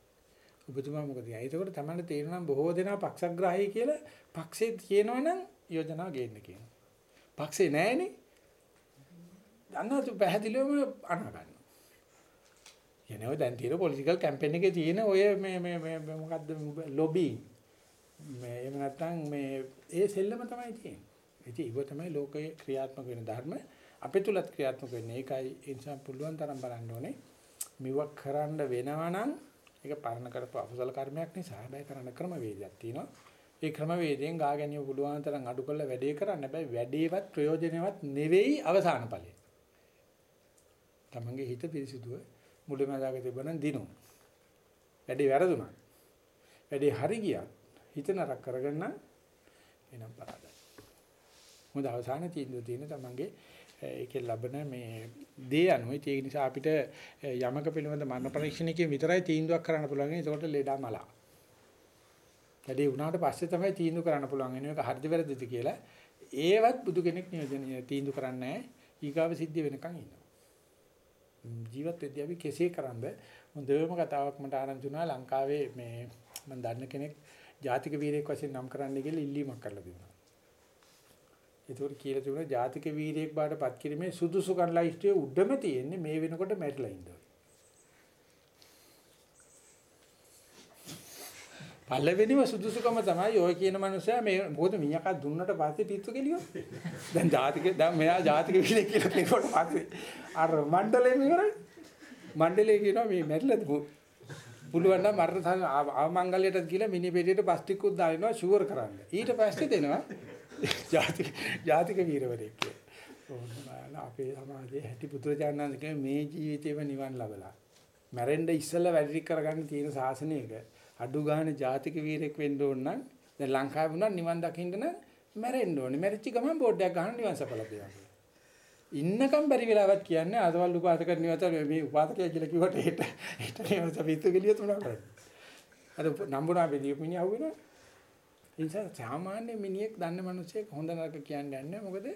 Speaker 1: ඔබතුමා මොකද කියන්නේ? ඒකෝට තමයි තේරෙනවා බොහෝ දෙනා පක්ෂග්‍රාහී කියලා පක්ෂේ කියනවනම් යෝජනාව ගේන්න කියනවා. පක්ෂේ නැහැනේ. දන්නවද පැහැදිලිවම අනා ගන්නවා. යනවා දැන් තියෙන පොලිටිකල් කැම්පේන් එකේ තියෙන ඔය මේ මේ මේ මොකද්ද ලොබි මේ එහෙම නැත්නම් මේ ඒ සෙල්ලම තමයි තියෙන්නේ. ඉතින් ඒව තමයි ලෝකයේ ක්‍රියාත්මක වෙන ධර්ම. අපේ තුලත් ක්‍රියාත්මක වෙන්නේ. ඒකයි ඒ නිසා පුළුවන් තරම් බලන්න ඕනේ. මෙවක් කරන්න වෙනවා නම් ඒක පරණ කරපු අකුසල කර්මයක් නිසා හැබැයි කරන්න ක්‍රම වේදයක් තියෙනවා. ඒ ක්‍රම වේදයෙන් ගා ගැනීම පුළුවන් තරම් අඩු කරලා වැඩේ කරන්න. හැබැයි වැඩේවත් ප්‍රයෝජනෙවත් නෙවෙයි අවසාන ඵලය. තමන්ගේ හිත පිරිසිදුව මුලමදාග තිබුණා දිනු. වැඩේ වැරදුනා. වැඩේ හරි ගියා. හිත නරක කරගෙන නම් එනම් පරාදයි. මොකද අවසානයේ තීන්දුව තියෙන තමන්ගේ ඒකේ ලැබෙන මේ දේ අනුව ඒ නිසා අපිට යමක පිළිබඳ මන පරීක්ෂණයකින් විතරයි තීන්දුවක් කරන්න පුළුවන්. ඒකට ලෙඩා මලා. වැඩේ වුණාට පස්සේ තමයි තීන්දුව කරන්න පුළුවන්. එන එක හරිද වැරදිද කියලා. ඒවත් බුදු කෙනෙක් නියෝජනය තීන්දුව කරන්නේ නැහැ. ඊගාව සිද්ධ වෙනකන් ඉන්නවා. ජීවත් වෙද්දී අපි කෙසේ කරන්ද හොඳම කතාවක් මට ආරම්භ වුණා ලංකාවේ මේ මම දන්න කෙනෙක් ජාතික වීරයෙක් වශයෙන් නම් කරන්න කියලා ඉල්ලීමක් කරලා දුන්නා. ඒතකොට කියලා තිබුණා ජාතික වීරයෙක් බාටපත් කිරීමේ සුදුසුකම් ලයිස්ට්යේ උඩම තියෙන්නේ මේ වෙනකොට මැරිලා ඉන්නවා. පළවෙනිම සුදුසුකම තමයි ඔය කියන මනුස්සයා මේ මොකද මියකක් දුන්නට පස්සේ පිස්සු කෙලියෝ. දැන් ජාතික දැන් මෙයා ජාතික වීරයෙක් කියලා කියනකොට පස්සේ අර මණ්ඩලෙම ඉවරයි. මණ්ඩලේ කියනවා මේ මැරිලාද පුළුවන් නම් මරණ ආමංගල්‍යයට කියලා මිනි පෙට්ටියට බස් ටිකකුත් දානවා ෂුවර් කරන්න. ඊට පස්සේ දෙනවා ජාතික ජාතික වීරවරයෙක් කියලා. අපේ සමාජයේ හැටි පුත්‍රජානන්දගේ මේ ජීවිතේම නිවන් ලබලා මැරෙන්න ඉස්සෙල්ලා වැඩි කරගන්න තියෙන ශාසනයක අඩු ගානේ ජාතික වීරයෙක් වෙන්න ඕන නම් දැන් ලංකාවේ වුණා නිවන් දකින්න නම් මැරෙන්න ඕනේ. මැරිච්ච ගමන් බෝඩ් එකක් ගන්න නිවන් සපල දෙනවා. ඉන්නකම් බැරි වෙලාවක් කියන්නේ ආදවල් උපාසක නිවත මේ උපාසකය කියලා කිව්වට ඒට ඒට නිවන් සපිතු කියලා තුනක් කරන්නේ. අර නම්බුනා බෙදී මිනිහ අහුවෙනවා. ඒ නිසා සාමාන්‍ය මිනිහෙක් දන්න මිනිහෙක් හොඳ නරක කියන්නේ නැහැ. මොකද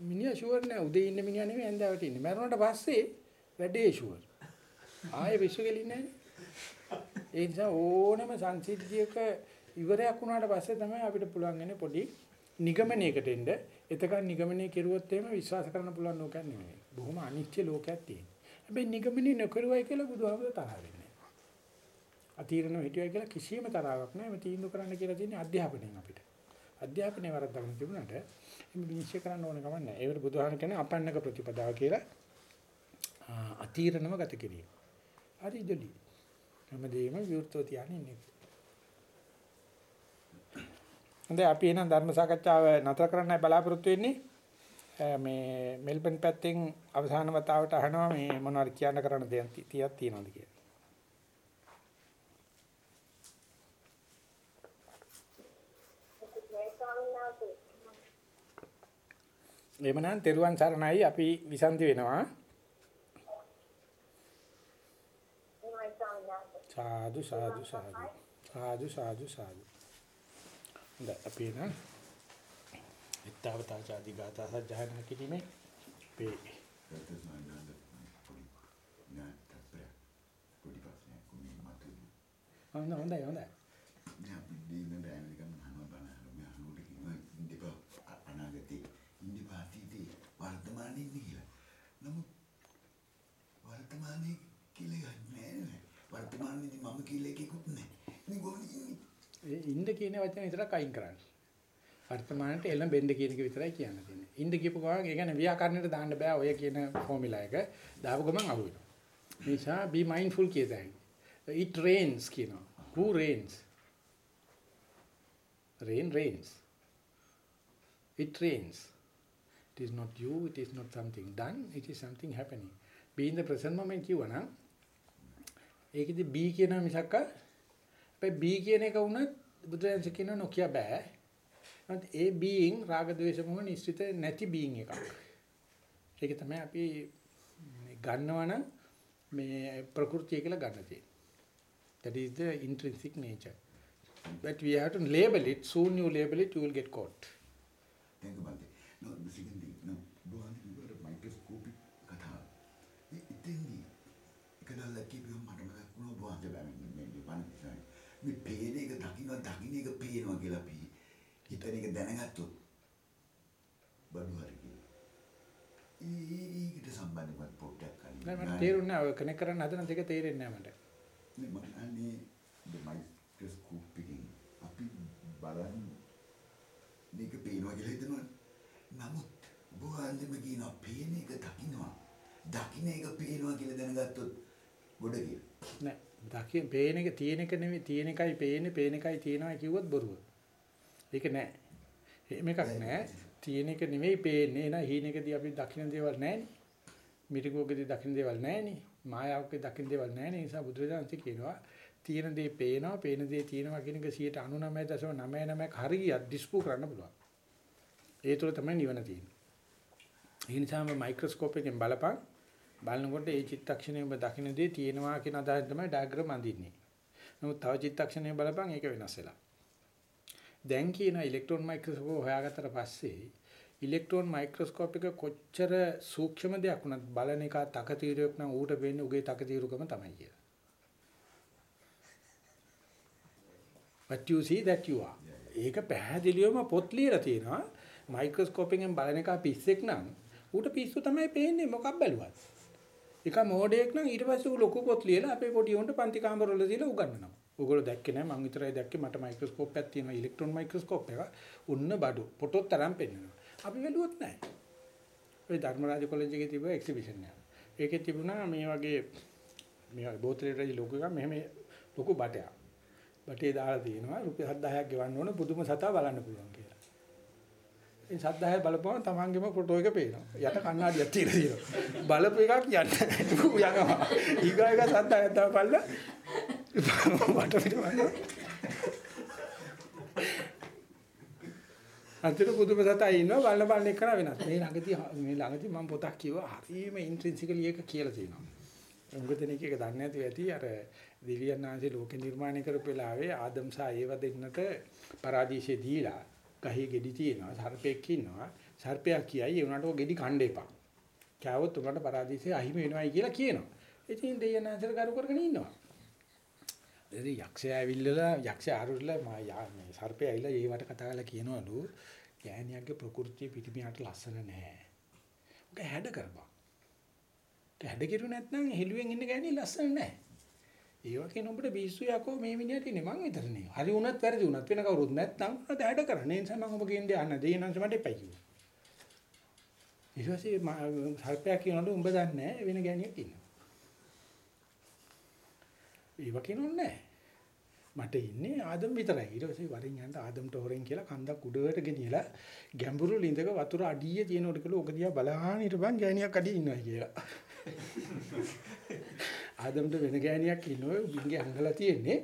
Speaker 1: මිනිහා ෂුවර් නෑ. උදේ ඉන්න මිනිහා නෙමෙයි ඇඳාවට ඉන්නේ. මරුණට පස්සේ වැඩේ ෂුවර්. ආයේ විශ්ව ගෙලින්නේ නැහැ. ඒ නිසා ඕනම සංසිද්ධියක ඉවරයක් වුණාට පස්සේ තමයි අපිට පුළුවන් වෙන්නේ පොඩි නිගමනයකට එන්න. එතකන් නිගමනය කෙරුවොත් එහෙම විශ්වාස කරන්න පුළුවන් ලෝකයක් නෙමෙයි. බොහොම අනිත්‍ය ලෝකයක් තියෙනවා. හැබැයි නිගමනය නොකරුවයි කියලා බුදුහාමුදුරුවෝ තරහ වෙන්නේ. අතීරණ හිටියයි කියලා කිසියම් තරාවක් නැහැ. මේ තීන්දුව කරන්න කියලා තියෙන්නේ අධ්‍යාපනයෙන් අපිට. අධ්‍යාපනයේ වරද්දගෙන තිබුණාට මේ විනිශ්චය කරන්න ඕන කම නැහැ. ඒකට බුදුහාම කියන්නේ අපන්නක ප්‍රතිපදාව කියලා අතීරණම ගත කිරීම. හරි ජොලි. හැමදේම විවෘතව තියාගෙන ඉන්නේ. හොඳයි අපි එහෙනම් ධර්ම සාකච්ඡාව නතර කරන්නයි බලාපොරොත්තු වෙන්නේ. මේ මෙල්බන් පැත්තෙන් අවසාන වතාවට අහනවා මේ මොනවද කියන්න කරන්න දෙයක් තියක් තියෙනවද කියලා. එමනම් තෙරුවන් සරණයි. අපි විසන්ති වෙනවා. සාදු සාදු සාදු. සාදු සාදු සාදු. හොඳයි. අපි නම් ittavata chadi gata sajjana කිරීමේ අපේ හොඳයි හොඳයි. හොඳයි
Speaker 6: වර්තමානයේ ඉන්නේ කියලා. නමුත් වර්තමානයේ කියලා නෑ නෑ. වර්තමානයේදී මම කියලා එකකුත් නෑ. ඉතින් කොහොමද ඉන්නේ?
Speaker 1: ඒ ඉන්න කියන වචන විතරක් අයින් කරන්න. වර්තමානට එළඹෙන්න කියන එක විතරයි කියන්න තියෙන්නේ. ඉන්න කියපු ගමන් ඒ කියන්නේ ව්‍යාකරණයට දාන්න බෑ ඔය කියන ෆෝමියුලා එක. දාපු ගමන් අහු වෙනවා. නිසා be mindful කියදයි. it rains කියනවා. who rains? rain rains. it rains. It is not you, it is not something done, it is something happening. Be in the present moment කියවනම් ඒකෙදි be කියන මිසක්ක හැබැයි B කියන එක වුණත් බුදුරජාණන් කියන නොකිය බෑ. නමුත් ඒ බීයින් රාග ద్వේෂ මොහ නිශ්චිත නැති බීයින් එකක්. ඒක තමයි අපි ගන්නවනම් මේ ප්‍රകൃතිය කියලා ගන්න තියෙන්නේ. That is the intrinsic nature. But we have to label it. Soon you label it, you will get caught.
Speaker 6: Think about it. No, the second thing. එක දකින්න එක පේනවා කියලා අපි හිතන එක දැනගත්තොත් බඩු හරි කියලා. ඒකට සම්බන්ධව පොඩ්ඩක්
Speaker 1: නෑ මට තේරුන්නේ නැහැ. ඔය කනෙක්ට් කරන්න හදන දෙක තේරෙන්නේ නැහැ මට.
Speaker 6: මේ මම අන්නේ the microscope එකෙන් අපි බල බලන්න මේක පේනවා කියලා හිතනවනේ. නමුත් බුහන්දිම කියනවා පේන එක දකින්නවා. දකින්න එක පේනවා කියලා දැනගත්තොත් ගොඩ කියලා.
Speaker 1: නෑ. දකින් පේන එක තියෙන එක නෙවෙයි තියෙන එකයි පේන්නේ පේන එකයි තියෙනවා කිව්වොත් බොරුව. ඒක නෑ. එහෙම එකක් නෑ. තියෙන එක නෙවෙයි පේන්නේ නා හීනෙකදී අපි දකින්න දේවල් නෑනේ. මිරිගෝකදී දකින්න දේවල් නෑනේ. මායාවකදී දකින්න දේවල් නෑනේ. ඒ නිසා බුදුරජාණන් කියනවා තියෙන දේ පේනවා, පේන දේ තියෙනවා කියන එක 99.99ක් හරි ගියත් ඩිස්ප්‍රූව් කරන්න පුළුවන්. ඒ තුළ තමයි නිවන තියෙන්නේ. ඒ නිසාම මයික්‍රොස්කෝප් එකෙන් බලපන් බලනකොට ඒ චිත්තක්ෂණය ඔබ දකින්න දේ තියෙනවා කියන අදහස තමයි ඩයග්‍රෑම් අඳින්නේ. නමුත් තව චිත්තක්ෂණය බලපන් ඒක වෙනස් වෙලා. දැන් කියන ඉලෙක්ට්‍රෝන මයික්‍රොස්කෝප් හොයාගත්තට පස්සේ ඉලෙක්ට්‍රෝන මයික්‍රොස්කෝප් එක කොච්චර සූක්ෂම දෙයක් වුණත් බලන එක තකතිරයක් නම් ඌට වෙන්නේ උගේ තකතිරුකම තමයි කියලා. what you see that you are. ඒක පැහැදිලිවම පොත් ලියලා තියෙනවා. මයික්‍රොස්කෝප් එකෙන් බලන එක පිස්සෙක් නම් ඌට පිස්සු තමයි පේන්නේ මොකක් බැලුවත්. එක මෝඩයෙක් නම් ඊට පස්සේ ඌ ලොකු පොත් ලියලා අපේ පොඩි උන්ට පන්ති කාමරවල දීලා උගන්වනවා. ඕගොල්ලෝ දැක්කේ නැහැ මං විතරයි දැක්කේ මට මයික්‍රොස්කෝප් එකක් තියෙනවා ඉලෙක්ට්‍රෝන මයික්‍රොස්කෝප් එක. උන්න බඩු ෆොටෝත් තරම් පෙන්වනවා. අපි වැළුවොත් නැහැ. ඔය ධර්මරාජ කොලෙජ් එකේ තිබ්බ එක්සිබිෂන් එක. ඒකේ තිබුණා මේ වගේ මේ වගේ බෝතලේ ලොකු එකක් මෙහෙම ලොකු බටයක්. බටේ දාලා තියෙනවා රුපියල් 7000ක් ගෙවන්න ඕන පුදුම සතා බලන්න පුළුවන් කියලා. ඒ 7000 බලපුවම තමන්ගේම ෆොටෝ එක පේනවා. යට කණ්ණාඩියක් තියලා තියෙනවා. බලපු එකක් යන්න යනවා. ඊගා එක 7000ක් තව පල්ල වට පිට වන්න. අන්තිම පුදුම සතා ඉන්නවා බලන බලන එක වෙනස්. මේ ළඟදී මේ ළඟදී මම පොතක් කිව්වා හරියම ඉන්ට්‍රින්සිකලි එක කියලා තියෙනවා. මොකද දෙනෙක් එක දන්නේ නැතුව ඇති අර දිව්‍යන් ආංශේ ලෝක නිර්මාණය කරපු වෙලාවේ ආදම් සහ ඒව දෙන්නට පරාදීශේ දීලා ගහේ ගෙඩි තියෙනවා සර්පෙක් ඉන්නවා සර්පයා කියයි ඒ උනාට ඔය ගෙඩි කන්න එපා. කෑවොත් උඹට පරාදීශේ අහිමි වෙනවයි කියලා කියනවා. ඉතින් දෙයයන් ආංශර කරු කරගෙන ඉන්නවා. ඉතින් යක්ෂයා ඇවිල්ලා යක්ෂයා ආරුල්ලා මා මේ සර්පයා ඇවිල්ලා ඒ වට කතා කරලා කියනවලු ගෑණියක්ගේ ප්‍රകൃතිය පිටිමියට ලස්සන නැහැ. ඔක හැඩ කරපන්. හැඩ කිරු නැත්නම් හෙළුවෙන් ඉන්න ගෑණිය ලස්සන නැහැ. ඒ වගේ නඹට බීසු යකෝ මේ මිනිහට ඉන්නේ මං විතරනේ. හරි වුණත් වැරදි වුණත් වෙන කවුරුත් නැත්නම් මොකද හැඩ කරන්නේ. ඒ නිසා මම ඔබ කියන්නේ යන්න දෙයනන්ස මට එපයි කිව්වා. ඊට පස්සේ සර්පයා කියනවලු උඹ දන්නේ වෙන ගෑණියෙක් ඉන්නවා. ඒ වගේ නෝන්නේ මට ඉන්නේ ආදම් විතරයි. ඊට පස්සේ වරින් යන්න ආදම්ට හොරෙන් කියලා කන්දක් උඩට ගෙනියලා ගැඹුරු ලිඳක වතුර අඩිය තියෙනකොට කියලා ඔක දිහා බලහන් හිටපන් ගෑණියක් අඩිය ඉන්නවා කියලා. ආදම්ට වෙන ගෑණියක් ඉන්නෝ බින්ගේ අංගලා තියෙන්නේ.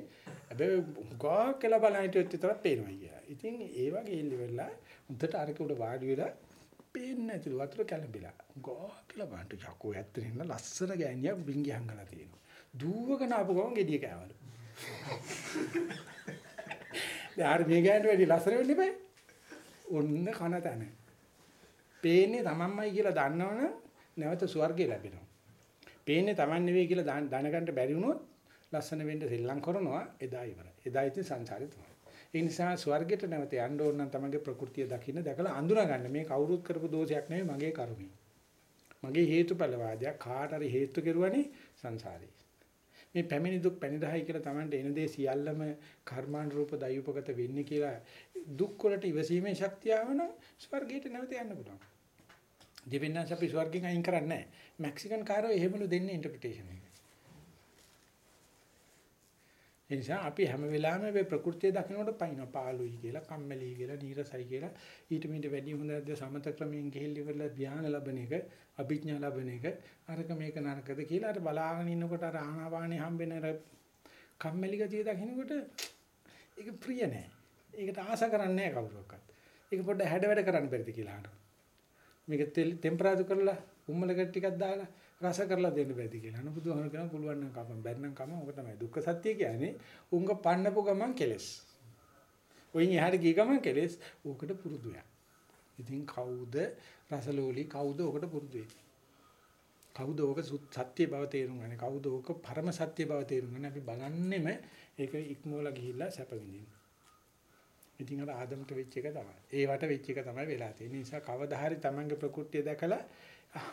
Speaker 1: හැබැයි ගා කියලා බලන හිටියොත් විතරක් පේනවා කියලා. ඉතින් ඒ වගේ ඉල්ල වෙලා උන්ට අරක උඩ වාඩි වෙලා පේන්නේ නැතිලු වතුර කැළඹිලා. ගා කියලා බලන්න යකෝ ඇත්තටම ලස්සන ගෑණියක් බින්ගේ අංගලා තියෙනවා. දුවගෙන ආපු ගමන් gediya කෑවලු. දැන් මේ ගෑනට වැඩි ලස්සන වෙන්න බෑ. ඔන්න කන තැන. පේන්නේ තමන්මයි කියලා දන්නවනම් නැවත ස්වර්ගය ලැබෙනවා. පේන්නේ තමන් නෙවෙයි කියලා දැනගන්න බැරි වුණොත් ලස්සන වෙන්න සෙල්ලම් කරනවා එදා ඉවරයි. එදා ඉතින් සංසාරේ තමයි. ඒ නිසා ස්වර්ගයට නැවත යන්න ඕන නම් තමන්ගේ ප්‍රകൃතිය දකින්න දැකලා අඳුනගන්න මේ කවුරුත් කරපු දෝෂයක් නෙවෙයි මගේ කර්මය. මගේ හේතුඵල වාදයක් කාට හරි හේතු කෙරුවනේ සංසාරේ. මේ පැමිණි දුක් පැනිරහයි කියලා Tamante එන දේ සියල්ලම කර්මානුරූප දයුපගත වෙන්නේ කියලා දුක් වලට ඉවසීමේ ශක්තිය ආවනම් ස්වර්ගයට නැවත යන්න පුළුවන්. දෙවියන්ස් අපි ස්වර්ගෙන් අයින් කරන්නේ නැහැ. මෙක්සිකන් කාරෝ එහෙමලු දෙන්නේ ඉන්ටර්ප්‍රිටේෂන් එක. ඒ නිසා අපි හැම වෙලාවෙම මේ ප්‍රകൃතිය දකින්නකොට පයින් පාළුයි කියලා, කම්මැලි කියලා, නීරසයි කියලා ඊට මෙට වැඩි හොඳ නැද්ද සමත ක්‍රමයෙන් ගෙහිල්ල ඉවරලා ධානය ලැබෙන එක, අභිඥා ලැබෙන එක, අරක මේක නරකද කියලා අර බලාගෙන ඉන්නකොට අර ආනාපානේ හම්බෙන අර කම්මැලි ගතිය දකින්නකොට ඒක ප්‍රිය නෑ. ඒකට ආස කරන්නේ නෑ කවුරුවක්වත්. ඒක පොඩ්ඩ හැඩ වැඩ කරන්න බැරිද කියලා අහනවා. මේක ටෙම්පරාදු කරලා උම්මලකට ටිකක් දාලා රස කරලා දෙන්න බැරිද කියලා. අනු බුදුහාම කියනවා පුළුවන් නම් කපන් බැරි නම් කම ඕක තමයි දුක්ඛ සත්‍ය කියන්නේ. උංග පන්නපු ගමන් කෙලස්. ඔයින් එහාට ගිය ගමන් කෙලස් ඕකට පුරුදු වෙනවා. ඉතින් කවුද රසලෝලි කවුද ඕකට පුරුදු වෙන්නේ? කවුද ඕක සත්‍ය බව තේරුම් ගන්නේ? කවුද ඕක පරම සත්‍ය බව තේරුම් ගන්නේ? අපි බලන්නෙම ඒක ඉක්මවලා ගිහිල්ලා සැප විඳින්න. ඉතින් අර ආදමට වෙච්ච එක තමයි. ඒවට වෙච්ච එක තමයි වෙලා තියෙන්නේ. නිසා කවදා හරි Tamange ප්‍රകൃතිය දැකලා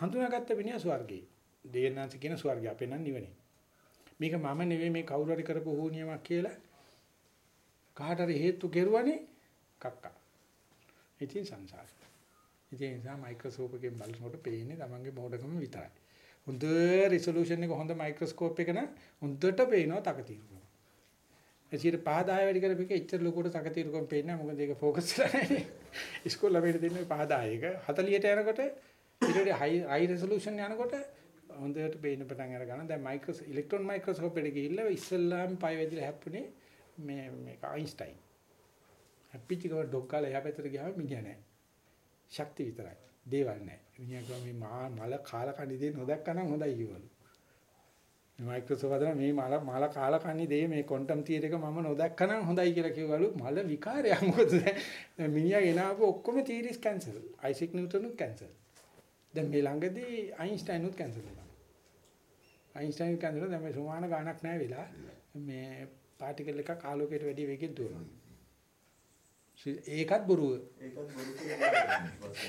Speaker 1: හඳුනාගත්ත විනය ස්වර්ගයේ. දෙයනාංශ කියන ස්වර්ගය අපේ නම් නිවනේ. මේක මම නෙවෙයි මේ කවුරු හරි කරපු හෝනියමක් කියලා කාට හරි හේතු කෙරුවනේ කක්කා. ඉතින් සංසාරේ. ඉතින් ඒ නිසා මයික්‍රොස්කෝප් එකෙන් බලනකොට පේන්නේ තමන්ගේ මෝඩකම විතරයි. හොඳ රිසොලූෂන් එක හොඳ මයික්‍රොස්කෝප් එක නම් හොඳට පේනවා තකතිරුකම. එචිර පහදාය වැඩි කරපෙක එච්චර ලොකුට තකතිරුකම පේන්නේ නැහැ මොකද ඒක ફોකස් කරලා නැහැ. ඉස්කෝල ළමයිට දෙන්නේ පහදාය එක 40ට යනකොට ඊට වඩා හයි හයි රිසොලූෂන් යනකොට හොඳට පේන්න පටන් අර ගන්න. දැන් මයික්‍රොස් ඉලෙක්ට්‍රෝන මයික්‍රොස්කෝප් එකට ගිහිල්ලා ඉස්සල්ලාම පය වැදිලා හැප්පුණේ මේ මේක අයින්ස්ටයින්. හැප්පිච්ච ගමන් ඩොක් කාලා එහා පැත්තට ගියාම මිනිහා නැහැ. ශක්තිය විතරයි. දේවල් නැහැ. මිනිහා කිව්වා මේ මා මල කාලා කණි දේ නොදැක්කනම් හොඳයි කිව්වලු. මේ මයික්‍රොසොෆ්ට් හදන මේ මල මල කාලා කණි දේ මේ ක්වොන්ටම් තියරි එක මම නොදැක්කනම් හොඳයි කියලා කිව්වලු. මල විකාරයක් මොකද දැන් මිනිහා ගෙනාවු ඔක්කොම තියරිස් කැන්සල්. අයිසෙක් නිව්ටනුත් කැන්සල්. දැන් මේ ළඟදී අයින්ස්ටයිනුත් කැන්සල් වුණා. අයින්ස්ටයින් කැන්සල් දැන් මේ සමාන ගාණක් නැහැ වෙලා මේ පාටිකල් එකක් ආලෝකයට වැඩි වේගෙන් දුවනවා. ඒකත් බොරුව.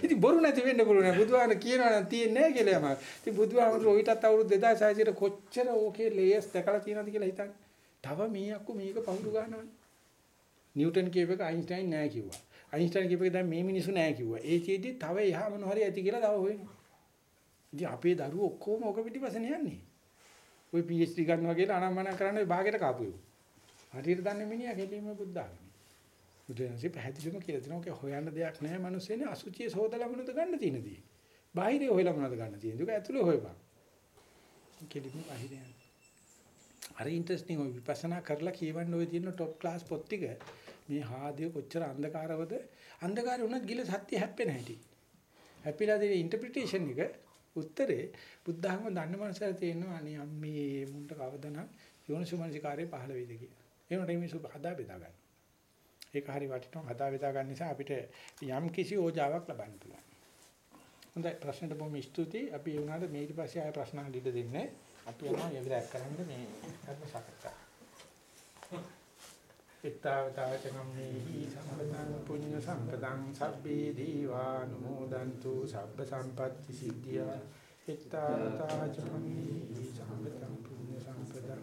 Speaker 1: ඉතින් බොරු නැති වෙන්න පුළුවන්. බුදුහාම කියනවා නම් තියෙන්නේ නැහැ කියලා යමක්. ඉතින් බුදුහාමතුරු ඔයිටත් අවුරුදු 2600 ට කොච්චර ඕකේ ලේයර්ස් දැකලා තියෙනවද කියලා හිතන්නේ. තව මේ අක්කු මේක පවුරු ගන්නවනේ. නිව්ටන් කියප එක අයින්ස්ටයින් නැහැ කිව්වා. අයින්ස්ටයින් කියප එක දැන් මේ මිනිස්සු නැහැ කිව්වා. ඒ චේදී තව එහා මොන හරි ඇති කියලා තව හොයනවා. ඉතින් අපේ දරුවෝ ඔක්කොම ඔක පිටිපස්සෙන් යන්නේ. ওই PhD ගන්නවා කියලා අනම්මන කරන්න ඔය භාගයට කාපු ඒවා. හරියට දන්නේ මිනිහා කෙලින්ම බුද්ධාගම. බුදුන්සේ පැහැදිලිවම කියලා දෙනවා ඔක හොයන්න දෙයක් නැහැ මිනිස්සුනේ අසුචියේ සෝදලා මොනවද ගන්න තියෙනදී. බාහිරේ හොයලා මොනවද ගන්න තියෙනද? ඒක ඇතුලේ හොයපන්. කෙලින්ම බාහිරේ යන්න. අර ඉන්ටරෙස්ටිං ඔය විපස්සනා කරලා කියවන්න ඔය තියෙන টොප් ක්ලාස් පොත් ටික මේ හාදිය කොච්චර අන්ධකාරවද අන්ධකාරය වුණත් ගිල සත්‍ය හැප්පෙන හැටි. හැපිලා තියෙන ඉන්ටර්ප්‍රිටේෂන් එක උත්තරේ බුද්ධහම දන්න මනසට තියෙනවා අනේ අම්මේ මුන්ට කවදනම් යෝනිසුමනසිකාරයේ පහළ වෙයිද කියලා. ඒ වුණාට මේ සුබ හදා බෙදා ගන්න. ඒක හරි වටිනවා හදා බෙදා ගන්න නිසා අපිට යම් කිසි ඕජාවක් ලබන්න පුළුවන්. හොඳයි ප්‍රශ්නෙට බොහොම ස්තුතියි. අපි ඒ වුණාට මේ ඊට පස්සේ ආය ප්‍රශ්න අහන්න ඉඩ දෙන්නේ. අපි යනවා යවිරක් කරන්න මේ ධර්ම සාකච්ඡා. ittavataචනම්මේහි සම්පතං පුඤ්ඤ සම්පතං සබ්බේ දීවානුමෝදන්තු සබ්බ සම්පත්‍ති සිද්ධියා ittavataචනම්මේහි සම්පතං පුඤ්ඤ සම්පතං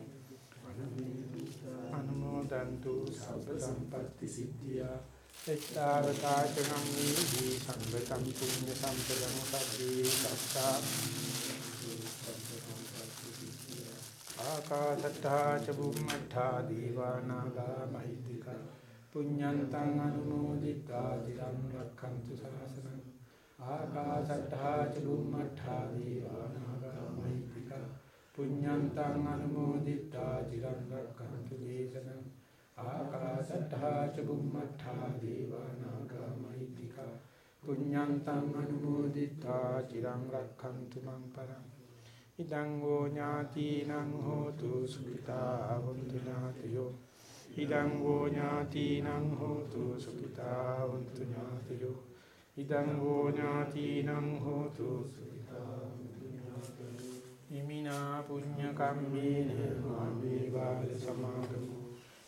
Speaker 1: අනුමෝදන්තු සබ්බ සම්පත්‍ති සිද්ධියා ittavataචනම්මේහි සම්පතං පුඤ්ඤ සම්පතං සබ්බේ සත්තා ආකාශට්ටා ච බුම්මට්ටා දීවානාගා මහිත්‍තිකා පුඤ්ඤන්තං අනුමෝදිතා දිරං රක්ඛන්තු ශාසනං ආකාශට්ටා ච බුම්මට්ටා දීවානාගා මහිත්‍තිකා පුඤ්ඤන්තං අනුමෝදිතා දිරං රක්ඛන්තු දේශනං ආකාසට්ඨා ච බුම්මට්ඨා දේවානාගා මහිද්దికා පුඤ්ඤං තං අනුමෝදිත්වා චිරං රක්ඛන්තු මං පරං ඉදං ෝ ඥාතිනං හෝතු සුඛිතා වന്തു ඥාතයෝ ඉදං ෝ ඥාතිනං හෝතු සුඛිතා වന്തു ඥාතයෝ ඉදං ෝ ඥාතිනං හෝතු සුඛිතා ඉමිනා පුඤ්ඤ කම්මේන මාමේ වාද සමාගමෝ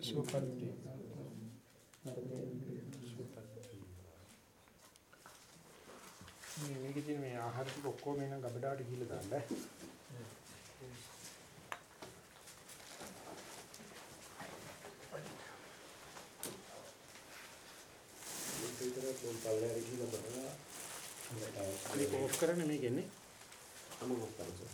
Speaker 1: සුපත්ති සුපත්ති මේ මේකේ තියෙන මේ ආහාර ටික ඔක්කොම එන ගබඩාවට ගිහලා දාන්න. ಅದಕ್ಕೆ ಉಪಕರಣ ಏನೇ ಅಮ್ಮ ಹೋಗ್ತಾರೆ ಸರ್